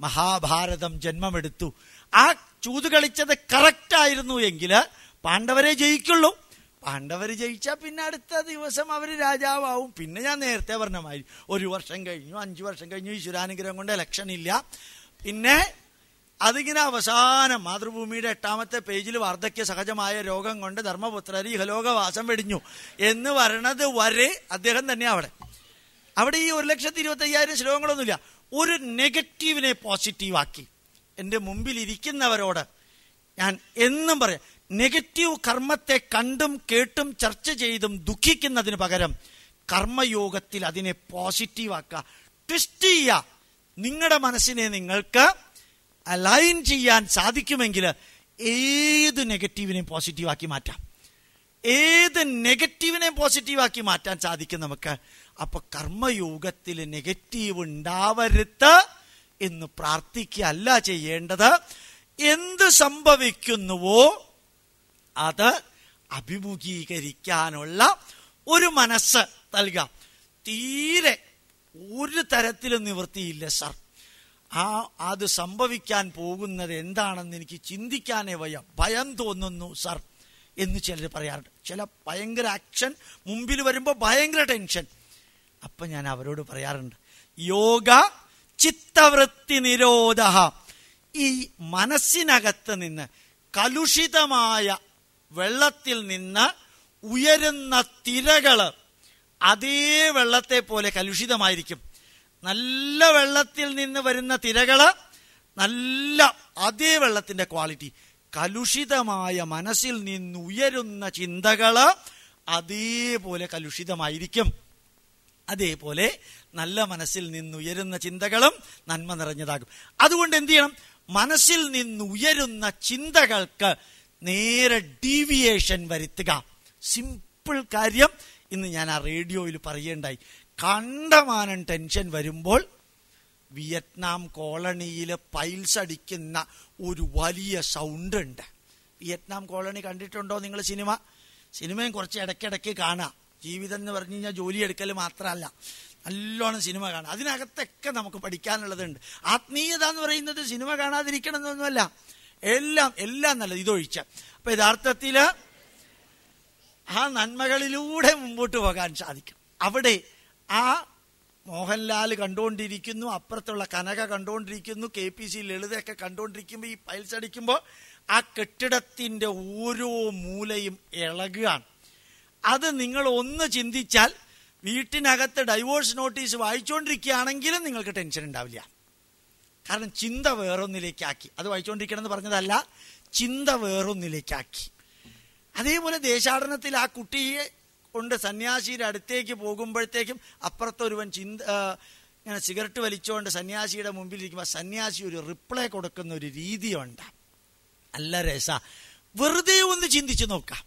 മഹാഭാരതം ജന്മമെടുത്തു. ആ ചൂത് കളിച്ചത് കറക്റ്റ് ആയിരുന്നു എങ്കിൽ പാണ്ഡവരെ ജയിക്കുള്ളൂ. പാണ്ഡവർ ജയിച്ചാൽ പിന്നെ അടുത്ത ദിവസം അവർ രാജാവാവും. പിന്നെ ഞാൻ നേരത്തെ പറഞ്ഞ മാതിരി ഒരു വർഷം കഴിഞ്ഞു അഞ്ചു വർഷം കഴിഞ്ഞു ഈശ്വരാനുഗ്രഹം കൊണ്ട് ഇലക്ഷൻ ഇല്ല. പിന്നെ അതിങ്ങനെ അവസാനം മാതൃഭൂമിയുടെ എട്ടാമത്തെ പേജിൽ വാർദ്ധക്യ സഹജമായ രോഗം കൊണ്ട് ധർമ്മപുത്രർ ഇഹലോകവാസം വെടിഞ്ഞു എന്ന് വരണത് വരെ അദ്ദേഹം തന്നെ അവിടെ. അവിടെ ഈ ഒരു ലക്ഷത്തി ഇരുപത്തി അയ്യായിരം ശ്ലോകങ്ങളൊന്നുമില്ല. ഒരു നെഗറ്റീവിനെ പോസിറ്റീവാക്കി. എന്റെ മുമ്പിൽ ഇരിക്കുന്നവരോട് ഞാൻ എന്നും പറയാം നെഗറ്റീവ് കർമ്മത്തെ കണ്ടും കേട്ടും ചർച്ച ചെയ്തും ദുഃഖിക്കുന്നതിന് പകരം കർമ്മയോഗത്തിൽ അതിനെ പോസിറ്റീവാക്കുക ട്വിസ്റ്റ് ചെയ്യുക. നിങ്ങളുടെ മനസ്സിനെ നിങ്ങൾക്ക് അലൈൻ ചെയ്യാൻ സാധിക്കുമെങ്കിൽ ഏത് നെഗറ്റീവിനെയും പോസിറ്റീവാക്കി മാറ്റാം. ഏത് നെഗറ്റീവിനെയും പോസിറ്റീവാക്കി മാറ്റാൻ സാധിക്കും നമുക്ക്? അപ്പൊ കർമ്മയോഗത്തിൽ നെഗറ്റീവ് ഉണ്ടാവരുത് എന്ന് പ്രാർത്ഥിക്കുകയല്ല ചെയ്യേണ്ടത്. എന്ത് സംഭവിക്കുന്നുവോ അത് അഭിമുഖീകരിക്കാനുള്ള ഒരു മനസ്സ് നൽകാം. തീരെ ഒരു തരത്തിലും നിവൃത്തിയില്ല സർ ആ അത് സംഭവിക്കാൻ പോകുന്നത് എന്താണെന്ന് എനിക്ക് ചിന്തിക്കാനേ വയ്യ. ഭയം തോന്നുന്നു സർ എന്ന് ചിലർ പറയാറുണ്ട്. ചില ഭയങ്കര ആക്ഷൻ മുമ്പിൽ വരുമ്പോൾ ഭയങ്കര ടെൻഷൻ അപ്പൊ ഞാൻ അവരോട് പറയാറുണ്ട് യോഗ ചിത്തവൃത്തി നിരോധ ഈ മനസ്സിനകത്ത് നിന്ന് കലുഷിതമായ വെള്ളത്തിൽ നിന്ന് ഉയരുന്ന തിരകൾ അതേ വെള്ളത്തെ പോലെ കലുഷിതമായിരിക്കും. നല്ല വെള്ളത്തിൽ നിന്ന് വരുന്ന തിരകൾ നല്ല അതേ വെള്ളത്തിന്റെ ക്വാളിറ്റി. കലുഷിതമായ മനസ്സിൽ നിന്ന് ഉയരുന്ന ചിന്തകൾ അതേപോലെ കലുഷിതമായിരിക്കും. അതേപോലെ നല്ല മനസ്സിൽ നിന്ന് ഉയരുന്ന ചിന്തകളും നന്മ നിറഞ്ഞതാകും. അതുകൊണ്ട് എന്ത് ചെയ്യണം? മനസ്സിൽ നിന്ന് ഉയരുന്ന ചിന്തകൾക്ക് നേരെ ഡീവിയേഷൻ വരുത്തുക. സിമ്പിൾ കാര്യം ഇന്ന് ഞാൻ ആ റേഡിയോയിൽ പറയേണ്ടായി കണ്ടമാനം ടെൻഷൻ വരുമ്പോൾ വിയറ്റ്നാം കോളണിയിൽ പൈൽസ് അടിക്കുന്ന ഒരു വലിയ സൗണ്ട് ഉണ്ട്. വിയറ്റ്നാം കോളനി കണ്ടിട്ടുണ്ടോ നിങ്ങൾ സിനിമ? സിനിമയും കുറച്ച് ഇടയ്ക്കിടയ്ക്ക് കാണാം. ജീവിതം എന്ന് പറഞ്ഞു കഴിഞ്ഞാൽ ജോലി എടുക്കൽ മാത്രമല്ല. നല്ലോണം സിനിമ കാണാം. അതിനകത്തൊക്കെ നമുക്ക് പഠിക്കാനുള്ളതുണ്ട്. ആത്മീയത എന്ന് പറയുന്നത് സിനിമ കാണാതിരിക്കണം എന്നൊന്നുമല്ല എല്ലാം എല്ലാം നല്ലത്. ഇതൊഴിച്ച്. അപ്പൊ യഥാർത്ഥത്തിൽ ആ നന്മകളിലൂടെ മുമ്പോട്ട് പോകാൻ സാധിക്കും. അവിടെ ആ മോഹൻലാൽ കണ്ടുകൊണ്ടിരിക്കുന്നു അപ്പുറത്തുള്ള കനക കണ്ടുകൊണ്ടിരിക്കുന്നു കെ പി സി ലളിതയൊക്കെ കണ്ടുകൊണ്ടിരിക്കുമ്പോൾ ഈ പൈൽസ് അടിക്കുമ്പോൾ ആ കെട്ടിടത്തിന്റെ ഓരോ മൂലയും ഇളകുകയാണ്. അത് നിങ്ങൾ ഒന്ന് ചിന്തിച്ചാൽ വീട്ടിനകത്ത് ഡൈവോഴ്സ് നോട്ടീസ് വായിച്ചുകൊണ്ടിരിക്കുകയാണെങ്കിലും നിങ്ങൾക്ക് ടെൻഷൻ ഉണ്ടാവില്ല. കാരണം ചിന്ത വേറൊന്നിലേക്കാക്കി. അത് വായിച്ചുകൊണ്ടിരിക്കണം എന്ന് പറഞ്ഞതല്ല ചിന്ത വേറൊന്നിലേക്കാക്കി. അതേപോലെ ദേശാടനത്തിൽ ആ കുട്ടിയെ കൊണ്ട് സന്യാസിയുടെ അടുത്തേക്ക് പോകുമ്പോഴത്തേക്കും അപ്പുറത്തൊരുവൻ ചിന്ത ഇങ്ങനെ സിഗരറ്റ് വലിച്ചുകൊണ്ട് സന്യാസിയുടെ മുമ്പിൽ ഇരിക്കുമ്പോൾ സന്യാസി ഒരു റിപ്ലൈ കൊടുക്കുന്ന ഒരു രീതിയുണ്ട്. അല്ല രസ. വെറുതെ ഒന്ന് ചിന്തിച്ചു നോക്കാം.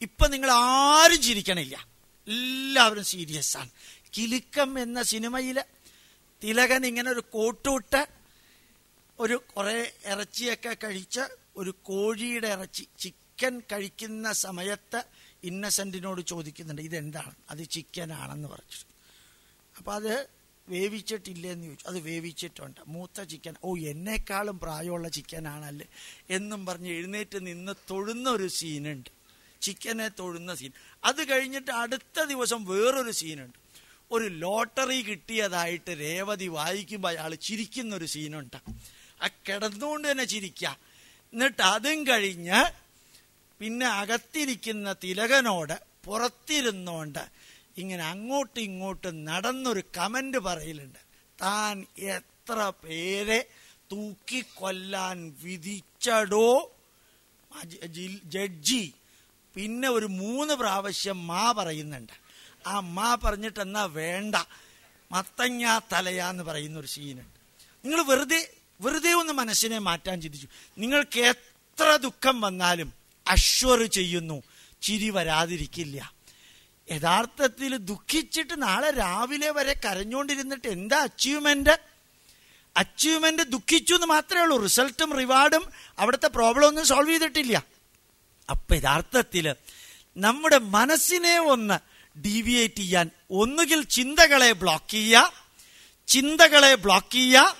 ഇപ്പൊ നിങ്ങൾ ആരും ചിരിക്കണില്ല. എല്ലാവരും സീരിയസ് ആണ്. കിലുക്കം എന്ന സിനിമയിൽ തിലകൻ ഇങ്ങനെ ഒരു കോട്ടൂട്ട് ഒരു കുറെ ഇറച്ചിയൊക്കെ കഴിച്ച് ഒരു കോഴിയുടെ ഇറച്ചി ചിക്കൻ കഴിക്കുന്ന സമയത്ത് ഇന്നസെന്റിനോട് ചോദിക്കുന്നുണ്ട് ഇതെന്താണ്? അത് ചിക്കൻ ആണെന്ന് പറഞ്ഞു അപ്പൊ അത് വേവിച്ചിട്ടില്ലെന്ന് ചോദിച്ചു. അത് വേവിച്ചിട്ടുണ്ട്. മൂത്ത ചിക്കൻ ഓ എന്നെക്കാളും പ്രായമുള്ള ചിക്കൻ ആണല്ലേ എന്നും പറഞ്ഞ് എഴുന്നേറ്റ് നിന്ന് തൊഴുന്ന ഒരു സീനുണ്ട്. ചിക്കനെ തൊഴുന്ന സീൻ. അത് കഴിഞ്ഞിട്ട് അടുത്ത ദിവസം വേറൊരു സീനുണ്ട്. ഒരു ലോട്ടറി കിട്ടിയതായിട്ട് രേവതി വായിക്കുമ്പോൾ അയാൾ ചിരിക്കുന്ന ഒരു സീനുണ്ട്. ആ കിടന്നുകൊണ്ട് തന്നെ ചിരിക്കുക എന്നിട്ട് അതും കഴിഞ്ഞ് പിന്നെ അകത്തിരിക്കുന്ന തിലകനോട് പുറത്തിരുന്നോണ്ട് ഇങ്ങനെ അങ്ങോട്ടും ഇങ്ങോട്ടും നടന്നൊരു കമന്റ് പറയലുണ്ട്. താൻ എത്ര പേരെ തൂക്കിക്കൊല്ലാൻ വിധിച്ചടോ? ജഡ്ജി പിന്നെ ഒരു മൂന്ന് പ്രാവശ്യം മാ പറയുന്നുണ്ട്. ആ മാ പറഞ്ഞിട്ട് എന്നാ വേണ്ട. മത്തങ്ങ തലയാന്ന് പറയുന്ന ഒരു സീനുണ്ട്. നിങ്ങൾ വെറുതെ വെറുതെ ഒന്ന് മനസ്സിനെ മാറ്റാൻ ചിന്തിച്ചു. നിങ്ങൾക്ക് എത്ര ദുഃഖം വന്നാലും അശ്വർ ചെയ്യുന്നു. ചിരി വരാതിരിക്കില്ല. യഥാർത്ഥത്തിൽ ദുഃഖിച്ചിട്ട് നാളെ രാവിലെ വരെ കരഞ്ഞുകൊണ്ടിരുന്നിട്ട് എന്താ അച്ചീവ്മെന്റ് അച്ചീവ്മെന്റ് ദുഃഖിച്ചു എന്ന് മാത്രമേ ഉള്ളൂ. റിസൾട്ടും റിവാർഡും അവിടുത്തെ പ്രോബ്ലം ഒന്നും സോൾവ് ചെയ്തിട്ടില്ല. അപ്പൊ യഥാർത്ഥത്തിൽ നമ്മുടെ മനസ്സിനെ ഒന്ന് ഡീവിയേറ്റ് ചെയ്യാൻ ഒന്നുകിൽ ചിന്തകളെ ബ്ലോക്ക് ചെയ്യുക ചിന്തകളെ ബ്ലോക്ക് ചെയ്യുക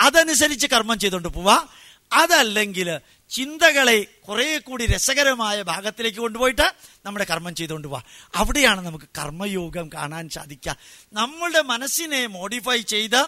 അതനുസരിച്ച് കർമ്മം ചെയ്തുകൊണ്ട് പോവാ അതല്ലെങ്കിൽ ചിന്തകളെ കുറെ കൂടി രസകരമായ ഭാഗത്തിലേക്ക് കൊണ്ടുപോയിട്ട് നമ്മുടെ കർമ്മം ചെയ്തുകൊണ്ട് പോവാ. അവിടെയാണ് നമുക്ക് കർമ്മയോഗം കാണാൻ സാധിക്കുക. നമ്മളുടെ മനസ്സിനെ മോഡിഫൈ ചെയ്ത്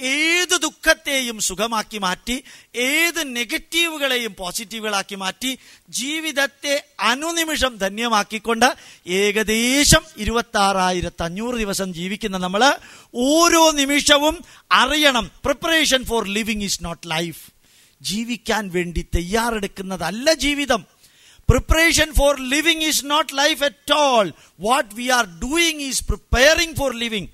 ഏത് ദുഃഖത്തെയും സുഖമാക്കി മാറ്റി ഏത് നെഗറ്റീവുകളെയും പോസിറ്റീവുകളാക്കി മാറ്റി ജീവിതത്തെ അനുനിമിഷം ധന്യമാക്കിക്കൊണ്ട് ഏകദേശം ഇരുപത്തി ആറായിരത്തി അഞ്ഞൂറ് ദിവസം ജീവിക്കുന്ന നമ്മൾ ഓരോ നിമിഷവും അറിയണം. Preparation for living is not life ജീവിക്കാൻ വേണ്ടി തയ്യാറെടുക്കുന്നതല്ല ജീവിതം. Preparation for living is not life at all what we are doing is preparing for living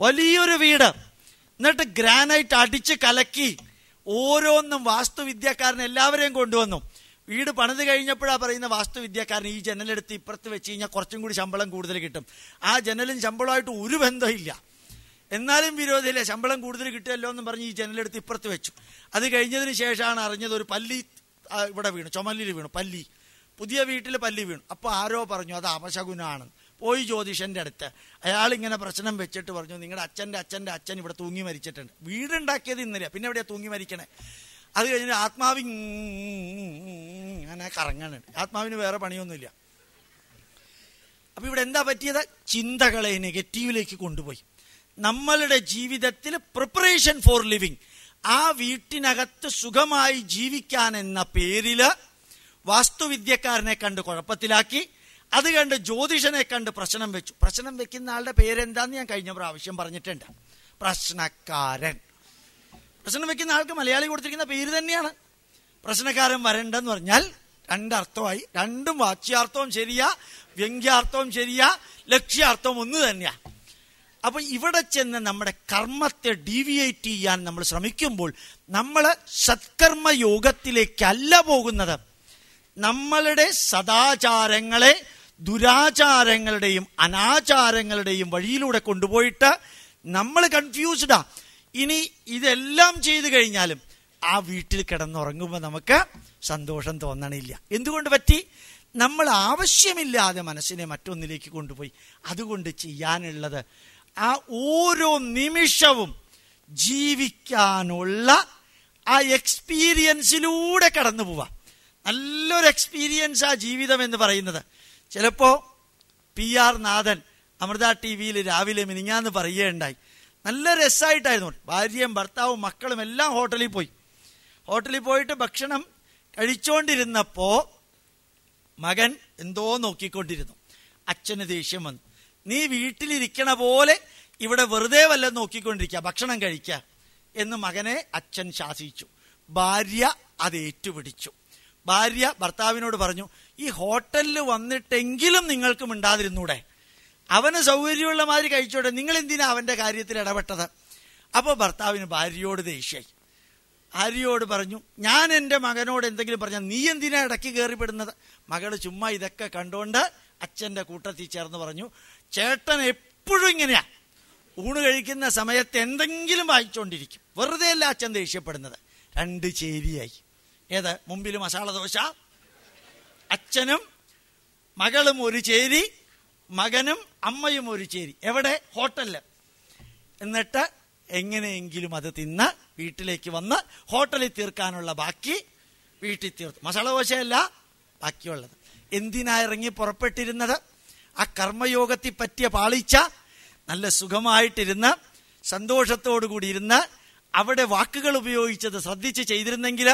വലിയൊരു വീട്. എന്നിട്ട് ഗ്രാനൈറ്റ് അടിച്ച് കലക്കി ഓരോന്നും വാസ്തുവിദ്യക്കാരൻ എല്ലാവരെയും കൊണ്ടുവന്നു. വീട് പണിത് കഴിഞ്ഞപ്പോഴാണ് പറയുന്ന വാസ്തുവിദ്യക്കാരൻ ഈ ജനലെടുത്ത് ഇപ്പുറത്ത് വെച്ച് കഴിഞ്ഞാൽ കുറച്ചും കൂടി ശമ്പളം കൂടുതൽ കിട്ടും. ആ ജനലും ശമ്പളമായിട്ട് ഒരു ബന്ധമില്ല എന്നാലും വിരോധമില്ല. ശമ്പളം കൂടുതൽ കിട്ടുമല്ലോ എന്ന് പറഞ്ഞ് ഈ ജനലെടുത്ത് ഇപ്പുറത്ത് വെച്ചു. അത് കഴിഞ്ഞതിന് ശേഷമാണ് അറിഞ്ഞത് ഒരു പല്ലി ഇവിടെ വീണു. ചുമലിൽ വീണു. പല്ലി. പുതിയ വീട്ടിൽ പല്ലി വീണു. അപ്പോൾ ആരോ പറഞ്ഞു അത് അപശകുനാണ്. പോയി ജ്യോതിഷന്റെ അടുത്ത്. അയാൾ ഇങ്ങനെ പ്രശ്നം വെച്ചിട്ട് പറഞ്ഞു നിങ്ങളുടെ അച്ഛന്റെ അച്ഛന്റെ അച്ഛൻ ഇവിടെ തൂങ്ങി മരിച്ചിട്ടുണ്ട്. വീടുണ്ടാക്കിയത് ഇന്നലെ പിന്നെ എവിടെയാണ് തൂങ്ങി മരിക്കണേ? അത് കഴിഞ്ഞിട്ട് ആത്മാവ് ഇങ്ങനെ കറങ്ങണുണ്ട് ആത്മാവിന് വേറെ പണിയൊന്നുമില്ല. അപ്പൊ ഇവിടെ എന്താ പറ്റിയത്? ചിന്തകളെ നെഗറ്റീവിലേക്ക് കൊണ്ടുപോയി. നമ്മളുടെ ജീവിതത്തിൽ പ്രിപ്പറേഷൻ ഫോർ ലിവിങ് ആ വീട്ടിനകത്ത് സുഖമായി ജീവിക്കാൻ എന്ന പേരിൽ വാസ്തുവിദ്യക്കാരനെ കണ്ട് കുഴപ്പത്തിലാക്കി. അത് കണ്ട് ജ്യോതിഷനെ കണ്ട് പ്രശ്നം വെച്ചു. പ്രശ്നം വെക്കുന്ന ആളുടെ പേരെന്താന്ന് ഞാൻ കഴിഞ്ഞ പ്രാവശ്യം പറഞ്ഞിട്ടുണ്ട്. പ്രശ്നക്കാരൻ. പ്രശ്നം വെക്കുന്ന ആൾക്ക് മലയാളി കൊടുത്തിരിക്കുന്ന പേര് തന്നെയാണ്. പ്രശ്നക്കാരൻ വരണ്ടെന്ന് പറഞ്ഞാൽ രണ്ടർത്ഥമായി. രണ്ടും വാച്യാർത്ഥവും ശരിയാ വ്യംഗ്യാർത്ഥവും ശരിയാ ലക്ഷ്യാർത്ഥവും ഒന്ന് തന്നെയാ. അപ്പൊ ഇവിടെ ചെന്ന് നമ്മുടെ കർമ്മത്തെ ഡീവിയേറ്റ് ചെയ്യാൻ നമ്മൾ ശ്രമിക്കുമ്പോൾ നമ്മൾ സത്കർമ്മ യോഗത്തിലേക്കല്ല പോകുന്നത്. നമ്മളുടെ സദാചാരങ്ങളെ ദുരാചാരങ്ങളുടെയും അനാചാരങ്ങളുടെയും വഴിയിലൂടെ കൊണ്ടുപോയിട്ട് നമ്മൾ കൺഫ്യൂസ്ഡാ ഇനി ഇതെല്ലാം ചെയ്തു കഴിഞ്ഞാലും ആ വീട്ടിൽ കിടന്നുറങ്ങുമ്പോൾ നമുക്ക് സന്തോഷം തോന്നണില്ല. എന്തുകൊണ്ട് പറ്റി? നമ്മൾ ആവശ്യമില്ലാതെ മനസ്സിനെ മറ്റൊന്നിലേക്ക് കൊണ്ടുപോയി. അതുകൊണ്ട് ചെയ്യാനുള്ളത് ആ ഓരോ നിമിഷവും ജീവിക്കാനുള്ള ആ എക്സ്പീരിയൻസിലൂടെ കടന്നു പോവാം. നല്ലൊരു എക്സ്പീരിയൻസ് ആ ജീവിതം എന്ന് പറയുന്നത്. ചിലപ്പോ പി ആർ നാഥൻ അമൃത ടി വിയിൽ രാവിലെ മിനിങ്ങാന്ന് പറയുകയുണ്ടായി. നല്ല രസമായിട്ടായിരുന്നു ഭാര്യയും ഭർത്താവും മക്കളും എല്ലാം ഹോട്ടലിൽ പോയി. ഹോട്ടലിൽ പോയിട്ട് ഭക്ഷണം കഴിച്ചുകൊണ്ടിരുന്നപ്പോൾ മകൻ എന്തോ നോക്കിക്കൊണ്ടിരുന്നു. അച്ഛന് ദേഷ്യം വന്നു. നീ വീട്ടിലിരിക്കണ പോലെ ഇവിടെ വെറുതെ വല്ല നോക്കിക്കൊണ്ടിരിക്കുക ഭക്ഷണം കഴിക്കുക എന്ന് മകനെ അച്ഛൻ ശാസിച്ചു. ഭാര്യ അത് ഏറ്റുപിടിച്ചു. ഭാര്യ ഭർത്താവിനോട് പറഞ്ഞു ഈ ഹോട്ടലിൽ വന്നിട്ടെങ്കിലും നിങ്ങൾക്ക് മിണ്ടാതിരുന്നൂടെ? അവന് സൗകര്യമുള്ള മാതിരി കഴിച്ചോട്ടെ നിങ്ങൾ എന്തിനാ അവന്റെ കാര്യത്തിൽ ഇടപെട്ടത്? അപ്പോൾ ഭർത്താവിന് ഭാര്യയോട് ദേഷ്യായി ഭാര്യയോട് പറഞ്ഞു ഞാൻ എന്റെ മകനോട് എന്തെങ്കിലും പറഞ്ഞാൽ നീ എന്തിനാ ഇടയ്ക്ക് കയറിപ്പെടുന്നത്? മകൾ ചുമ്മാ ഇതൊക്കെ കണ്ടുകൊണ്ട് അച്ഛന്റെ കൂട്ടത്തിൽ ചേർന്ന് പറഞ്ഞു ചേട്ടൻ എപ്പോഴും ഇങ്ങനെയാ. ഊണ് കഴിക്കുന്ന സമയത്ത് എന്തെങ്കിലും വായിച്ചുകൊണ്ടിരിക്കും വെറുതെ അല്ല അച്ഛൻ ദേഷ്യപ്പെടുന്നത്. രണ്ട് ചേരിയായി. ഏത്? മുമ്പിൽ മസാല ദോശ അച്ഛനും മകളും ഒരു ചേരി മകനും അമ്മയും ഒരു ചേരി. എവിടെ? ഹോട്ടലിൽ. എന്നിട്ട് എങ്ങനെയെങ്കിലും അത് തിന്ന് വീട്ടിലേക്ക് വന്ന് ഹോട്ടലിൽ തീർക്കാനുള്ള ബാക്കി വീട്ടിൽ തീർത്തു. മസാല ദോശയല്ല ബാക്കിയുള്ളത്. എന്തിനാ ഇറങ്ങി പുറപ്പെട്ടിരുന്നത്? ആ കർമ്മയോഗത്തിൽ പറ്റിയ പാളിച്ച നല്ല സുഖമായിട്ടിരുന്ന് സന്തോഷത്തോടു കൂടി ഇരുന്ന് അവിടെ വാക്കുകൾ ഉപയോഗിച്ചത് ശ്രദ്ധിച്ച് ചെയ്തിരുന്നെങ്കിൽ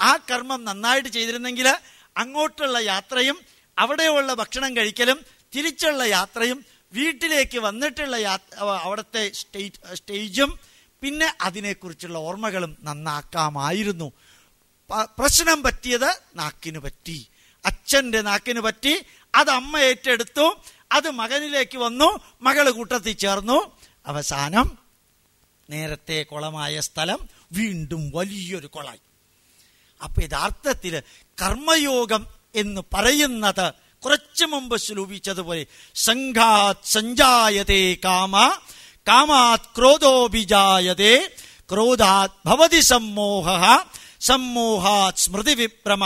ആ കർമ്മം നന്നായിട്ട് ചെയ്തിരുന്നെങ്കിൽ അങ്ങോട്ടുള്ള യാത്രയും അവിടെയുള്ള ഭക്ഷണം കഴിക്കലും തിരിച്ചുള്ള യാത്രയും വീട്ടിലേക്ക് വന്നിട്ടുള്ള അവിടുത്തെ സ്റ്റേജും പിന്നെ അതിനെക്കുറിച്ചുള്ള ഓർമ്മകളും നന്നാക്കാമായിരുന്നു. പ്രശ്നം പറ്റിയത് നാക്കിന് പറ്റി. അച്ഛന്റെ നാക്കിന് പറ്റി. അത് അമ്മ ഏറ്റെടുത്തു. അത് മകനിലേക്ക് വന്നു മകൾ കൂട്ടത്തിൽ ചേർന്നു. അവസാനം നേരത്തെ കുളമായ സ്ഥലം വീണ്ടും വലിയൊരു കുളായി അപ്പൊ യഥാർത്ഥത്തിൽ കർമ്മയോഗം എന്ന് പറയുന്നത് കുറച്ചു മുമ്പ് ശ്ലൂപിച്ചതുപോലെ സംഘാത് സഞ്ജായതേ കാമ കാമാത് ക്രോധോഭിജായതേ ക്രോധാത് ഭവതി സമ്മോഹ സമ്മോഹാത് സ്മൃതി വിഭ്രമ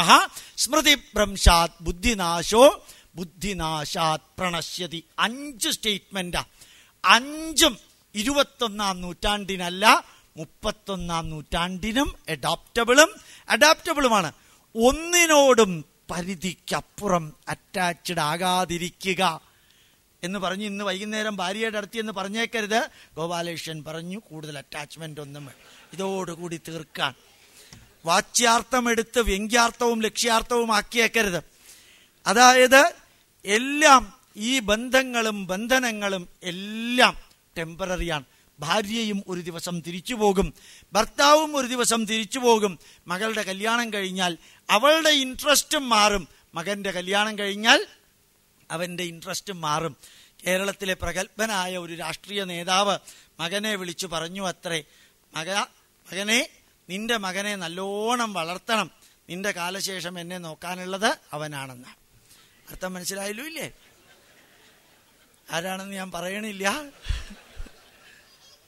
സ്മൃതിഭ്രംശാത് ബുദ്ധിനാശോ ബുദ്ധിനാശാത് പ്രണശ്യതി അഞ്ച് സ്റ്റേറ്റ്മെന്റാ. അഞ്ചും ഇരുപത്തൊന്നാം നൂറ്റാണ്ടിനല്ല മുപ്പത്തൊന്നാം നൂറ്റാണ്ടിനും അഡാപ്റ്റബിളും അഡാപ്റ്റബിളുമാണ്. ഒന്നിനോടും പരിധിക്കപ്പുറം അറ്റാച്ച്ഡ് ആകാതിരിക്കുക എന്ന് പറഞ്ഞു ഇന്ന് വൈകുന്നേരം ഭാര്യയുടെ അടുത്ത് എന്ന് പറഞ്ഞേക്കരുത്. ഗോപാലകൃഷ്ണൻ പറഞ്ഞു കൂടുതൽ അറ്റാച്ച്മെന്റ് ഒന്നും ഇതോടുകൂടി തീർക്കാൻ വാച്യാർത്ഥം എടുത്ത് വ്യംഗ്യാർത്ഥവും ലക്ഷ്യാർത്ഥവും ആക്കിയേക്കരുത്. അതായത് എല്ലാം ഈ ബന്ധങ്ങളും ബന്ധനങ്ങളും എല്ലാം ടെമ്പററിയാണ് ഭാര്യയും ഒരു ദിവസം തിരിച്ചു പോകും. ഭർത്താവും ഒരു ദിവസം തിരിച്ചു പോകും. മകളുടെ കല്യാണം കഴിഞ്ഞാൽ അവളുടെ ഇൻട്രസ്റ്റും മാറും. മകന്റെ കല്യാണം കഴിഞ്ഞാൽ അവന്റെ ഇൻട്രസ്റ്റും മാറും. കേരളത്തിലെ പ്രഗത്ഭനായ ഒരു രാഷ്ട്രീയ നേതാവ് മകനെ വിളിച്ചു പറഞ്ഞു അത്രേ. മക മകനെ നിന്റെ മകനെ നല്ലോണം വളർത്തണം. നിന്റെ കാലശേഷം എന്നെ നോക്കാനുള്ളത് അവനാണെന്ന് അർത്ഥം മനസ്സിലായല്ലോ ഇല്ലേ? ആരാണെന്ന് ഞാൻ പറയണില്ല.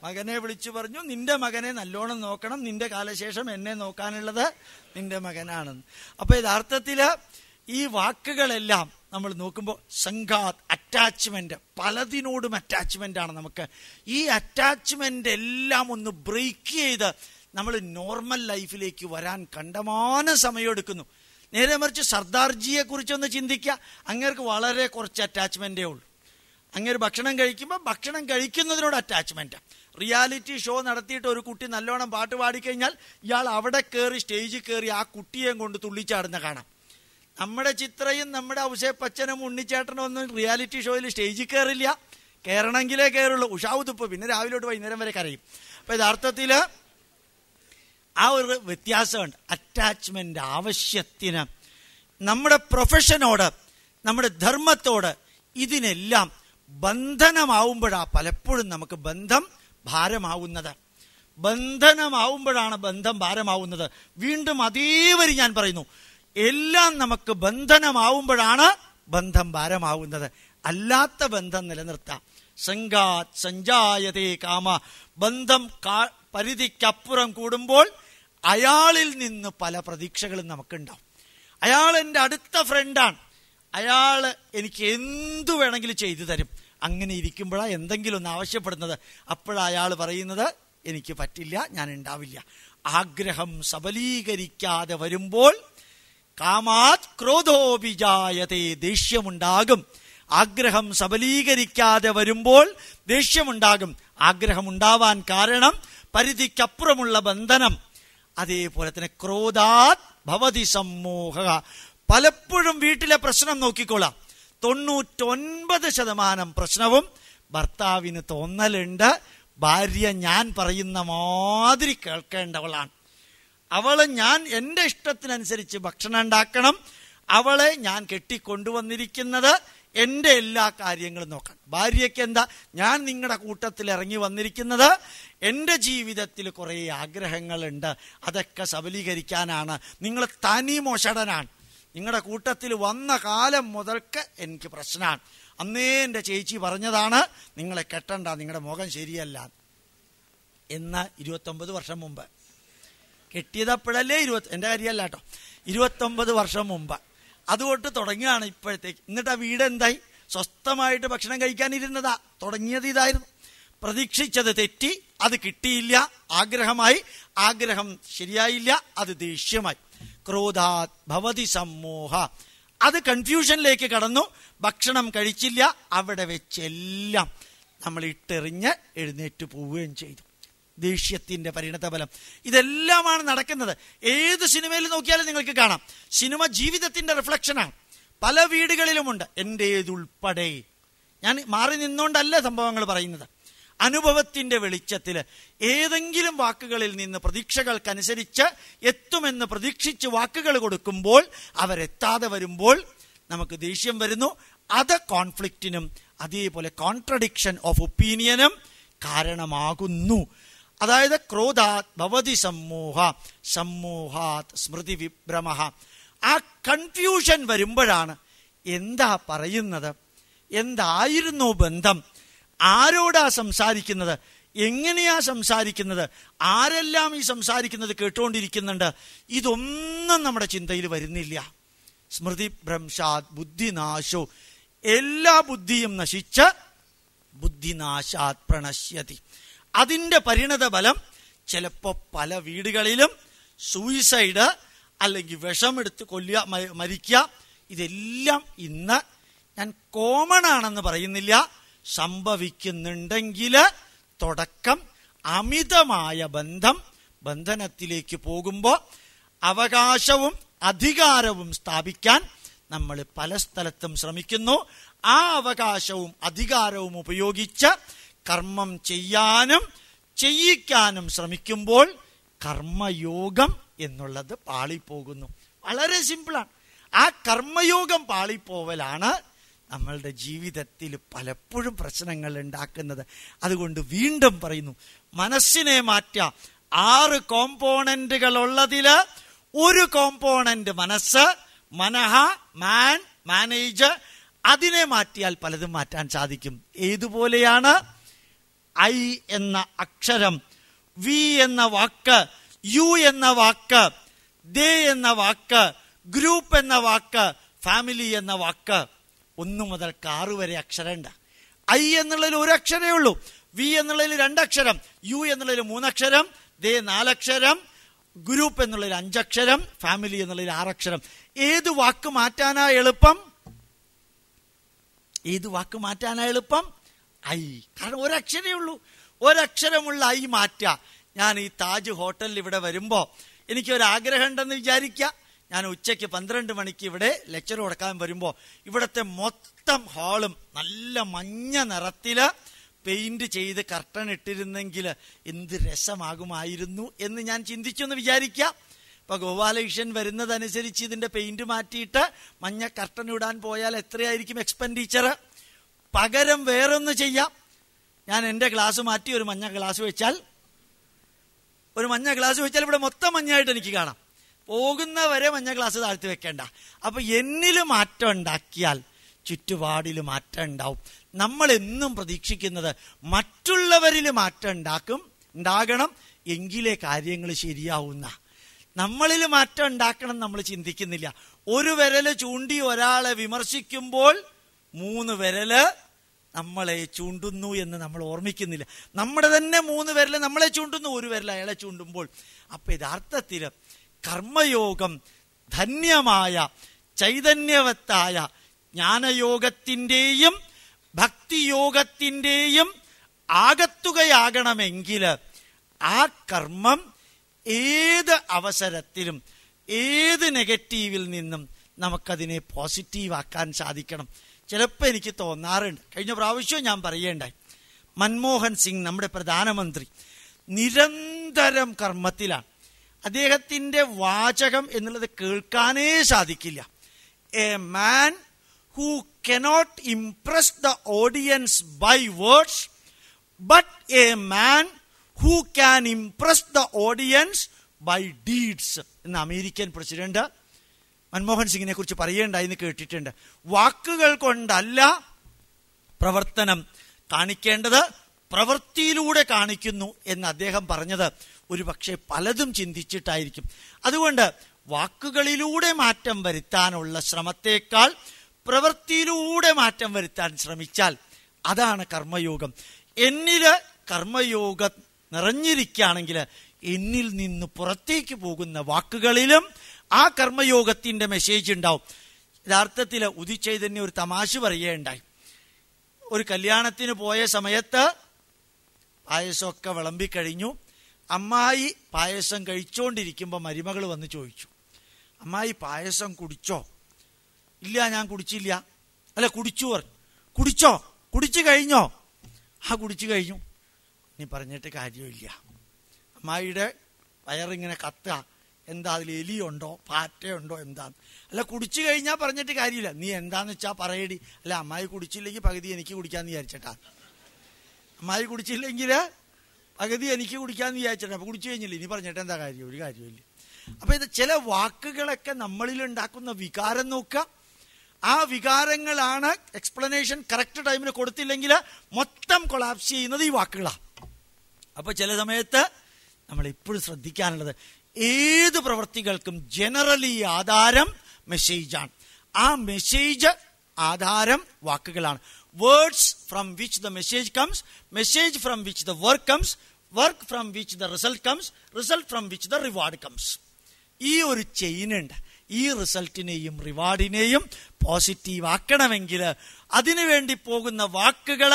മകനെ വിളിച്ചു പറഞ്ഞു നിന്റെ മകനെ നല്ലോണം നോക്കണം. നിന്റെ കാലശേഷം എന്നെ നോക്കാനുള്ളത് നിന്റെ മകനാണെന്ന് അപ്പൊ യഥാർത്ഥത്തിൽ ഈ വാക്കുകളെല്ലാം നമ്മൾ നോക്കുമ്പോൾ സംഘാത് അറ്റാച്ച്മെന്റ് പലതിനോടും അറ്റാച്ച്മെന്റ് ആണ് നമുക്ക്. ഈ അറ്റാച്ച്മെന്റ് എല്ലാം ഒന്ന് ബ്രേക്ക് ചെയ്ത് നമ്മൾ നോർമൽ ലൈഫിലേക്ക് വരാൻ കണ്ടമാന സമയമെടുക്കുന്നു. നേരെ മറിച്ച് സർദാർജിയെ കുറിച്ചൊന്ന് ചിന്തിക്കുക. അങ്ങേർക്ക് വളരെ കുറച്ച് അറ്റാച്ച്മെന്റേ ഉള്ളൂ. അങ്ങനെ ഭക്ഷണം കഴിക്കുമ്പോൾ ഭക്ഷണം കഴിക്കുന്നതിനോട് അറ്റാച്ച്മെന്റ് റിയാലിറ്റി ഷോ നടത്തിയിട്ട് ഒരു കുട്ടി നല്ലോണം പാട്ട് പാടിക്കഴിഞ്ഞാൽ ഇയാൾ അവിടെ കയറി സ്റ്റേജിൽ കയറി ആ കുട്ടിയെയും കൊണ്ട് തുള്ളിച്ചാടുന്ന കാണാം. നമ്മുടെ ചിത്രയും നമ്മുടെ ഔസേപ്പച്ചനും ഉണ്ണിച്ചേട്ടനും ഒന്നും റിയാലിറ്റി ഷോയിൽ സ്റ്റേജിൽ കയറില്ല കയറണമെങ്കിലേ കയറുള്ളൂ ഉഷാവുതുപ്പ് പിന്നെ രാവിലെ വൈകുന്നേരം വരെ കരയും. അപ്പൊ യഥാർത്ഥത്തിൽ ആ ഒരു വ്യത്യാസമുണ്ട്. അറ്റാച്ച്മെന്റ് ആവശ്യത്തിന്. നമ്മുടെ പ്രൊഫഷനോട് നമ്മുടെ ധർമ്മത്തോട് ഇതിനെല്ലാം ബന്ധനമാവുമ്പോഴാ പലപ്പോഴും നമുക്ക് ബന്ധം ഭാരമാവുന്നത്. ബന്ധനമാവുമ്പോഴാണ് ബന്ധം ഭാരമാവുന്നത്. വീണ്ടും അതേവരി ഞാൻ പറയുന്നു. എല്ലാം നമുക്ക് ബന്ധനമാവുമ്പോഴാണ് ബന്ധം ഭാരമാവുന്നത്. അല്ലാത്ത ബന്ധം നിലനിർത്താം. സംഘാത് സഞ്ചായതേ കാമ. ബന്ധം പരിധിക്കപ്പുറം കൂടുമ്പോൾ അയാളിൽ നിന്ന് പല പ്രതീക്ഷകളും നമുക്കുണ്ടാവും. അയാൾ എന്റെ അടുത്ത ഫ്രണ്ടാണ്. അയാൾ എനിക്ക് എന്തു വേണമെങ്കിലും ചെയ്തു തരും. അങ്ങനെ ഇരിക്കുമ്പോഴാണ് എന്തെങ്കിലും ഒന്ന് ആവശ്യപ്പെടുന്നത്. അപ്പോഴയാൾ പറയുന്നത് എനിക്ക് പറ്റില്ല ഞാൻ ഉണ്ടാവില്ല. ആഗ്രഹം സബലീകരിക്കാതെ വരുമ്പോൾ കാമാത് ക്രോധോപിജായതേ ദേഷ്യമുണ്ടാകും. ആഗ്രഹം സബലീകരിക്കാതെ വരുമ്പോൾ ദേഷ്യമുണ്ടാകും. ആഗ്രഹം ഉണ്ടാവാൻ കാരണം പരിധിക്കപ്പുറമുള്ള ബന്ധനം. അതേപോലെ തന്നെ ക്രോധാത് ഭവതി സമ്മോഹ പലപ്പോഴും വീട്ടിലെ പ്രശ്നം നോക്കിക്കോളാം. തൊണ്ണൂറ്റൊൻപത് ശതമാനം പ്രശ്നവും ഭർത്താവിന് തോന്നലുണ്ട്. ഭാര്യ ഞാൻ പറയുന്ന മാതിരി കേൾക്കേണ്ടവളാണ്. അവളെ ഞാൻ എന്റെ ഇഷ്ടത്തിനനുസരിച്ച് ഭക്ഷണം ഉണ്ടാക്കണം. അവളെ ഞാൻ കെട്ടിക്കൊണ്ടുവന്നിരിക്കുന്നത്. എന്റെ എല്ലാ കാര്യങ്ങളും നോക്കണം ഭാര്യയ്ക്ക് എന്താ ഞാൻ നിങ്ങളുടെ കൂട്ടത്തിൽ ഇറങ്ങി വന്നിരിക്കുന്നത് എന്റെ ജീവിതത്തിൽ കുറേ ആഗ്രഹങ്ങളുണ്ട്. അതൊക്കെ സബലീകരിക്കാനാണ്. നിങ്ങൾ തനി മോശടനാണ്. നിങ്ങളുടെ കൂട്ടത്തിൽ വന്ന കാലം മുതൽക്ക് എനിക്ക് പ്രശ്നമാണ് അന്നേ എന്റെ ചേച്ചി പറഞ്ഞതാണ് നിങ്ങളെ കെട്ടണ്ട നിങ്ങളുടെ മുഖം ശരിയല്ല. എന്ന ഇരുപത്തൊമ്പത് വർഷം മുമ്പ്. കെട്ടിയതപ്പോഴല്ലേ ഇരുപത്തി എന്റെ കാര്യമല്ല കേട്ടോ. ഇരുപത്തൊമ്പത് വർഷം മുമ്പ്. അതുകൊണ്ട് തുടങ്ങുകയാണ് ഇപ്പോഴത്തേക്ക്. എന്നിട്ട് ആ വീട് എന്തായി? സ്വസ്ഥമായിട്ട് ഭക്ഷണം കഴിക്കാനിരുന്നതാ. തുടങ്ങിയത് ഇതായിരുന്നു. പ്രതീക്ഷിച്ചത് തെറ്റി അത് കിട്ടിയില്ല ആഗ്രഹമായി. ആഗ്രഹം ശരിയായില്ല അത് ദേഷ്യമായി. ക്രോധാത് ഭവതി സമ്മോഹ. അത് കൺഫ്യൂഷനിലേക്ക് കടന്നു. ഭക്ഷണം കഴിച്ചില്ല അവിടെ വെച്ചെല്ലാം നമ്മൾ ഇട്ടെറിഞ്ഞ് എഴുന്നേറ്റ് പോവുകയും ചെയ്തു. ദേഷ്യത്തിന്റെ പരിണതഫലം. ഇതെല്ലാമാണ് നടക്കുന്നത്. ഏത് സിനിമയിൽ നോക്കിയാലും നിങ്ങൾക്ക് കാണാം. സിനിമ ജീവിതത്തിന്റെ റിഫ്ലക്ഷനാണ്. പല വീടുകളിലുമുണ്ട്. എന്റേതുൾപ്പെടെ ഞാൻ മാറി നിന്നുകൊണ്ടല്ല സംഭവങ്ങൾ പറയുന്നത്. അനുഭവത്തിന്റെ വെളിച്ചത്തിൽ ഏതെങ്കിലും വാക്കുകളിൽ നിന്ന് പ്രതീക്ഷകൾക്കനുസരിച്ച് എത്തുമെന്ന് പ്രതീക്ഷിച്ച് വാക്കുകൾ കൊടുക്കുമ്പോൾ അവരെത്താതെ വരുമ്പോൾ നമുക്ക് ദേഷ്യം വരുന്നു. അത് കോൺഫ്ലിക്റ്റിനും അതേപോലെ കോൺട്രഡിക്ഷൻ ഓഫ് ഒപ്പീനിയനും കാരണമാകുന്നു. അതായത് ക്രോധാത് ഭവതി സമ്മോഹ സമ്മോഹാത് സ്മൃതി വിഭ്രമ. ആ കൺഫ്യൂഷൻ വരുമ്പോഴാണ് എന്താ പറയുന്നത്? എന്തായിരുന്നു ബന്ധം? ആരോടാ സംസാരിക്കുന്നത്? എങ്ങനെയാ സംസാരിക്കുന്നത്? ആരെല്ലാം ഈ സംസാരിക്കുന്നത് കേട്ടുകൊണ്ടിരിക്കുന്നുണ്ട്? ഇതൊന്നും നമ്മുടെ ചിന്തയിൽ വരുന്നില്ല. സ്മൃതി ഭ്രംശാത് ബുദ്ധിനാശോ. എല്ലാ ബുദ്ധിയും നശിച്ച് ബുദ്ധിനാശാത് പ്രണശ്യതി. അതിന്റെ പരിണത ഫലം ചിലപ്പോൾ പല വീടുകളിലും സൂയിസൈഡ് അല്ലെങ്കിൽ വിഷമെടുത്ത് കൊല്ലുക മരിക്കുക. ഇതെല്ലാം ഇന്ന് ഞാൻ കോമൺ ആണെന്ന് പറയുന്നില്ല. സംഭവിക്കുന്നുണ്ടെങ്കിൽ തുടക്കം അമിതമായ ബന്ധം ബന്ധനത്തിലേക്ക് പോകുമ്പോൾ അവകാശവും അധികാരവും സ്ഥാപിക്കാൻ നമ്മൾ പല സ്ഥലത്തും ശ്രമിക്കുന്നു. ആ അവകാശവും അധികാരവും ഉപയോഗിച്ച് കർമ്മം ചെയ്യാനും ചെയ്യിക്കാനും ശ്രമിക്കുമ്പോൾ കർമ്മയോഗം എന്നുള്ളത് പാളിപ്പോകുന്നു. വളരെ സിമ്പിളാണ്. ആ കർമ്മയോഗം പാളിപ്പോവലാണ് നമ്മളുടെ ജീവിതത്തിൽ പലപ്പോഴും പ്രശ്നങ്ങൾ ഉണ്ടാക്കുന്നത്. അതുകൊണ്ട് വീണ്ടും പറയുന്നു മനസ്സിനെ മാറ്റ. ആറ് കോമ്പോണന്റുകൾ ഉള്ളതിൽ ഒരു കോമ്പോണന്റ് മനസ്സ് മനഹ മാൻ മാനേജ്. അതിനെ മാറ്റിയാൽ പലതും മാറ്റാൻ സാധിക്കും. ഏതുപോലെയാണ്? ഐ എന്ന അക്ഷരം വി എന്ന വാക്ക് യു എന്ന വാക്ക് ദേ എന്ന വാക്ക് ഗ്രൂപ്പ് എന്ന വാക്ക് ഫാമിലി എന്ന വാക്ക്. ഒന്നു മുതൽ കാറ് വരെ അക്ഷരമുണ്ട് ഐ എന്നുള്ളതിൽ ഒരു അക്ഷരമേ ഉള്ളൂ. വി എന്നുള്ളതിൽ രണ്ടക്ഷരം യു എന്നുള്ളതിൽ മൂന്നക്ഷരം ദേ നാലക്ഷരം ഗ്രൂപ്പ് എന്നുള്ളതിൽ അഞ്ചക്ഷരം ഫാമിലി എന്നുള്ളതിൽ ആറക്ഷരം. ഏത് വാക്ക് മാറ്റാനാ എളുപ്പം? ഏത് വാക്ക് മാറ്റാനാ എളുപ്പം? ഐ. കാരണം ഒരക്ഷരേ ഉള്ളൂ. ഒരക്ഷരമുള്ള ഐ മാറ്റ. ഞാൻ ഈ താജ് ഹോട്ടലിൽ ഇവിടെ വരുമ്പോൾ എനിക്ക് ഒരു ആഗ്രഹം ഉണ്ടെന്ന് വിചാരിക്കുക ഞാൻ ഉച്ചയ്ക്ക് പന്ത്രണ്ട് മണിക്ക് ഇവിടെ ലെക്ചർ കൊടുക്കാൻ വരുമ്പോൾ ഇവിടുത്തെ മൊത്തം ഹാളും നല്ല മഞ്ഞ നിറത്തിൽ പെയിന്റ് ചെയ്ത് കർട്ടൺ ഇട്ടിരുന്നെങ്കിൽ എന്ത് രസമാകുമായിരുന്നു എന്ന് ഞാൻ ചിന്തിച്ചു എന്ന് വിചാരിക്കുക ഇപ്പൊ ഗോപാലകൃഷ്ണൻ വരുന്നതനുസരിച്ച് ഇതിന്റെ പെയിന്റ് മാറ്റിയിട്ട് മഞ്ഞ കർട്ടൻ ഇടാൻ പോയാൽ എത്രയായിരിക്കും എക്സ്പെൻഡിച്ചർ പകരം വേറൊന്ന് ചെയ്യാം. ഞാൻ എന്റെ ഗ്ലാസ് മാറ്റി ഒരു മഞ്ഞ ഗ്ലാസ് വെച്ചാൽ ഒരു മഞ്ഞ ഗ്ലാസ് വെച്ചാൽ ഇവിടെ മൊത്തം മഞ്ഞായിട്ട് എനിക്ക് കാണാം. പോകുന്ന വരെ മഞ്ഞ ഗ്ലാസ് താഴ്ത്തി വെക്കേണ്ട. അപ്പൊ എന്നിൽ മാറ്റം ഉണ്ടാക്കിയാൽ ചുറ്റുപാടിൽ മാറ്റം ഉണ്ടാവും. നമ്മൾ എന്നും പ്രതീക്ഷിക്കുന്നത് മറ്റുള്ളവരിൽ മാറ്റം ഉണ്ടാക്കും ഉണ്ടാകണം എങ്കിലേ കാര്യങ്ങൾ ശരിയാവുന്ന. നമ്മളിൽ മാറ്റം ഉണ്ടാക്കണം നമ്മൾ ചിന്തിക്കുന്നില്ല. ഒരു വിരൽ ചൂണ്ടി ഒരാളെ വിമർശിക്കുമ്പോൾ മൂന്ന് വിരൽ നമ്മളെ ചൂണ്ടുന്നു എന്ന് നമ്മൾ ഓർമ്മിക്കുന്നില്ല. നമ്മുടെ തന്നെ മൂന്ന് വിരൽ നമ്മളെ ചൂണ്ടുന്നു ഒരു വിരൽ അയാളെ ചൂണ്ടുമ്പോൾ. അപ്പൊ യഥാർത്ഥത്തിൽ കർമ്മയോഗം ധന്യമായ ചൈതന്യവത്തായ ജ്ഞാനയോഗത്തിന്റെയും ഭക്തിയോഗത്തിന്റെയും ആകത്തുകയാകണമെങ്കിൽ ആ കർമ്മം ഏത് അവസരത്തിലും ഏത് നെഗറ്റീവിൽ നിന്നും നമുക്കതിനെ പോസിറ്റീവാക്കാൻ സാധിക്കണം. ചിലപ്പോൾ എനിക്ക് തോന്നാറുണ്ട്. കഴിഞ്ഞ പ്രാവശ്യം ഞാൻ പറയേണ്ടായി മൻമോഹൻ സിംഗ് നമ്മുടെ പ്രധാനമന്ത്രി നിരന്തരം കർമ്മത്തിലാണ്. അദ്ദേഹത്തിന്റെ വാചകം എന്നുള്ളത് കേൾക്കാനേ സാധിക്കില്ല. A man who cannot impress the audience by words but a man who can impress the audience by deeds എന്ന അമേരിക്കൻ പ്രസിഡന്റ് മൻമോഹൻ സിംഗിനെ കുറിച്ച് പറയേണ്ടായെന്ന് കേട്ടിട്ടുണ്ട്. വാക്കുകൾ കൊണ്ടല്ല പ്രവർത്തനം കാണിക്കേണ്ടത് പ്രവൃത്തിയിലൂടെ കാണിക്കുന്നു എന്ന് അദ്ദേഹം പറഞ്ഞത് ഒരു പക്ഷേ പലതും ചിന്തിച്ചിട്ടായിരിക്കും. അതുകൊണ്ട് വാക്കുകളിലൂടെ മാറ്റം വരുത്താനുള്ള ശ്രമത്തേക്കാൾ പ്രവൃത്തിയിലൂടെ മാറ്റം വരുത്താൻ ശ്രമിച്ചാൽ അതാണ് കർമ്മയോഗം. എന്നിൽ കർമ്മയോഗം നിറഞ്ഞിരിക്കുകയാണെങ്കിൽ എന്നിൽ നിന്ന് പുറത്തേക്ക് പോകുന്ന വാക്കുകളിലും ആ കർമ്മയോഗത്തിന്റെ മെസ്സേജ് ഉണ്ടാവും. യഥാർത്ഥത്തിൽ ഉദിച്ചൈതന്യ ഒരു തമാശ പറയുകയുണ്ടായി. ഒരു കല്യാണത്തിന് പോയ സമയത്ത് പായസമൊക്കെ വിളമ്പിക്കഴിഞ്ഞു. അമ്മായി പായസം കഴിച്ചുകൊണ്ടിരിക്കുമ്പോൾ മരുമകൾ വന്ന് ചോദിച്ചു. അമ്മായി പായസം കുടിച്ചോ? ഇല്ല ഞാൻ കുടിച്ചില്ല. അല്ല കുടിച്ചു പറഞ്ഞു. കുടിച്ചോ? കുടിച്ചു കഴിഞ്ഞോ? ആ കുടിച്ചു കഴിഞ്ഞു. നീ പറഞ്ഞിട്ട് കാര്യമില്ല. അമ്മായിയുടെ വയറിങ്ങനെ കത്തുക. എന്താ അതിൽ എലിയുണ്ടോ? പാറ്റയുണ്ടോ? എന്താന്ന് അല്ല കുടിച്ചു കഴിഞ്ഞാൽ പറഞ്ഞിട്ട് കാര്യമില്ല. നീ എന്താന്ന് വെച്ചാ പറയടി. അല്ല അമ്മായി കുടിച്ചില്ലെങ്കിൽ പകുതി എനിക്ക് കുടിക്കാന്ന് വിചാരിച്ചിട്ടാ. അമ്മായി കുടിച്ചില്ലെങ്കിൽ പകുതി എനിക്ക് കുടിക്കാന്ന് വിചാരിച്ചിട്ടാ. അപ്പൊ കുടിച്ചു കഴിഞ്ഞില്ല? ഇനി പറഞ്ഞിട്ട് എന്താ കാര്യം? ഒരു കാര്യമില്ല അപ്പൊ ഇത് ചില വാക്കുകളൊക്കെ നമ്മളിൽ ഉണ്ടാക്കുന്ന വികാരം നോക്കുക. ആ വികാരങ്ങളാണ് എക്സ്പ്ലനേഷൻ കറക്റ്റ് ടൈമിൽ കൊടുത്തില്ലെങ്കിൽ മൊത്തം കൊളാപ്സ് ചെയ്യുന്നത് ഈ വാക്കുകളാണ് അപ്പൊ ചില സമയത്ത് നമ്മൾ ഇപ്പോഴും ശ്രദ്ധിക്കാനുള്ളത് ഏത് പ്രവൃത്തികൾക്കും ജനറലി ആധാരം മെസ്സേജാണ് ആ മെസ്സേജ് ആധാരം വാക്കുകളാണ്. Words from which the message comes message from which the work comes work from which the result comes result from which the reward comes ഈ ഒരു ചെയിൻ ഉണ്ട്. ഈ റിസൾട്ടിനെയും റിവാർഡിനെയും പോസിറ്റീവ് ആക്കണമെങ്കിൽ അതിനുവേണ്ടി പോകുന്ന വാക്കുകൾ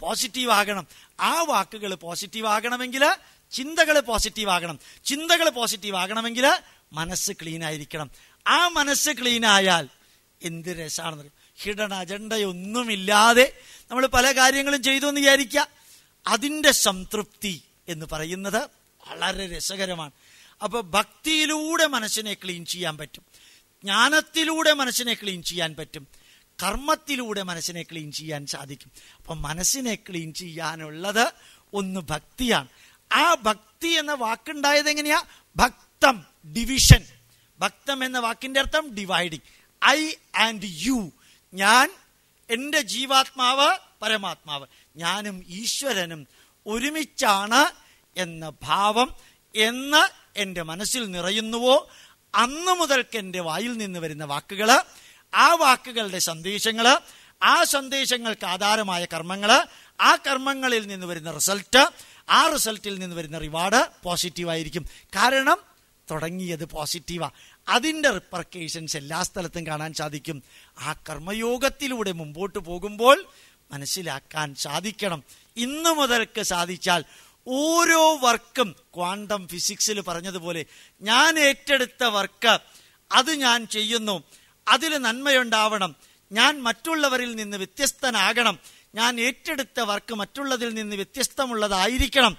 പോസിറ്റീവ് ആകണം. ആ വാക്കുകൾ പോസിറ്റീവ് ആകണമെങ്കിൽ ചിന്തകൾ പോസിറ്റീവ് ആകണം ചിന്തകൾ പോസിറ്റീവ് ആകണമെങ്കിൽ മനസ്സ് ക്ലീൻ ആയിരിക്കണം ആ മനസ്സ് ക്ലീൻ ആയാൽ എന്ത് രസമാണെന്ന് ഹിഡൻ അജണ്ടയൊന്നുമില്ലാതെ നമ്മൾ പല കാര്യങ്ങളും ചെയ്തു എന്ന് വിചാരിക്കുക. അതിന്റെ സംതൃപ്തി എന്ന് പറയുന്നത് വളരെ രസകരമാണ്. അപ്പോൾ ഭക്തിയിലൂടെ മനസ്സിനെ ക്ലീൻ ചെയ്യാൻ പറ്റും. ജ്ഞാനത്തിലൂടെ മനസ്സിനെ ക്ലീൻ ചെയ്യാൻ പറ്റും. കർമ്മത്തിലൂടെ മനസ്സിനെ ക്ലീൻ ചെയ്യാൻ സാധിക്കും. അപ്പൊ മനസ്സിനെ ക്ലീൻ ചെയ്യാനുള്ളത് ഒന്ന് ഭക്തിയാണ്. ആ ഭക്തി എന്ന വാക്കുണ്ടായത് എങ്ങനെയാ? ഭക്തം ഡിവിഷൻ ഭക്തം എന്ന വാക്കിന്റെ അർത്ഥം ഡിവൈഡിങ് ഐ ആൻഡ് യു ഞാൻ എന്റെ ജീവാത്മാവ് പരമാത്മാവ്. ഞാനും ഈശ്വരനും ഒരുമിച്ചാണ് എന്ന ഭാവം എന്ന് എന്റെ മനസ്സിൽ നിറയുന്നുവോ? അന്ന് മുതൽക്ക് എന്റെ വായിൽ നിന്ന് വരുന്ന വാക്കുകൾ ആ വാക്കുകളുടെ സന്ദേശങ്ങൾ ആ സന്ദേശങ്ങൾക്ക് ആധാരമായ കർമ്മങ്ങൾ ആ കർമ്മങ്ങളിൽ നിന്ന് വരുന്ന റിസൾട്ട് ആ റിസൾട്ടിൽ നിന്ന് വരുന്ന റിവാർഡ് പോസിറ്റീവ് ആയിരിക്കും. കാരണം തുടങ്ങിയത് പോസിറ്റീവാ അതിന്റെ റിപ്പർക്കേഷൻസ് എല്ലാ സ്ഥലത്തും കാണാൻ സാധിക്കും. ആ കർമ്മയോഗത്തിലൂടെ മുമ്പോട്ട് പോകുമ്പോൾ മനസ്സിലാക്കാൻ സാധിക്കണം. ഇന്നു മുതൽക്ക് സാധിച്ചാൽ ഓരോ വർക്കും ക്വാണ്ടം ഫിസിക്സിൽ പറഞ്ഞതുപോലെ ഞാൻ ഏറ്റെടുത്ത വർക്ക് അത് ഞാൻ ചെയ്യുന്നു. അതിൽ നന്മയുണ്ടാവണം. ഞാൻ മറ്റുള്ളവരിൽ നിന്ന് വ്യത്യസ്തനാകണം. ഞാൻ ഏറ്റെടുത്ത വർക്ക് മറ്റുള്ളതിൽ നിന്ന് വ്യത്യസ്തമുള്ളതായിരിക്കണം.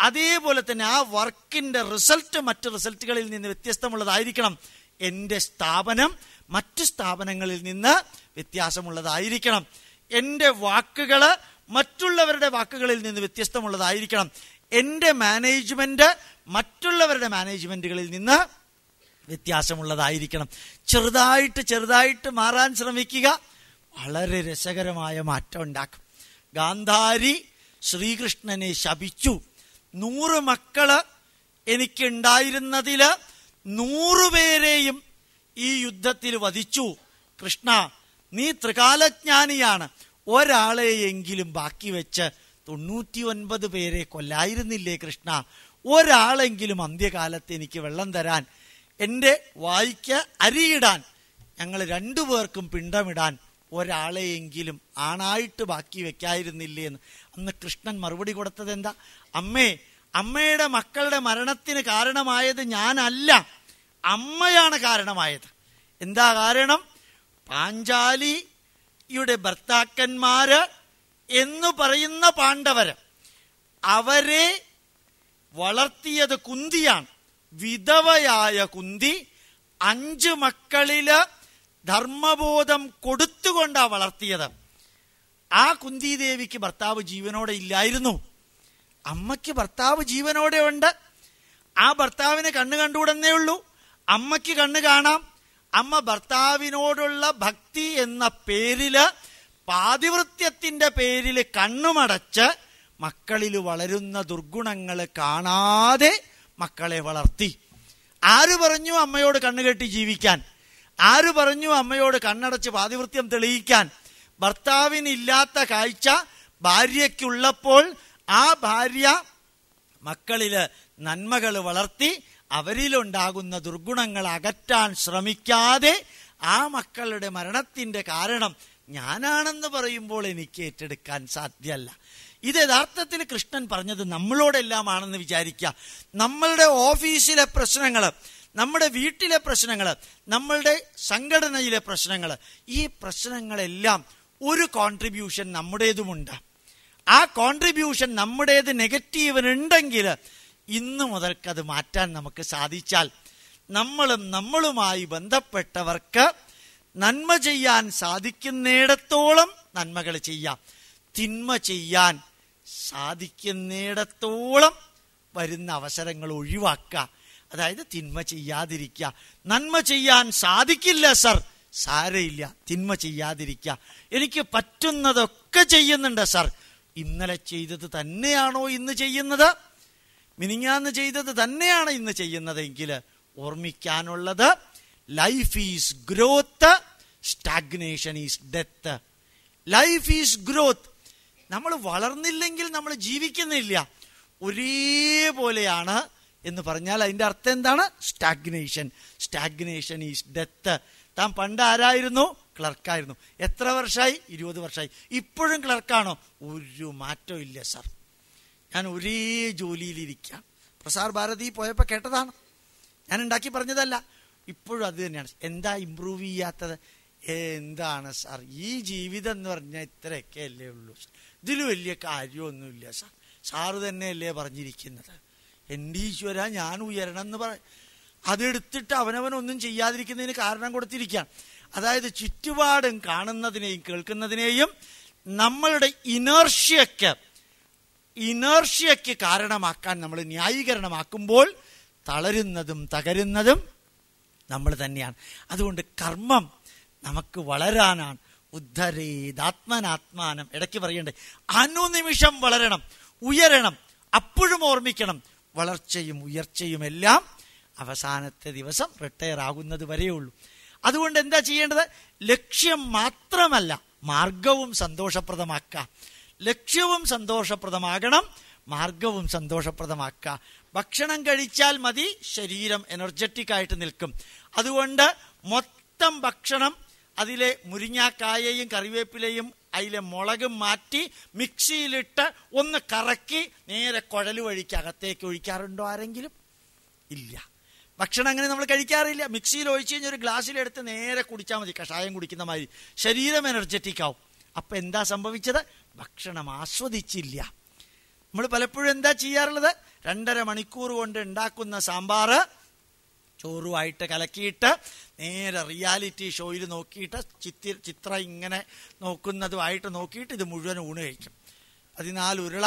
അതേപോലെ തന്നെ ആ വർക്കിന്റെ റിസൾട്ട് മറ്റ് റിസൾട്ടുകളിൽ നിന്ന് വ്യത്യസ്തമുള്ളതായിരിക്കണം. എന്റെ സ്ഥാപനം മറ്റു സ്ഥാപനങ്ങളിൽ നിന്ന് വ്യത്യാസമുള്ളതായിരിക്കണം. എന്റെ വാക്കുകൾ മറ്റുള്ളവരുടെ വാക്കുകളിൽ നിന്ന് വ്യത്യസ്തമുള്ളതായിരിക്കണം. എന്റെ മാനേജ്മെന്റ് മറ്റുള്ളവരുടെ മാനേജ്മെന്റുകളിൽ നിന്ന് വ്യത്യാസമുള്ളതായിരിക്കണം. ചെറുതായിട്ട് ചെറുതായിട്ട് മാറാൻ ശ്രമിക്കുക. വളരെ രസകരമായ മാറ്റം ഉണ്ടാക്കും. ഗാന്ധാരി ശ്രീകൃഷ്ണനെ ശപിച്ചു. നൂറ് മക്കൾ എനിക്കുണ്ടായിരുന്നതിൽ നൂറുപേരെയും ഈ യുദ്ധത്തിൽ വധിച്ചു. കൃഷ്ണ നീ ത്രികാലജ്ഞാനിയാണ്. ഒരാളെയെങ്കിലും ബാക്കി വെച്ച് തൊണ്ണൂറ്റി ഒൻപത് പേരെ കൊല്ലായിരുന്നില്ലേ കൃഷ്ണ? ഒരാളെങ്കിലും അന്ത്യകാലത്ത് എനിക്ക് വെള്ളം തരാൻ എന്റെ വായിക്ക് അരിയിടാൻ ഞങ്ങൾ രണ്ടുപേർക്കും പിണ്ടമിടാൻ ഒരാളെയെങ്കിലും ആണായിട്ട് ബാക്കി വെക്കായിരുന്നില്ലേ എന്ന്. അന്ന് കൃഷ്ണൻ മറുപടി കൊടുത്തത് എന്താ? അമ്മേ അമ്മയുടെ മക്കളുടെ മരണത്തിന് കാരണമായത് ഞാനല്ല. അമ്മയാണ് കാരണമായത്. എന്താ കാരണം? പാഞ്ചാലിയുടെ ഭർത്താക്കന്മാര് എന്ന് പറയുന്ന പാണ്ഡവര് അവരെ വളർത്തിയത് കുന്തിയാണ്. വിധവയായ കുന്തി അഞ്ച് മക്കളിൽ ധർമ്മബോധം കൊടുത്തുകൊണ്ടാ വളർത്തിയത്. ആ കുന്തിദേവിക്ക് ഭർത്താവ് ജീവനോടെ ഇല്ലായിരുന്നു. അമ്മയ്ക്ക് ഭർത്താവ് ജീവനോടെ ഉണ്ട്. ആ ഭർത്താവിന് കണ്ണ് കണ്ടുകൂടെന്നേ ഉള്ളൂ. അമ്മയ്ക്ക് കണ്ണ് കാണാം. അമ്മ ഭർത്താവിനോടുള്ള ഭക്തി എന്ന പേരിൽ പാതിവൃത്യത്തിന്റെ പേരിൽ കണ്ണുമടച്ച് മക്കളിൽ വളരുന്ന ദുർഗുണങ്ങൾ കാണാതെ മക്കളെ വളർത്തി. ആര് പറഞ്ഞു അമ്മയോട് കണ്ണുകെട്ടി ജീവിക്കാൻ? ആര് പറഞ്ഞു അമ്മയോട് കണ്ണടച്ച് പാതിവൃത്യം തെളിയിക്കാൻ? ഭർത്താവിനില്ലാത്ത കാഴ്ച ഭാര്യയ്ക്കുള്ളപ്പോൾ ആ ഭാര്യ മക്കളിൽ നന്മകൾ വളർത്തി അവരിലുണ്ടാകുന്ന ദുർഗുണങ്ങൾ അകറ്റാൻ ശ്രമിക്കാതെ ആ മക്കളുടെ മരണത്തിന്റെ കാരണം ഞാനാണെന്ന് പറയുമ്പോൾ എനിക്ക് ഏറ്റെടുക്കാൻ സാധ്യമല്ല ഇത് യഥാർത്ഥത്തിൽ കൃഷ്ണൻ പറഞ്ഞത് നമ്മളോടെല്ലാമാണെന്ന് വിചാരിക്കുക. നമ്മളുടെ ഓഫീസിലെ പ്രശ്നങ്ങൾ നമ്മുടെ വീട്ടിലെ പ്രശ്നങ്ങൾ നമ്മളുടെ സംഘടനയിലെ പ്രശ്നങ്ങൾ ഈ പ്രശ്നങ്ങളെല്ലാം ഒരു കോൺട്രിബ്യൂഷൻ നമ്മുടേതുമുണ്ട്. ആ കോൺട്രിബ്യൂഷൻ നമ്മുടേത് നെഗറ്റീവിനുണ്ടെങ്കിൽ ഇന്നു മുതൽക്കത് മാറ്റാൻ നമുക്ക് സാധിച്ചാൽ നമ്മളും നമ്മളുമായി ബന്ധപ്പെട്ടവർക്ക് നന്മ ചെയ്യാൻ സാധിക്കുന്നിടത്തോളം നന്മകൾ ചെയ്യാം. തിന്മ ചെയ്യാൻ സാധിക്കുന്നിടത്തോളം വരുന്ന അവസരങ്ങൾ ഒഴിവാക്കുക. അതായത് തിന്മ ചെയ്യാതിരിക്കുക നന്മ ചെയ്യാൻ സാധിക്കില്ല സർ. സാരയില്ല. തിന്മ ചെയ്യാതിരിക്കുക എനിക്ക് പറ്റുന്നതൊക്കെ ചെയ്യുന്നുണ്ട് സർ. ഇന്നലെ ചെയ്തത് തന്നെയാണോ ഇന്ന് ചെയ്യുന്നത്? മിനിങ്ങാന്ന് ചെയ്തത് തന്നെയാണ് ഇന്ന് ചെയ്യുന്നതെങ്കിൽ ഓർമ്മിക്കാനുള്ളത് life is growth stagnation is death life is growth നമ്മൾ വളർന്നില്ലെങ്കിൽ നമ്മൾ ജീവിക്കുന്നില്ല. ഒരേപോലെയാണ് എന്ന് പറഞ്ഞാൽ അതിന്റെ അർത്ഥം എന്താണ്? സ്റ്റാഗ്നേഷൻ സ്റ്റാഗ്നേഷൻ ഈസ് ഡെത്ത് താൻ പണ്ട് ആരായിരുന്നു? ക്ലർക്കായിരുന്നു എത്ര വർഷമായി ഇരുപത് വർഷമായി ഇപ്പോഴും ക്ലർക്കാണോ ഒരു മാറ്റവും ഇല്ല സാർ ഞാൻ ഒരേ ജോലിയിലിരിക്കാം. പ്രസാർ ഭാരതി പോയപ്പോൾ കേട്ടതാണ്. ഞാൻ ഉണ്ടാക്കി പറഞ്ഞതല്ല. ഇപ്പോഴും അത് തന്നെയാണ്. എന്താ ഇമ്പ്രൂവ് ചെയ്യാത്തത്? എന്താണ് സാർ ഈ ജീവിതം എന്ന് പറഞ്ഞാൽ ഇത്രയൊക്കെ അല്ലേ ഉള്ളൂ ഇതിൽ വലിയ കാര്യമൊന്നുമില്ല സാർ സാറ് തന്നെയല്ലേ പറഞ്ഞിരിക്കുന്നത്. എന്റെ ഈശ്വര ഞാൻ ഉയരണം എന്ന് പറ അതെടുത്തിട്ട് അവനവനൊന്നും ചെയ്യാതിരിക്കുന്നതിന് കാരണം കൊടുത്തിരിക്കുകയാണ്. അതായത് ചുറ്റുപാടും കാണുന്നതിനെയും കേൾക്കുന്നതിനെയും നമ്മളുടെ ഇനർഷ്യക്ക് ഇനർഷ്യക്ക് കാരണമാക്കാൻ നമ്മൾ ന്യായീകരണമാക്കുമ്പോൾ തളരുന്നതും തകരുന്നതും നമ്മൾ തന്നെയാണ്. അതുകൊണ്ട് കർമ്മം നമുക്ക് വളരാനാണ്. ഉദ്ധരേതാത്മനാത്മാനം ഇടയ്ക്ക് പറയണ്ടേ അനുനിമിഷം വളരണം ഉയരണം അപ്പോഴും ഓർമ്മിക്കണം വളർച്ചയും ഉയർച്ചയും എല്ലാം അവസാനത്തെ ദിവസം റിട്ടയർ ആകുന്നത് വരെയുള്ളൂ. അതുകൊണ്ട് എന്താ ചെയ്യേണ്ടത്? ലക്ഷ്യം മാത്രമല്ല മാർഗവും സന്തോഷപ്രദമാക്കുക. ലക്ഷ്യവും സന്തോഷപ്രദമാകണം മാർഗവും സന്തോഷപ്രദമാക്കുക. ഭക്ഷണം കഴിച്ചാൽ മതി ശരീരം എനർജറ്റിക് ആയിട്ട് നിൽക്കും. അതുകൊണ്ട് മൊത്തം ഭക്ഷണം അതിലെ മുരിങ്ങാക്കായയും കറിവേപ്പിലയും അതിലെ മുളകും മാറ്റി മിക്സിയിലിട്ട് ഒന്ന് കറക്കി നേരെ കുഴൽ വഴിക്ക് അകത്തേക്ക് ഒഴിക്കാറുണ്ടോ ആരെങ്കിലും? ഇല്ല. ഭക്ഷണം അങ്ങനെ നമ്മൾ കഴിക്കാറില്ല. മിക്സിയിൽ ഒഴിച്ച് കഴിഞ്ഞാൽ ഒരു ഗ്ലാസ്സിലെടുത്ത് നേരെ കുടിച്ചാൽ മതി. കഷായം കുടിക്കുന്ന മാതിരി. ശരീരം എനർജറ്റിക് ആവും. അപ്പൊ എന്താ സംഭവിച്ചത്? ഭക്ഷണം ആസ്വദിച്ചില്ല. നമ്മൾ പലപ്പോഴും എന്താ ചെയ്യാറുള്ളത്? രണ്ടര മണിക്കൂർ കൊണ്ട് ഉണ്ടാക്കുന്ന സാമ്പാറ് ചോറുമായിട്ട് കലക്കിയിട്ട് നേരെ റിയാലിറ്റി ഷോയിൽ നോക്കിയിട്ട് ചിത്തി ചിത്രം ഇങ്ങനെ നോക്കുന്നതുമായിട്ട് നോക്കിയിട്ട് ഇത് മുഴുവൻ ഊണ് കഴിക്കും. പതിനാല് ഉരുള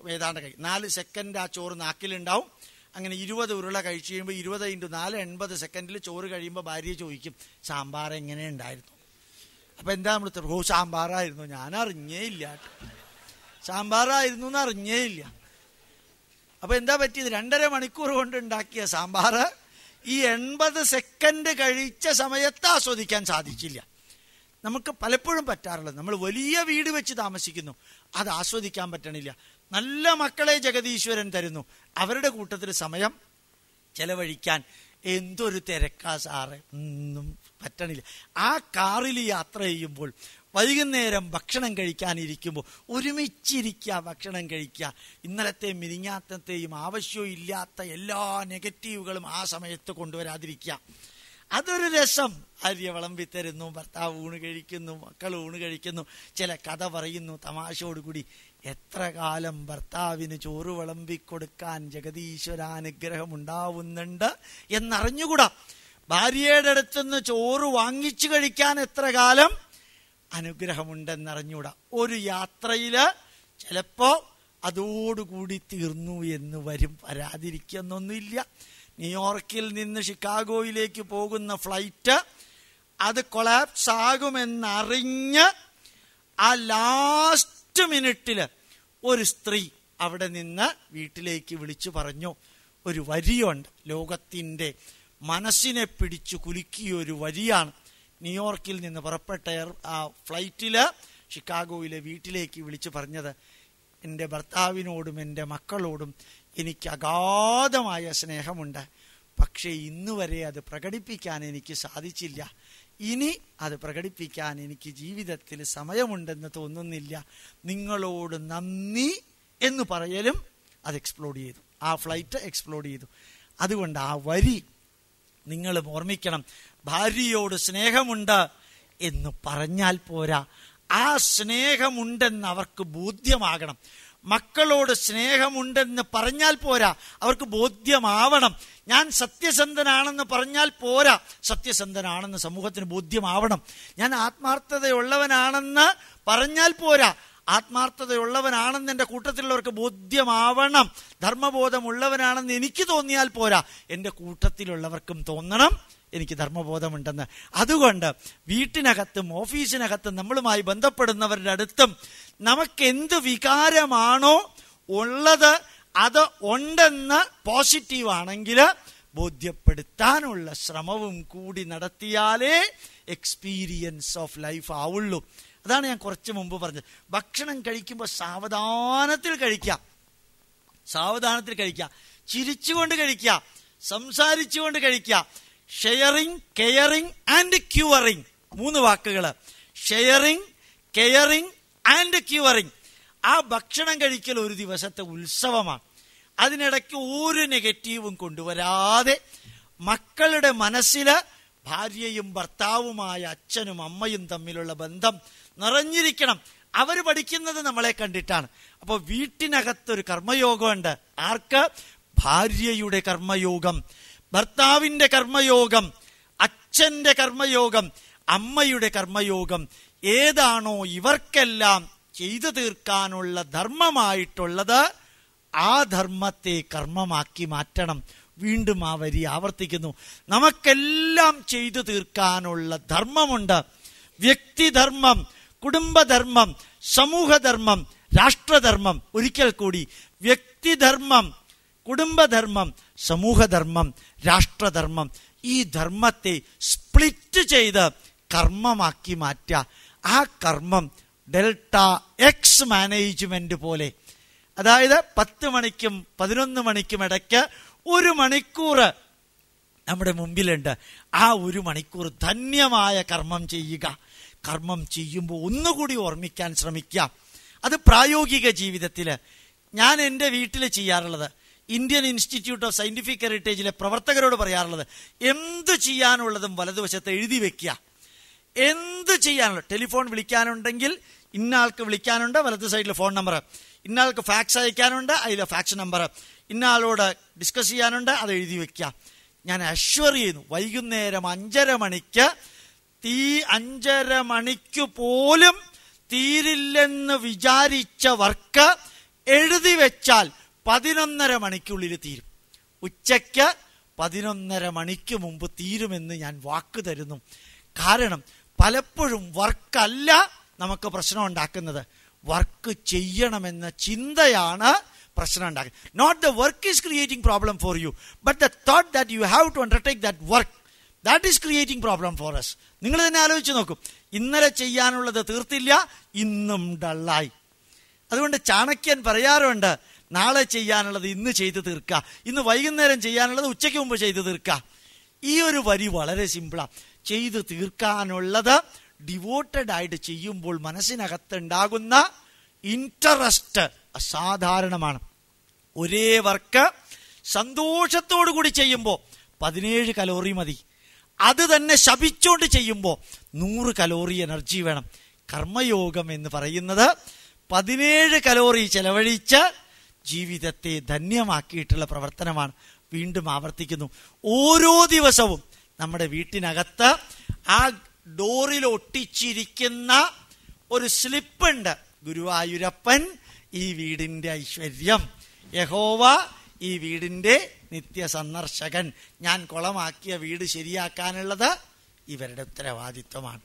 വേദാണ്ട് കഴിക്കും. നാല് സെക്കൻഡ് ആ ചോറ് നാക്കിലുണ്ടാവും. അങ്ങനെ ഇരുപത് ഉരുള കഴിച്ചു കഴിയുമ്പോൾ ഇരുപത് ഇന്റു നാല് എൺപത് സെക്കൻഡിൽ ചോറ് കഴിയുമ്പോൾ ഭാര്യ ചോദിക്കും സാമ്പാർ എങ്ങനെ ഉണ്ടായിരുന്നു? അപ്പം എന്താ നമ്മൾ? ഓ സാമ്പാറായിരുന്നു. ഞാൻ അറിഞ്ഞേ ഇല്ല. സാമ്പാറായിരുന്നു എന്ന് അറിഞ്ഞേ ഇല്ല അപ്പൊ എന്താ പറ്റിയത്? രണ്ടര മണിക്കൂർ കൊണ്ട് ഉണ്ടാക്കിയ സാമ്പാർ ഈ എൺപത് സെക്കൻഡ് കഴിച്ച സമയത്ത് ആസ്വദിക്കാൻ സാധിച്ചില്ല. നമുക്ക് പലപ്പോഴും പറ്റാറുള്ളത്. നമ്മൾ വലിയ വീട് വെച്ച് താമസിക്കുന്നു. അത് ആസ്വദിക്കാൻ പറ്റണില്ല. നല്ല മക്കളെ ജഗതീശ്വരൻ തരുന്നു. അവരുടെ കൂട്ടത്തിൽ സമയം ചെലവഴിക്കാൻ എന്തൊരു തിരക്കാ സാറ്. ഒന്നും പറ്റണില്ല. ആ കാറിൽ യാത്ര ചെയ്യുമ്പോൾ വൈകുന്നേരം ഭക്ഷണം കഴിക്കാനിരിക്കുമ്പോൾ ഒരുമിച്ചിരിക്കുക ഭക്ഷണം കഴിക്കുക. ഇന്നലത്തെ മിനിഞ്ഞാത്തത്തെയും ആവശ്യവും ഇല്ലാത്ത എല്ലാ നെഗറ്റീവുകളും ആ സമയത്ത് കൊണ്ടുവരാതിരിക്കുക. അതൊരു രസം. ഭാര്യ വിളമ്പി തരുന്നു ഭർത്താവ് ഊണ് കഴിക്കുന്നു മക്കൾ ഊണ് കഴിക്കുന്നു ചില കഥ പറയുന്നു തമാശയോടുകൂടി. എത്ര കാലം ഭർത്താവിന് ചോറ് വിളമ്പി കൊടുക്കാൻ ജഗതീശ്വരാനുഗ്രഹം ഉണ്ടാവുന്നുണ്ട് എന്നറിഞ്ഞുകൂടാ? ഭാര്യയുടെ അടുത്തുനിന്ന് ചോറ് വാങ്ങിച്ചു കഴിക്കാൻ എത്ര കാലം? അനുഗ്രഹമുണ്ടെന്നറിഞ്ഞൂടാ. ഒരു യാത്രയിൽ ചിലപ്പോൾ അതോടുകൂടി തീർന്നു എന്ന് വരും. വരാതിരിക്കുന്നൊന്നുമില്ല. ന്യൂയോർക്കിൽ നിന്ന് ഷിക്കാഗോയിലേക്ക് പോകുന്ന ഫ്ലൈറ്റ് അത് കൊളാപ്സ് ആകുമെന്നറിഞ്ഞ് ആ ലാസ്റ്റ് മിനിറ്റിൽ ഒരു സ്ത്രീ അവിടെ നിന്ന് വീട്ടിലേക്ക് വിളിച്ചു പറഞ്ഞു ഒരു വരിയുണ്ട്. ലോകത്തിന്റെ മനസ്സിനെ പിടിച്ചു കുലുക്കിയ ഒരു വരിയാണ്. ന്യൂയോർക്കിൽ നിന്ന് പുറപ്പെട്ട ആ ഫ്ലൈറ്റിൽ ഷിക്കാഗോയിലെ വീട്ടിലേക്ക് വിളിച്ചു പറഞ്ഞത് എന്റെ ഭർത്താവിനോടും എന്റെ മക്കളോടും എനിക്ക് അഗാധമായ സ്നേഹമുണ്ട്. പക്ഷേ ഇന്ന് വരെ അത് പ്രകടിപ്പിക്കാൻ എനിക്ക് സാധിച്ചില്ല. ഇനി അത് പ്രകടിപ്പിക്കാൻ എനിക്ക് ജീവിതത്തിൽ സമയമുണ്ടെന്ന് തോന്നുന്നില്ല. നിങ്ങളോട് നന്ദി എന്ന് പറയലും അത് എക്സ്പ്ലോഡ് ചെയ്തു. ആ ഫ്ലൈറ്റ് എക്സ്പ്ലോഡ് ചെയ്തു. അതുകൊണ്ട് ആ വരി നിങ്ങളും ഓർമ്മിക്കണം. ഭാര്യയോട് സ്നേഹമുണ്ട് എന്ന് പറഞ്ഞാൽ പോരാ. ആ സ്നേഹമുണ്ടെന്ന് അവർക്ക് ബോധ്യമാകണം. മക്കളോട് സ്നേഹമുണ്ടെന്ന് പറഞ്ഞാൽ പോരാ. അവർക്ക് ബോധ്യമാവണം. ഞാൻ സത്യസന്ധനാണെന്ന് പറഞ്ഞാൽ പോരാ. സത്യസന്ധനാണെന്ന് സമൂഹത്തിന് ബോധ്യമാവണം. ഞാൻ ആത്മാർത്ഥതയുള്ളവനാണെന്ന് പറഞ്ഞാൽ പോരാ. ആത്മാർത്ഥതയുള്ളവനാണെന്ന് എന്റെ കൂട്ടത്തിലുള്ളവർക്ക് ബോധ്യമാവണം. ധർമ്മബോധമുള്ളവനാണെന്ന് എനിക്ക് തോന്നിയാൽ പോരാ. എന്റെ കൂട്ടത്തിലുള്ളവർക്കും തോന്നണം. എനിക്ക് ധർമ്മബോധമുണ്ടെന്ന്. അതുകൊണ്ട് വീട്ടിനകത്തും ഓഫീസിനകത്തും നമ്മളുമായി ബന്ധപ്പെടുന്നവരുടെ അടുത്തും നമുക്ക് എന്ത് വികാരമാണോ ഉള്ളത് അത് ഉണ്ടെന്ന് പോസിറ്റീവ് ആണെങ്കിൽ ബോധ്യപ്പെടുത്താനുള്ള ശ്രമവും കൂടി നടത്തിയാലേ എക്സ്പീരിയൻസ് ഓഫ് ലൈഫ് ആവുള്ളൂ. അതാണ് ഞാൻ കുറച്ച് മുമ്പ് പറഞ്ഞത്. ഭക്ഷണം കഴിക്കുമ്പോൾ സാവധാനത്തിൽ കഴിക്കാം സാവധാനത്തിൽ കഴിക്കുക. ചിരിച്ചുകൊണ്ട് കഴിക്കുക. സംസാരിച്ചുകൊണ്ട് കഴിക്കുക. ഷെയറിങ് കെയറിങ് ആൻഡ് ക്യൂവറിങ് മൂന്ന് വാക്കുകൾ ഷെയറിങ് കെയറിങ് ആൻഡ് ക്യൂവറിങ് ആ ഭക്ഷണം കഴിക്കൽ ഒരു ദിവസത്തെ ഉത്സവമാണ്. അതിനിടയ്ക്ക് ഒരു നെഗറ്റീവും കൊണ്ടുവരാതെ മക്കളുടെ മനസ്സിൽ ഭാര്യയും ഭർത്താവുമായ അച്ഛനും അമ്മയും തമ്മിലുള്ള ബന്ധം നിറഞ്ഞിരിക്കണം. അവർ പഠിക്കുന്നത് നമ്മളെ കണ്ടിട്ടാണ്. അപ്പോൾ വീട്ടിനകത്തൊരു കർമ്മയോഗമുണ്ട്. ആർക്ക്? ഭാര്യയുടെ കർമ്മയോഗം. ഭർത്താവിന്റെ കർമ്മയോഗം അച്ഛന്റെ കർമ്മയോഗം അമ്മയുടെ കർമ്മയോഗം ഏതാണോ ഇവർക്കെല്ലാം ചെയ്തു തീർക്കാനുള്ള ധർമ്മമായിട്ടുള്ളത് ആ ധർമ്മത്തെ കർമ്മമാക്കി മാറ്റണം. വീണ്ടും ആ വരി ആവർത്തിക്കുന്നു. നമുക്കെല്ലാം ചെയ്തു തീർക്കാനുള്ള ധർമ്മമുണ്ട്. വ്യക്തിധർമ്മം കുടുംബധർമ്മം സമൂഹധർമ്മം രാഷ്ട്രധർമ്മം ഒരിക്കൽ കൂടി. വ്യക്തിധർമ്മം കുടുംബധർമ്മം സമൂഹധർമ്മം രാഷ്ട്രധർമ്മം ഈ ധർമ്മത്തെ സ്പ്ലിറ്റ് ചെയ്ത് കർമ്മമാക്കി മാറ്റുക. ആ കർമ്മം ഡെൽറ്റ എക്സ് മാനേജ്മെന്റ് പോലെ. അതായത് പത്ത് മണിക്കും പതിനൊന്ന് മണിക്കും ഇടയ്ക്ക് ഒരു മണിക്കൂർ നമ്മുടെ മുമ്പിലുണ്ട്. ആ ഒരു മണിക്കൂർ ധന്യമായ കർമ്മം ചെയ്യുക. കർമ്മം ചെയ്യുമ്പോൾ ഒന്നുകൂടി ഓർമ്മിക്കാൻ ശ്രമിക്കുക. അത് പ്രായോഗിക ജീവിതത്തിൽ ഞാൻ എന്റെ വീട്ടിൽ ചെയ്യാറുള്ളത്. ഇന്ത്യൻ ഇൻസ്റ്റിറ്റ്യൂട്ട് ഓഫ് സയന്റിഫിക് ഹെറിറ്റേജിലെ പ്രവർത്തകരോട് പറയാറുള്ളത് എന്ത് ചെയ്യാനുള്ളതും വലതുവശത്ത് എഴുതി വെക്കുക എന്ത് ചെയ്യാനുള്ള ടെലിഫോൺ വിളിക്കാനുണ്ടെങ്കിൽ ഇന്നാൾക്ക് വിളിക്കാനുണ്ട് വലത് സൈഡിൽ ഫോൺ നമ്പർ. ഇന്നാൾക്ക് ഫാക്സ് അയക്കാനുണ്ട് അതിലെ ഫാക്സ് നമ്പർ. ഇന്നാളോട് ഡിസ്കസ് ചെയ്യാനുണ്ട് അത് എഴുതി വെക്കുക ഞാൻ അഷ്വർ ചെയ്യുന്നു. വൈകുന്നേരം അഞ്ചര മണിക്ക് തീ അഞ്ചര മണിക്ക് പോലും തീരില്ലെന്ന് വിചാരിച്ച വർക്ക് എഴുതി വെച്ചാൽ പതിനൊന്നര മണിക്കുള്ളിൽ തീരും. ഉച്ചയ്ക്ക് പതിനൊന്നര മണിക്ക് മുമ്പ് തീരുമെന്ന് ഞാൻ വാക്ക് തരുന്നു. കാരണം പലപ്പോഴും വർക്കല്ല നമുക്ക് പ്രശ്നം ഉണ്ടാക്കുന്നത്. വർക്ക് ചെയ്യണമെന്ന ചിന്തയാണ് പ്രശ്നം ഉണ്ടാക്കുന്നത്. Not the work is creating problem for you but the thought that you have to undertake that work that is creating problem for us നിങ്ങൾ തന്നെ ആലോചിച്ച് നോക്കും. ഇന്നലെ ചെയ്യാനുള്ളത് തീർത്തില്ല ഇന്നും ഡള്ളായി അതുകൊണ്ട് ചാണക്യൻ പറയാറുണ്ട് നാളെ ചെയ്യാനുള്ളത് ഇന്ന് ചെയ്ത് തീർക്കുക. ഇന്ന് വൈകുന്നേരം ചെയ്യാനുള്ളത് ഉച്ചയ്ക്ക് മുമ്പ് ചെയ്ത് തീർക്കുക. ഈ ഒരു വരി വളരെ സിമ്പിളാണ് ചെയ്ത് തീർക്കാനുള്ളത് ഡിവോട്ടഡ് ആയിട്ട് ചെയ്യുമ്പോൾ മനസ്സിനകത്തുണ്ടാകുന്ന ഇൻട്രസ്റ്റ് അസാധാരണമാണ്. ഒരേ വർക്ക് സന്തോഷത്തോടു കൂടി ചെയ്യുമ്പോൾ പതിനേഴ് കലോറി മതി. അത് തന്നെ ശപിച്ചുകൊണ്ട് ചെയ്യുമ്പോൾ നൂറ് കലോറി എനർജി വേണം. കർമ്മയോഗം എന്ന് പറയുന്നത് പതിനേഴ് കലോറി ചെലവഴിച്ച് ജീവിതത്തെ ധന്യമാക്കിയിട്ടുള്ള പ്രവർത്തനമാണ് വീണ്ടും ആവർത്തിക്കുന്നു. ഓരോ ദിവസവും നമ്മുടെ വീട്ടിനകത്ത് ആ ഡോറിൽ ഒട്ടിച്ചിരിക്കുന്ന ഒരു സ്ലിപ്പുണ്ട്. ഗുരുവായൂരപ്പൻ ഈ വീടിന്റെ ഐശ്വര്യം. യഹോവ ഈ വീടിന്റെ നിത്യ സന്ദർശകൻ ഞാൻ കുളമാക്കിയ വീട് ശരിയാക്കാനുള്ളത് ഇവരുടെ ഉത്തരവാദിത്വമാണ്.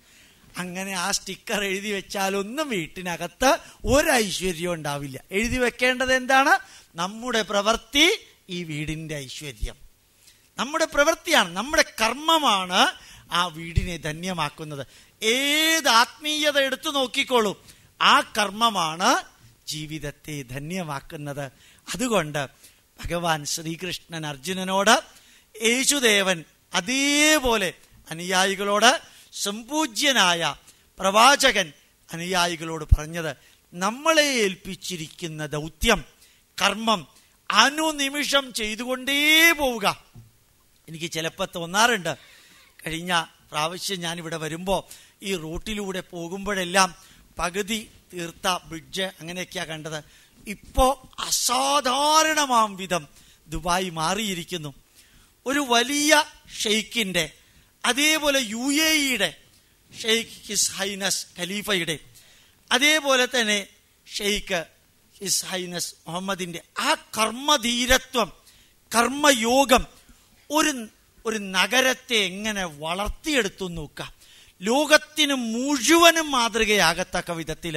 അങ്ങനെ ആ സ്റ്റിക്കർ എഴുതി വെച്ചാലൊന്നും വീട്ടിനകത്ത് ഒരു ഐശ്വര്യം ഉണ്ടാവില്ല. എഴുതി വെക്കേണ്ടത് എന്താണ്? നമ്മുടെ പ്രവൃത്തി ഈ വീടിന്റെ ഐശ്വര്യം. നമ്മുടെ പ്രവൃത്തിയാണ് നമ്മുടെ കർമ്മമാണ് ആ വീടിനെ ധന്യമാക്കുന്നത്. ഏത് ആത്മീയത എടുത്തു നോക്കിക്കോളൂ ആ കർമ്മമാണ് ജീവിതത്തെ ധന്യമാക്കുന്നത്. അതുകൊണ്ട് ഭഗവാൻ ശ്രീകൃഷ്ണൻ അർജുനനോട് യേശുദേവൻ അതേപോലെ അനുയായികളോട് സമ്പൂജ്യനായ പ്രവാചകൻ അനുയായികളോട് പറഞ്ഞത് നമ്മളെ ഏൽപ്പിച്ചിരിക്കുന്ന ദൗത്യം കർമ്മം അനുനിമിഷം ചെയ്തുകൊണ്ടേ പോവുക. എനിക്ക് ചിലപ്പോൾ തോന്നാറുണ്ട്. കഴിഞ്ഞ പ്രാവശ്യം ഞാനിവിടെ വരുമ്പോൾ ഈ റൂട്ടിലൂടെ പോകുമ്പോഴെല്ലാം പകുതി തീർത്ത ബ്രിഡ്ജ് അങ്ങനെയൊക്കെയാ കണ്ടത്. ഇപ്പോ അസാധാരണമാം വിധം ദുബായ് മാറിയിരിക്കുന്നു. ഒരു വലിയ ഷെയ്ഖിന്റെ അതേപോലെ യു എ ഇയുടെ ഷെയ്ഖ് ഹിസ് ഹൈനസ് ഖലീഫയുടെ അതേപോലെ തന്നെ ഷെയ്ഖ് ഹിസ് ഹൈനസ് മുഹമ്മദിന്റെ ആ കർമ്മധീരത്വം കർമ്മയോഗം ഒരു ഒരു നഗരത്തെ എങ്ങനെ വളർത്തിയെടുത്തു നോക്കാം ലോകത്തിന് മുഴുവനും മാതൃകയാകത്തക്ക വിധത്തിൽ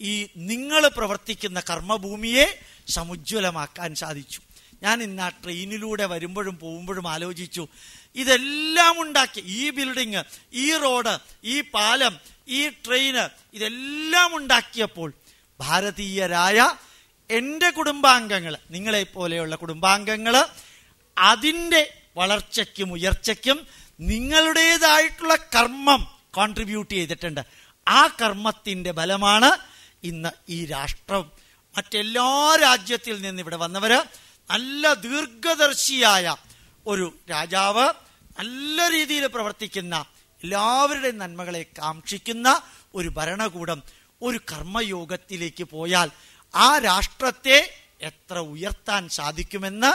ഈ നിങ്ങൾ പ്രവർത്തിക്കുന്ന കർമ്മഭൂമിയെ സമുജ്വലമാക്കാൻ സാധിച്ചു. ഞാൻ ഇന്ന് ആ ട്രെയിനിലൂടെ വരുമ്പോഴും പോകുമ്പോഴും ആലോചിച്ചു ഇതെല്ലാം ഉണ്ടാക്കി. ഈ ബിൽഡിങ് ഈ റോഡ് ഈ പാലം ഈ ട്രെയിന് ഇതെല്ലാം ഉണ്ടാക്കിയപ്പോൾ ഭാരതീയരായ എന്റെ കുടുംബാംഗങ്ങൾ നിങ്ങളെ പോലെയുള്ള കുടുംബാംഗങ്ങൾ അതിന്റെ വളർച്ചയ്ക്കും ഉയർച്ചയ്ക്കും നിങ്ങളുടേതായിട്ടുള്ള കർമ്മം കോൺട്രിബ്യൂട്ട് ചെയ്തിട്ടുണ്ട്. ആ കർമ്മത്തിന്റെ ബലമാണ് ഇന്ന് ഈ രാഷ്ട്രം. മറ്റെല്ലാ രാജ്യത്തിൽ നിന്ന് ഇവിടെ വന്നവർ നല്ല ദീർഘദർശിയായ ഒരു രാജാവ് നല്ല രീതിയിൽ പ്രവർത്തിക്കുന്ന എല്ലാവരുടെയും നന്മകളെ കാക്ഷിക്കുന്ന ഒരു ഭരണകൂടം ഒരു കർമ്മയോഗത്തിലേക്ക് പോയാൽ ആ രാഷ്ട്രത്തെ എത്ര ഉയർത്താൻ സാധിക്കുമെന്ന്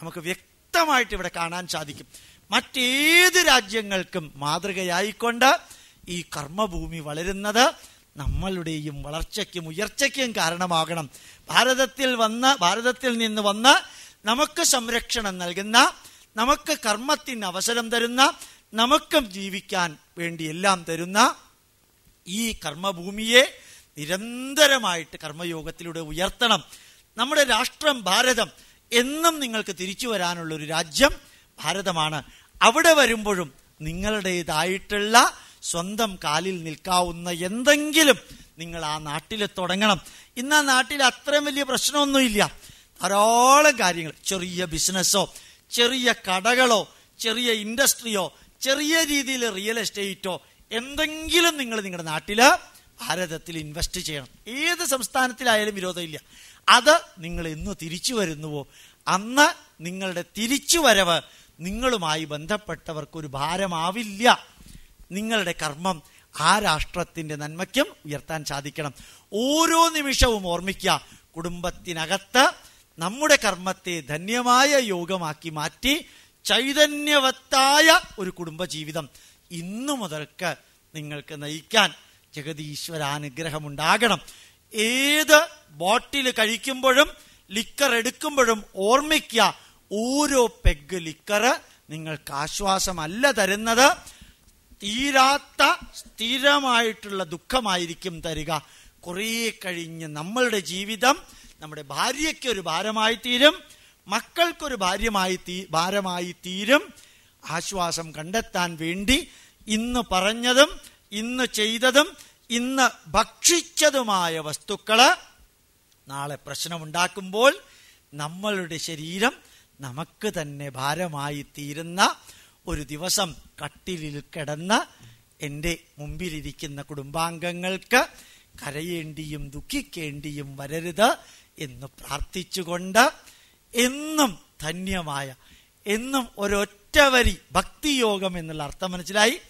നമുക്ക് വ്യക്തമായിട്ട് ഇവിടെ കാണാൻ സാധിക്കും. മറ്റേത് രാജ്യങ്ങൾക്കും മാതൃകയായിക്കൊണ്ട് ഈ കർമ്മഭൂമി വളരുന്നത് നമ്മളുടെയും വളർച്ചയ്ക്കും ഉയർച്ചയ്ക്കും കാരണമാകണം. ഭാരതത്തിൽ വന്ന് ഭാരതത്തിൽ നിന്ന് വന്ന് നമുക്ക് സംരക്ഷണം നൽകുന്ന നമുക്ക് കർമ്മത്തിന് അവസരം തരുന്ന നമുക്കും ജീവിക്കാൻ വേണ്ടി എല്ലാം തരുന്ന ഈ കർമ്മഭൂമിയെ നിരന്തരമായിട്ട് കർമ്മയോഗത്തിലൂടെ ഉയർത്തണം. നമ്മുടെ രാഷ്ട്രം ഭാരതം എന്നും നിങ്ങൾക്ക് തിരിച്ചു വരാനുള്ള ഒരു രാജ്യം ഭാരതമാണ്. അവിടെ വരുമ്പോഴും നിങ്ങളുടേതായിട്ടുള്ള സ്വന്തം കാലിൽ നിൽക്കാവുന്ന എന്തെങ്കിലും നിങ്ങൾ ആ നാട്ടിൽ തുടങ്ങണം. ഇന്ന് ആ നാട്ടിൽ അത്രയും വലിയ പ്രശ്നമൊന്നുമില്ല. ധാരാളം കാര്യങ്ങൾ ചെറിയ ബിസിനസ്സോ ചെറിയ കടകളോ ചെറിയ ഇൻഡസ്ട്രിയോ ചെറിയ രീതിയിൽ റിയൽ എസ്റ്റേറ്റോ എന്തെങ്കിലും നിങ്ങൾ നിങ്ങളുടെ നാട്ടിൽ ഭാരതത്തിൽ ഇൻവെസ്റ്റ് ചെയ്യണം. ഏത് സംസ്ഥാനത്തിലായാലും വിരോധമില്ല. അത് നിങ്ങൾ എന്ന് തിരിച്ചു വരുന്നുവോ? അന്ന് നിങ്ങളുടെ തിരിച്ചു തിരിച്ചുവരവ് നിങ്ങളുമായി ബന്ധപ്പെട്ടവർക്കൊരു ഭാരമാവില്ല. നിങ്ങളുടെ കർമ്മം ആ രാഷ്ട്രത്തിന്റെ നന്മയ്ക്കും ഉയർത്താൻ സാധിക്കണം. ഓരോ നിമിഷവും ഓർമ്മിക്കുക കുടുംബത്തിനകത്ത് നമ്മുടെ കർമ്മത്തെ ധന്യമായ യോഗമാക്കി മാറ്റി ചൈതന്യവത്തായ ഒരു കുടുംബജീവിതം ഇന്നു മുതൽക്ക് നിങ്ങൾക്ക് നയിക്കാൻ ഉണ്ടാകണം ഏത് ബോട്ടിൽ കഴിക്കുമ്പോഴും ലിക്കർ എടുക്കുമ്പോഴും ഓർമ്മിക്കുക ഓരോ പെഗ് ലിക്കർ നിങ്ങൾക്ക് ആശ്വാസമല്ല തരുന്നത്. തീരാത്ത സ്ഥിരമായിട്ടുള്ള ദുഃഖമായിരിക്കും തരിക. കുറേ കഴിഞ്ഞ് നമ്മളുടെ ജീവിതം നമ്മുടെ ഭാര്യയ്ക്ക് ഒരു ഭാരമായി തീരും മക്കൾക്കൊരു ഭാര്യമായി തീ ഭാരമായി തീരും ആശ്വാസം കണ്ടെത്താൻ വേണ്ടി ഇന്ന് പറഞ്ഞതും ഇന്ന് ചെയ്തതും ഇന്ന് ഭക്ഷിച്ചതുമായ വസ്തുക്കൾ നാളെ പ്രശ്നമുണ്ടാക്കുമ്പോൾ നമ്മളുടെ ശരീരം നമുക്ക് തന്നെ ഭാരമായി തീരുന്ന ഒരു ദിവസം കട്ടിലിൽ കിടന്ന് എന്റെ മുമ്പിലിരിക്കുന്ന കുടുംബാംഗങ്ങൾക്ക് കരയേണ്ടിയും ദുഃഖിക്കേണ്ടിയും വരരുത്. എന്ന് പ്രാർത്ഥിച്ചുകൊണ്ട് എന്നും ധന്യമായ എന്നും ഒരൊറ്റ വരി ഭക്തിയോഗം എന്നുള്ള അർത്ഥം മനസ്സിലായി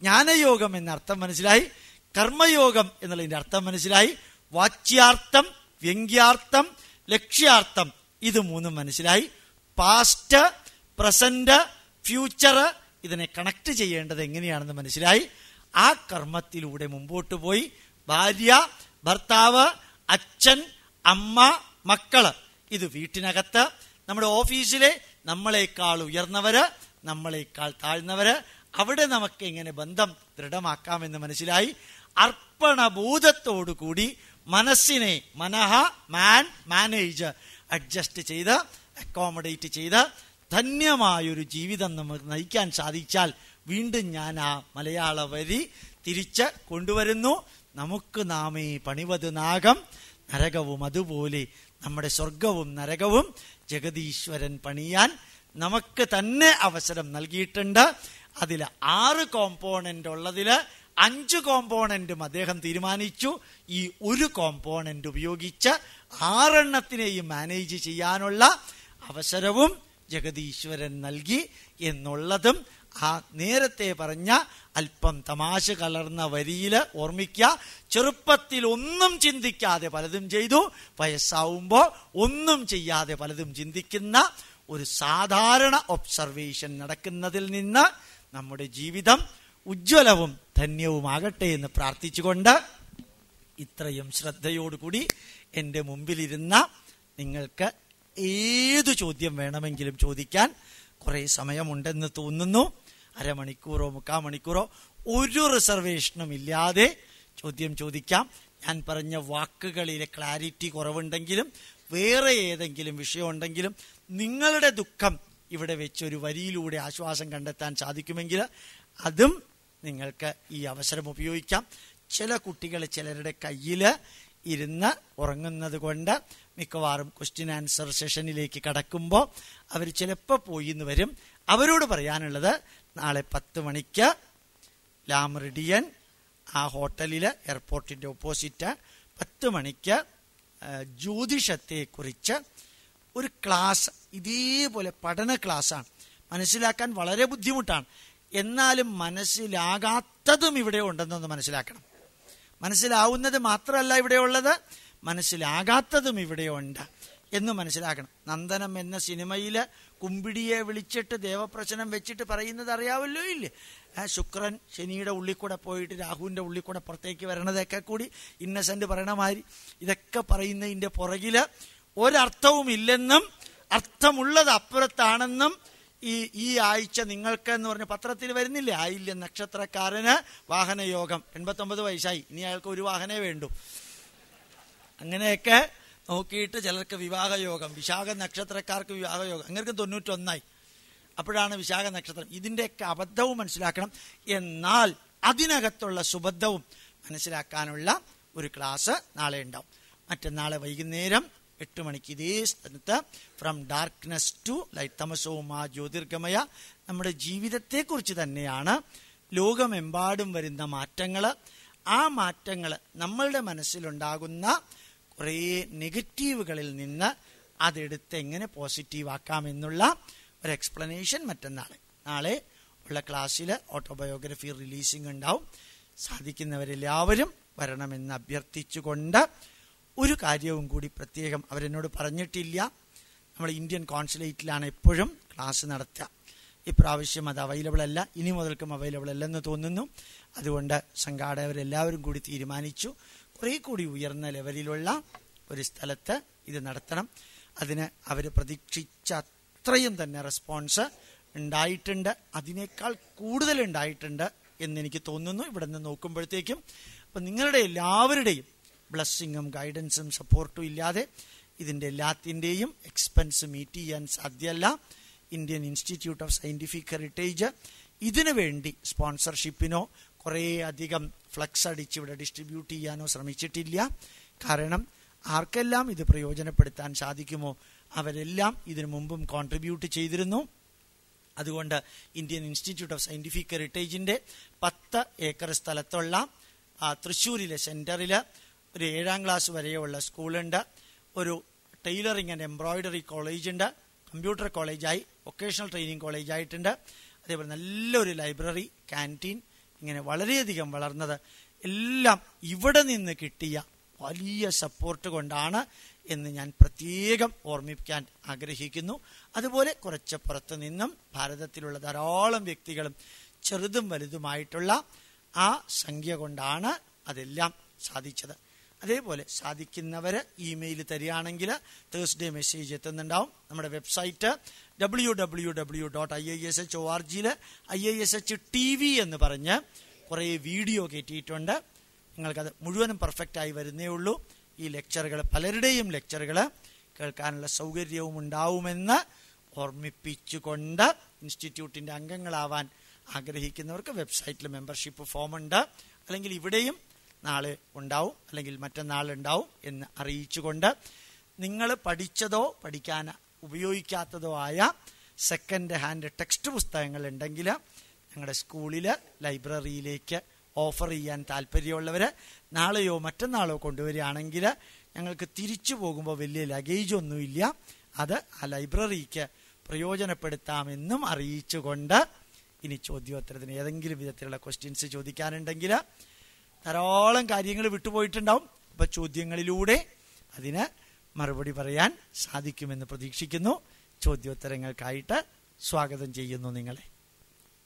ജ്ഞാനയോഗം എന്ന അർത്ഥം മനസ്സിലായി കർമ്മയോഗം എന്നുള്ളതിന്റെ അർത്ഥം മനസ്സിലായി വാച്യാർത്ഥം വ്യംഗ്യാർത്ഥം ലക്ഷ്യാർത്ഥം ഇത് മൂന്നും മനസ്സിലായി. പാസ്റ്റ് പ്രസന്റ് ഫ്യൂച്ചർ ഇതിനെ കണക്ട് ചെയ്യേണ്ടത് എങ്ങനെയാണെന്ന് മനസ്സിലായി. ആ കർമ്മത്തിലൂടെ മുമ്പോട്ട് പോയി. ഭാര്യ ഭർത്താവ് അച്ഛൻ അമ്മ മക്കൾ. ഇത് വീട്ടിനകത്ത്. നമ്മുടെ ഓഫീസിലെ നമ്മളെക്കാൾ ഉയർന്നവര് നമ്മളെക്കാൾ താഴ്ന്നവര് അവിടെ നമുക്ക് എങ്ങനെ ബന്ധം ദൃഢമാക്കാമെന്ന് മനസ്സിലായി. അർപ്പണബോധത്തോടുകൂടി മനസ്സിനെ മനഃ മാൻ മാനേജ് അഡ്ജസ്റ്റ് ചെയ്ത് അക്കോമഡേറ്റ് ചെയ്ത് ധന്യമായൊരു ജീവിതം നമുക്ക് നയിക്കാൻ സാധിച്ചാൽ വീണ്ടും ഞാൻ ആ മലയാള വരി തിരിച്ച് കൊണ്ടുവരുന്നു. നമുക്ക് നാമേ പണിവത് നാഗം. നരകവും അതുപോലെ നമ്മുടെ സ്വർഗവും നരകവും ജഗതീശ്വരൻ പണിയാൻ നമുക്ക് തന്നെ അവസരം നൽകിയിട്ടുണ്ട്. അതിൽ ആറ് കോമ്പോണന്റ് ഉള്ളതിൽ അഞ്ച് കോമ്പോണന്റും അദ്ദേഹം തീരുമാനിച്ചു. ഈ ഒരു കോമ്പോണന്റ് ഉപയോഗിച്ച് ആറെണ്ണത്തിനെയും മാനേജ് ചെയ്യാനുള്ള അവസരവും ജഗതീശ്വരൻ നൽകി എന്നുള്ളതും നേരത്തെ പറഞ്ഞ അല്പം തമാശ കലർന്ന വരിയിൽ ഓർമ്മിക്കുക ചെറുപ്പത്തിൽ ഒന്നും ചിന്തിക്കാതെ പലതും ചെയ്തു. വയസ്സാവുമ്പോൾ ഒന്നും ചെയ്യാതെ പലതും ചിന്തിക്കുന്ന ഒരു സാധാരണ ഒബ്സർവേഷൻ നടക്കുന്നതിൽ നിന്ന് നമ്മുടെ ജീവിതം ഉജ്ജ്വലവും ധന്യവുമാകട്ടെ എന്ന് പ്രാർത്ഥിച്ചുകൊണ്ട് ഇത്രയും ശ്രദ്ധയോടുകൂടി എന്റെ മുമ്പിലിരുന്ന നിങ്ങൾക്ക് ഏതു ചോദ്യം വേണമെങ്കിലും ചോദിക്കാൻ കുറേ സമയമുണ്ടെന്ന് തോന്നുന്നു. അരമണിക്കൂറോ മുക്കാൽ മണിക്കൂറോ ഒരു റിസർവേഷനും ഇല്ലാതെ ചോദ്യം ചോദിക്കാം. ഞാൻ പറഞ്ഞ വാക്കുകളിലെ ക്ലാരിറ്റി കുറവുണ്ടെങ്കിലും വേറെ ഏതെങ്കിലും വിഷയമുണ്ടെങ്കിലും നിങ്ങളുടെ ദുഃഖം ഇവിടെ വെച്ച് ഒരു വരിയിലൂടെ ആശ്വാസം കണ്ടെത്താൻ സാധിക്കുമെങ്കിൽ അതും നിങ്ങൾക്ക് ഈ അവസരം ഉപയോഗിക്കാം. ചില കുട്ടികൾ ചിലരുടെ കയ്യിൽ ഇരുന്ന് ഉറങ്ങുന്നത് കൊണ്ട് മിക്കവാറും ക്വസ്റ്റ്യൻ ആൻസർ സെഷനിലേക്ക് കടക്കുമ്പോൾ അവർ ചിലപ്പോൾ പോയി എന്ന് വരും. അവരോട് പറയാനുള്ളത് നാളെ പത്ത് മണിക്ക് ലാമറിഡിയൻ ആ ഹോട്ടലിൽ എയർപോർട്ടിന്റെ ഓപ്പോസിറ്റ് പത്ത് മണിക്ക് ജ്യോതിഷത്തെക്കുറിച്ച് ഒരു ക്ലാസ് ഇതേപോലെ പഠന ക്ലാസ്സാണ്. മനസ്സിലാക്കാൻ വളരെ ബുദ്ധിമുട്ടാണ്. എന്നാലും മനസ്സിലാകാത്തതും ഇവിടെ ഉണ്ടെന്നൊന്ന് മനസ്സിലാക്കണം. മനസ്സിലാവുന്നത് മാത്രമല്ല ഇവിടെ ഉള്ളത് മനസ്സിലാകാത്തതും ഇവിടെയുണ്ട് എന്ന് മനസ്സിലാക്കണം. നന്ദനം എന്ന സിനിമയിൽ കുമ്പിടിയെ വിളിച്ചിട്ട് ദേവപ്രശ്നം വെച്ചിട്ട് പറയുന്നത് അറിയാവല്ലോ ഇല്ലേ? ശുക്രൻ ശനിയുടെ ഉള്ളിൽ കൂടെ പോയിട്ട് രാഹുവിന്റെ ഉള്ളിൽ കൂടെ പുറത്തേക്ക് വരണതൊക്കെ കൂടി ഇന്നസെന്റ് പറയണമാതിരി ഇതൊക്കെ പറയുന്നതിന്റെ പുറകിൽ ഒരർത്ഥവും ഇല്ലെന്നും അർത്ഥമുള്ളത് അപ്പുറത്താണെന്നും ഈ ഈ ആഴ്ച നിങ്ങൾക്ക് എന്ന് പറഞ്ഞ പത്രത്തിൽ വരുന്നില്ല? ആയില്ല നക്ഷത്രക്കാരന് വാഹനയോഗം. എൺപത്തൊമ്പത് വയസ്സായി. ഇനി അയാൾക്ക് ഒരു വാഹനേ വേണ്ടു. അങ്ങനെയൊക്കെ നോക്കിയിട്ട് ചിലർക്ക് വിവാഹയോഗം വിശാഖ നക്ഷത്രക്കാർക്ക് വിവാഹയോഗം അങ്ങനെ തൊണ്ണൂറ്റൊന്നായി. അപ്പോഴാണ് വിശാഖ നക്ഷത്രം ഇതിന്റെയൊക്കെ അബദ്ധവും മനസ്സിലാക്കണം. എന്നാൽ അതിനകത്തുള്ള സുബദ്ധവും മനസ്സിലാക്കാനുള്ള ഒരു ക്ലാസ് നാളെ ഉണ്ടാവും. മറ്റന്നാളെ വൈകുന്നേരം എട്ട് മണിക്ക് ഇതേ സ്ഥലത്ത് ഫ്രം ഡാർക്ക്നെസ് ടു ലൈറ്റ് തമസവും ആ ജ്യോതിർഗമയ. നമ്മുടെ ജീവിതത്തെക്കുറിച്ച് തന്നെയാണ് ലോകമെമ്പാടും വരുന്ന മാറ്റങ്ങൾ ആ മാറ്റങ്ങൾ നമ്മളുടെ മനസ്സിലുണ്ടാകുന്ന കുറേ നെഗറ്റീവുകളിൽ നിന്ന് അതെടുത്ത് എങ്ങനെ പോസിറ്റീവ് ആക്കാം എന്നുള്ള ഒരു എക്സ്പ്ലനേഷൻ മറ്റന്നാളെ. നാളെ ഉള്ള ക്ലാസ്സിൽ ഓട്ടോബയോഗ്രഫി റിലീസിംഗ് ഉണ്ടാവും. സാധിക്കുന്നവരെല്ലാവരും വരണമെന്ന് അഭ്യർത്ഥിച്ചുകൊണ്ട് ഒരു കാര്യവും കൂടി പ്രത്യേകം അവരെന്നോട് പറഞ്ഞിട്ടില്ല. നമ്മൾ ഇന്ത്യൻ കോൺസുലേറ്റിലാണ് എപ്പോഴും ക്ലാസ് നടത്തുക. ഇപ്രാവശ്യം അത് അവൈലബിൾ അല്ല. ഇനി മുതൽക്കും അവൈലബിൾ അല്ലെന്ന് തോന്നുന്നു. അതുകൊണ്ട് സംഘാടകരെല്ലാവരും കൂടി തീരുമാനിച്ചു. കുറേ കൂടി ഉയർന്ന ലെവലിലുള്ള ഒരു സ്ഥലത്ത് ഇത് നടത്തണം. അതിന് അവർ പ്രതീക്ഷിച്ച അത്രയും തന്നെ റെസ്പോൺസ് ഉണ്ടായിട്ടുണ്ട്. അതിനേക്കാൾ കൂടുതൽ ഉണ്ടായിട്ടുണ്ട് എന്ന് എനിക്ക് തോന്നുന്നു. ഇവിടെ നിന്ന് നോക്കുമ്പോഴത്തേക്കും അപ്പം നിങ്ങളുടെ എല്ലാവരുടെയും ബ്ലസ്സിങ്ങും ഗൈഡൻസും സപ്പോർട്ടും ഇല്ലാതെ ഇതിന്റെ എല്ലാത്തിന്റെയും എക്സ്പെൻസ് മീറ്റ് ചെയ്യാൻ സാധ്യമല്ല Indian Institute of Scientific Heritage ഇതിനു വേണ്ടി സ്പോൺസർഷിപ്പിനോ കുറേ അധികം ഫ്ലക്സ് അടിച്ച് ഇവിടെ ഡിസ്ട്രിബ്യൂട്ട് ചെയ്യാനോ ശ്രമിച്ചിട്ടില്ല. കാരണം ആർക്കെല്ലാം ഇത് പ്രയോജനപ്പെടുത്താൻ സാധിക്കുമോ? അവരെല്ലാം ഇതിനു മുമ്പും കോൺട്രിബ്യൂട്ട് ചെയ്തിരുന്നു. അതുകൊണ്ട് ഇന്ത്യൻ ഇൻസ്റ്റിറ്റ്യൂട്ട് ഓഫ് സയന്റിഫിക് ഹെറിറ്റേജിന്റെ പത്ത് ഏക്കർ സ്ഥലത്തുള്ള തൃശ്ശൂരിലെ സെന്ററിൽ ഒരു ഏഴാം ക്ലാസ് വരെയുള്ള സ്കൂളുണ്ട്. ഒരു ടൈലറിംഗ് ആൻഡ് എംബ്രോയിഡറി കോളേജുണ്ട് കമ്പ്യൂട്ടർ കോളേജായി വൊക്കേഷണൽ ട്രെയിനിങ് കോളേജായിട്ടുണ്ട് അതേപോലെ നല്ലൊരു ലൈബ്രറി ക്യാന്റീൻ ഇങ്ങനെ വളരെയധികം വളർന്നത് എല്ലാം ഇവിടെ നിന്ന് കിട്ടിയ വലിയ സപ്പോർട്ട് കൊണ്ടാണ് എന്ന് ഞാൻ പ്രത്യേകം ഓർമ്മിപ്പിക്കാൻ ആഗ്രഹിക്കുന്നു. അതുപോലെ കുറച്ച് പുറത്തു നിന്നും ഭാരതത്തിലുള്ള ധാരാളം വ്യക്തികളും ചെറുതും വലുതുമായിട്ടുള്ള ആ സംഖ്യ കൊണ്ടാണ് അതെല്ലാം സാധിച്ചത്. അതേപോലെ സാധിക്കുന്നവർ ഇമെയിൽ തരികയാണെങ്കിൽ തേഴ്സ്ഡേ മെസ്സേജ് എത്തുന്നുണ്ടാവും. നമ്മുടെ website W W W dot I I S H O R ജിയിൽ I I S H T V എന്ന് പറഞ്ഞ് കുറേ വീഡിയോ കയറ്റിയിട്ടുണ്ട് നിങ്ങൾക്കത് മുഴുവനും പെർഫെക്റ്റായി വരുന്നേ ഉള്ളൂ. ഈ ലെക്ചറുകൾ പലരുടെയും ലെക്ചറുകൾ കേൾക്കാനുള്ള സൗകര്യവും ഉണ്ടാവുമെന്ന് ഓർമ്മിപ്പിച്ചുകൊണ്ട് ഇൻസ്റ്റിറ്റ്യൂട്ടിന്റെ അംഗങ്ങളാവാൻ ആഗ്രഹിക്കുന്നവർക്ക് വെബ്സൈറ്റിൽ മെമ്പർഷിപ്പ് ഫോമുണ്ട് അല്ലെങ്കിൽ ഇവിടെയും നാളെ ഉണ്ടാവും. അല്ലെങ്കിൽ മറ്റന്നാൾ ഉണ്ടാവും എന്ന് അറിയിച്ചുകൊണ്ട് നിങ്ങൾ പഠിച്ചതോ പഠിക്കാൻ ഉപയോഗിക്കാത്തതോ ആയ സെക്കൻഡ് ഹാൻഡ് ടെക്സ്റ്റ് പുസ്തകങ്ങൾ ഉണ്ടെങ്കിൽ ഞങ്ങളുടെ സ്കൂളിൽ ലൈബ്രറിയിലേക്ക് ഓഫർ ചെയ്യാൻ താല്പര്യമുള്ളവർ നാളെയോ മറ്റന്നാളോ കൊണ്ടുവരികയാണെങ്കിൽ ഞങ്ങൾക്ക് തിരിച്ചു പോകുമ്പോൾ വലിയ ലഗേജ് ഒന്നുമില്ല. അത് ആ ലൈബ്രറിക്ക് പ്രയോജനപ്പെടുത്താമെന്നും അറിയിച്ചുകൊണ്ട് ഇനി ചോദ്യോത്തരത്തിന് ഏതെങ്കിലും വിധത്തിലുള്ള ക്വസ്റ്റ്യൻസ് ചോദിക്കാനുണ്ടെങ്കിൽ ധാരാളം കാര്യങ്ങൾ വിട്ടുപോയിട്ടുണ്ടാവും. അപ്പം ചോദ്യങ്ങളിലൂടെ അതിന് മറുപടി പറയാൻ സാധിക്കുമെന്ന് പ്രതീക്ഷിക്കുന്നു. ചോദ്യോത്തരങ്ങൾക്കായിട്ട് സ്വാഗതം ചെയ്യുന്നു നിങ്ങളെ.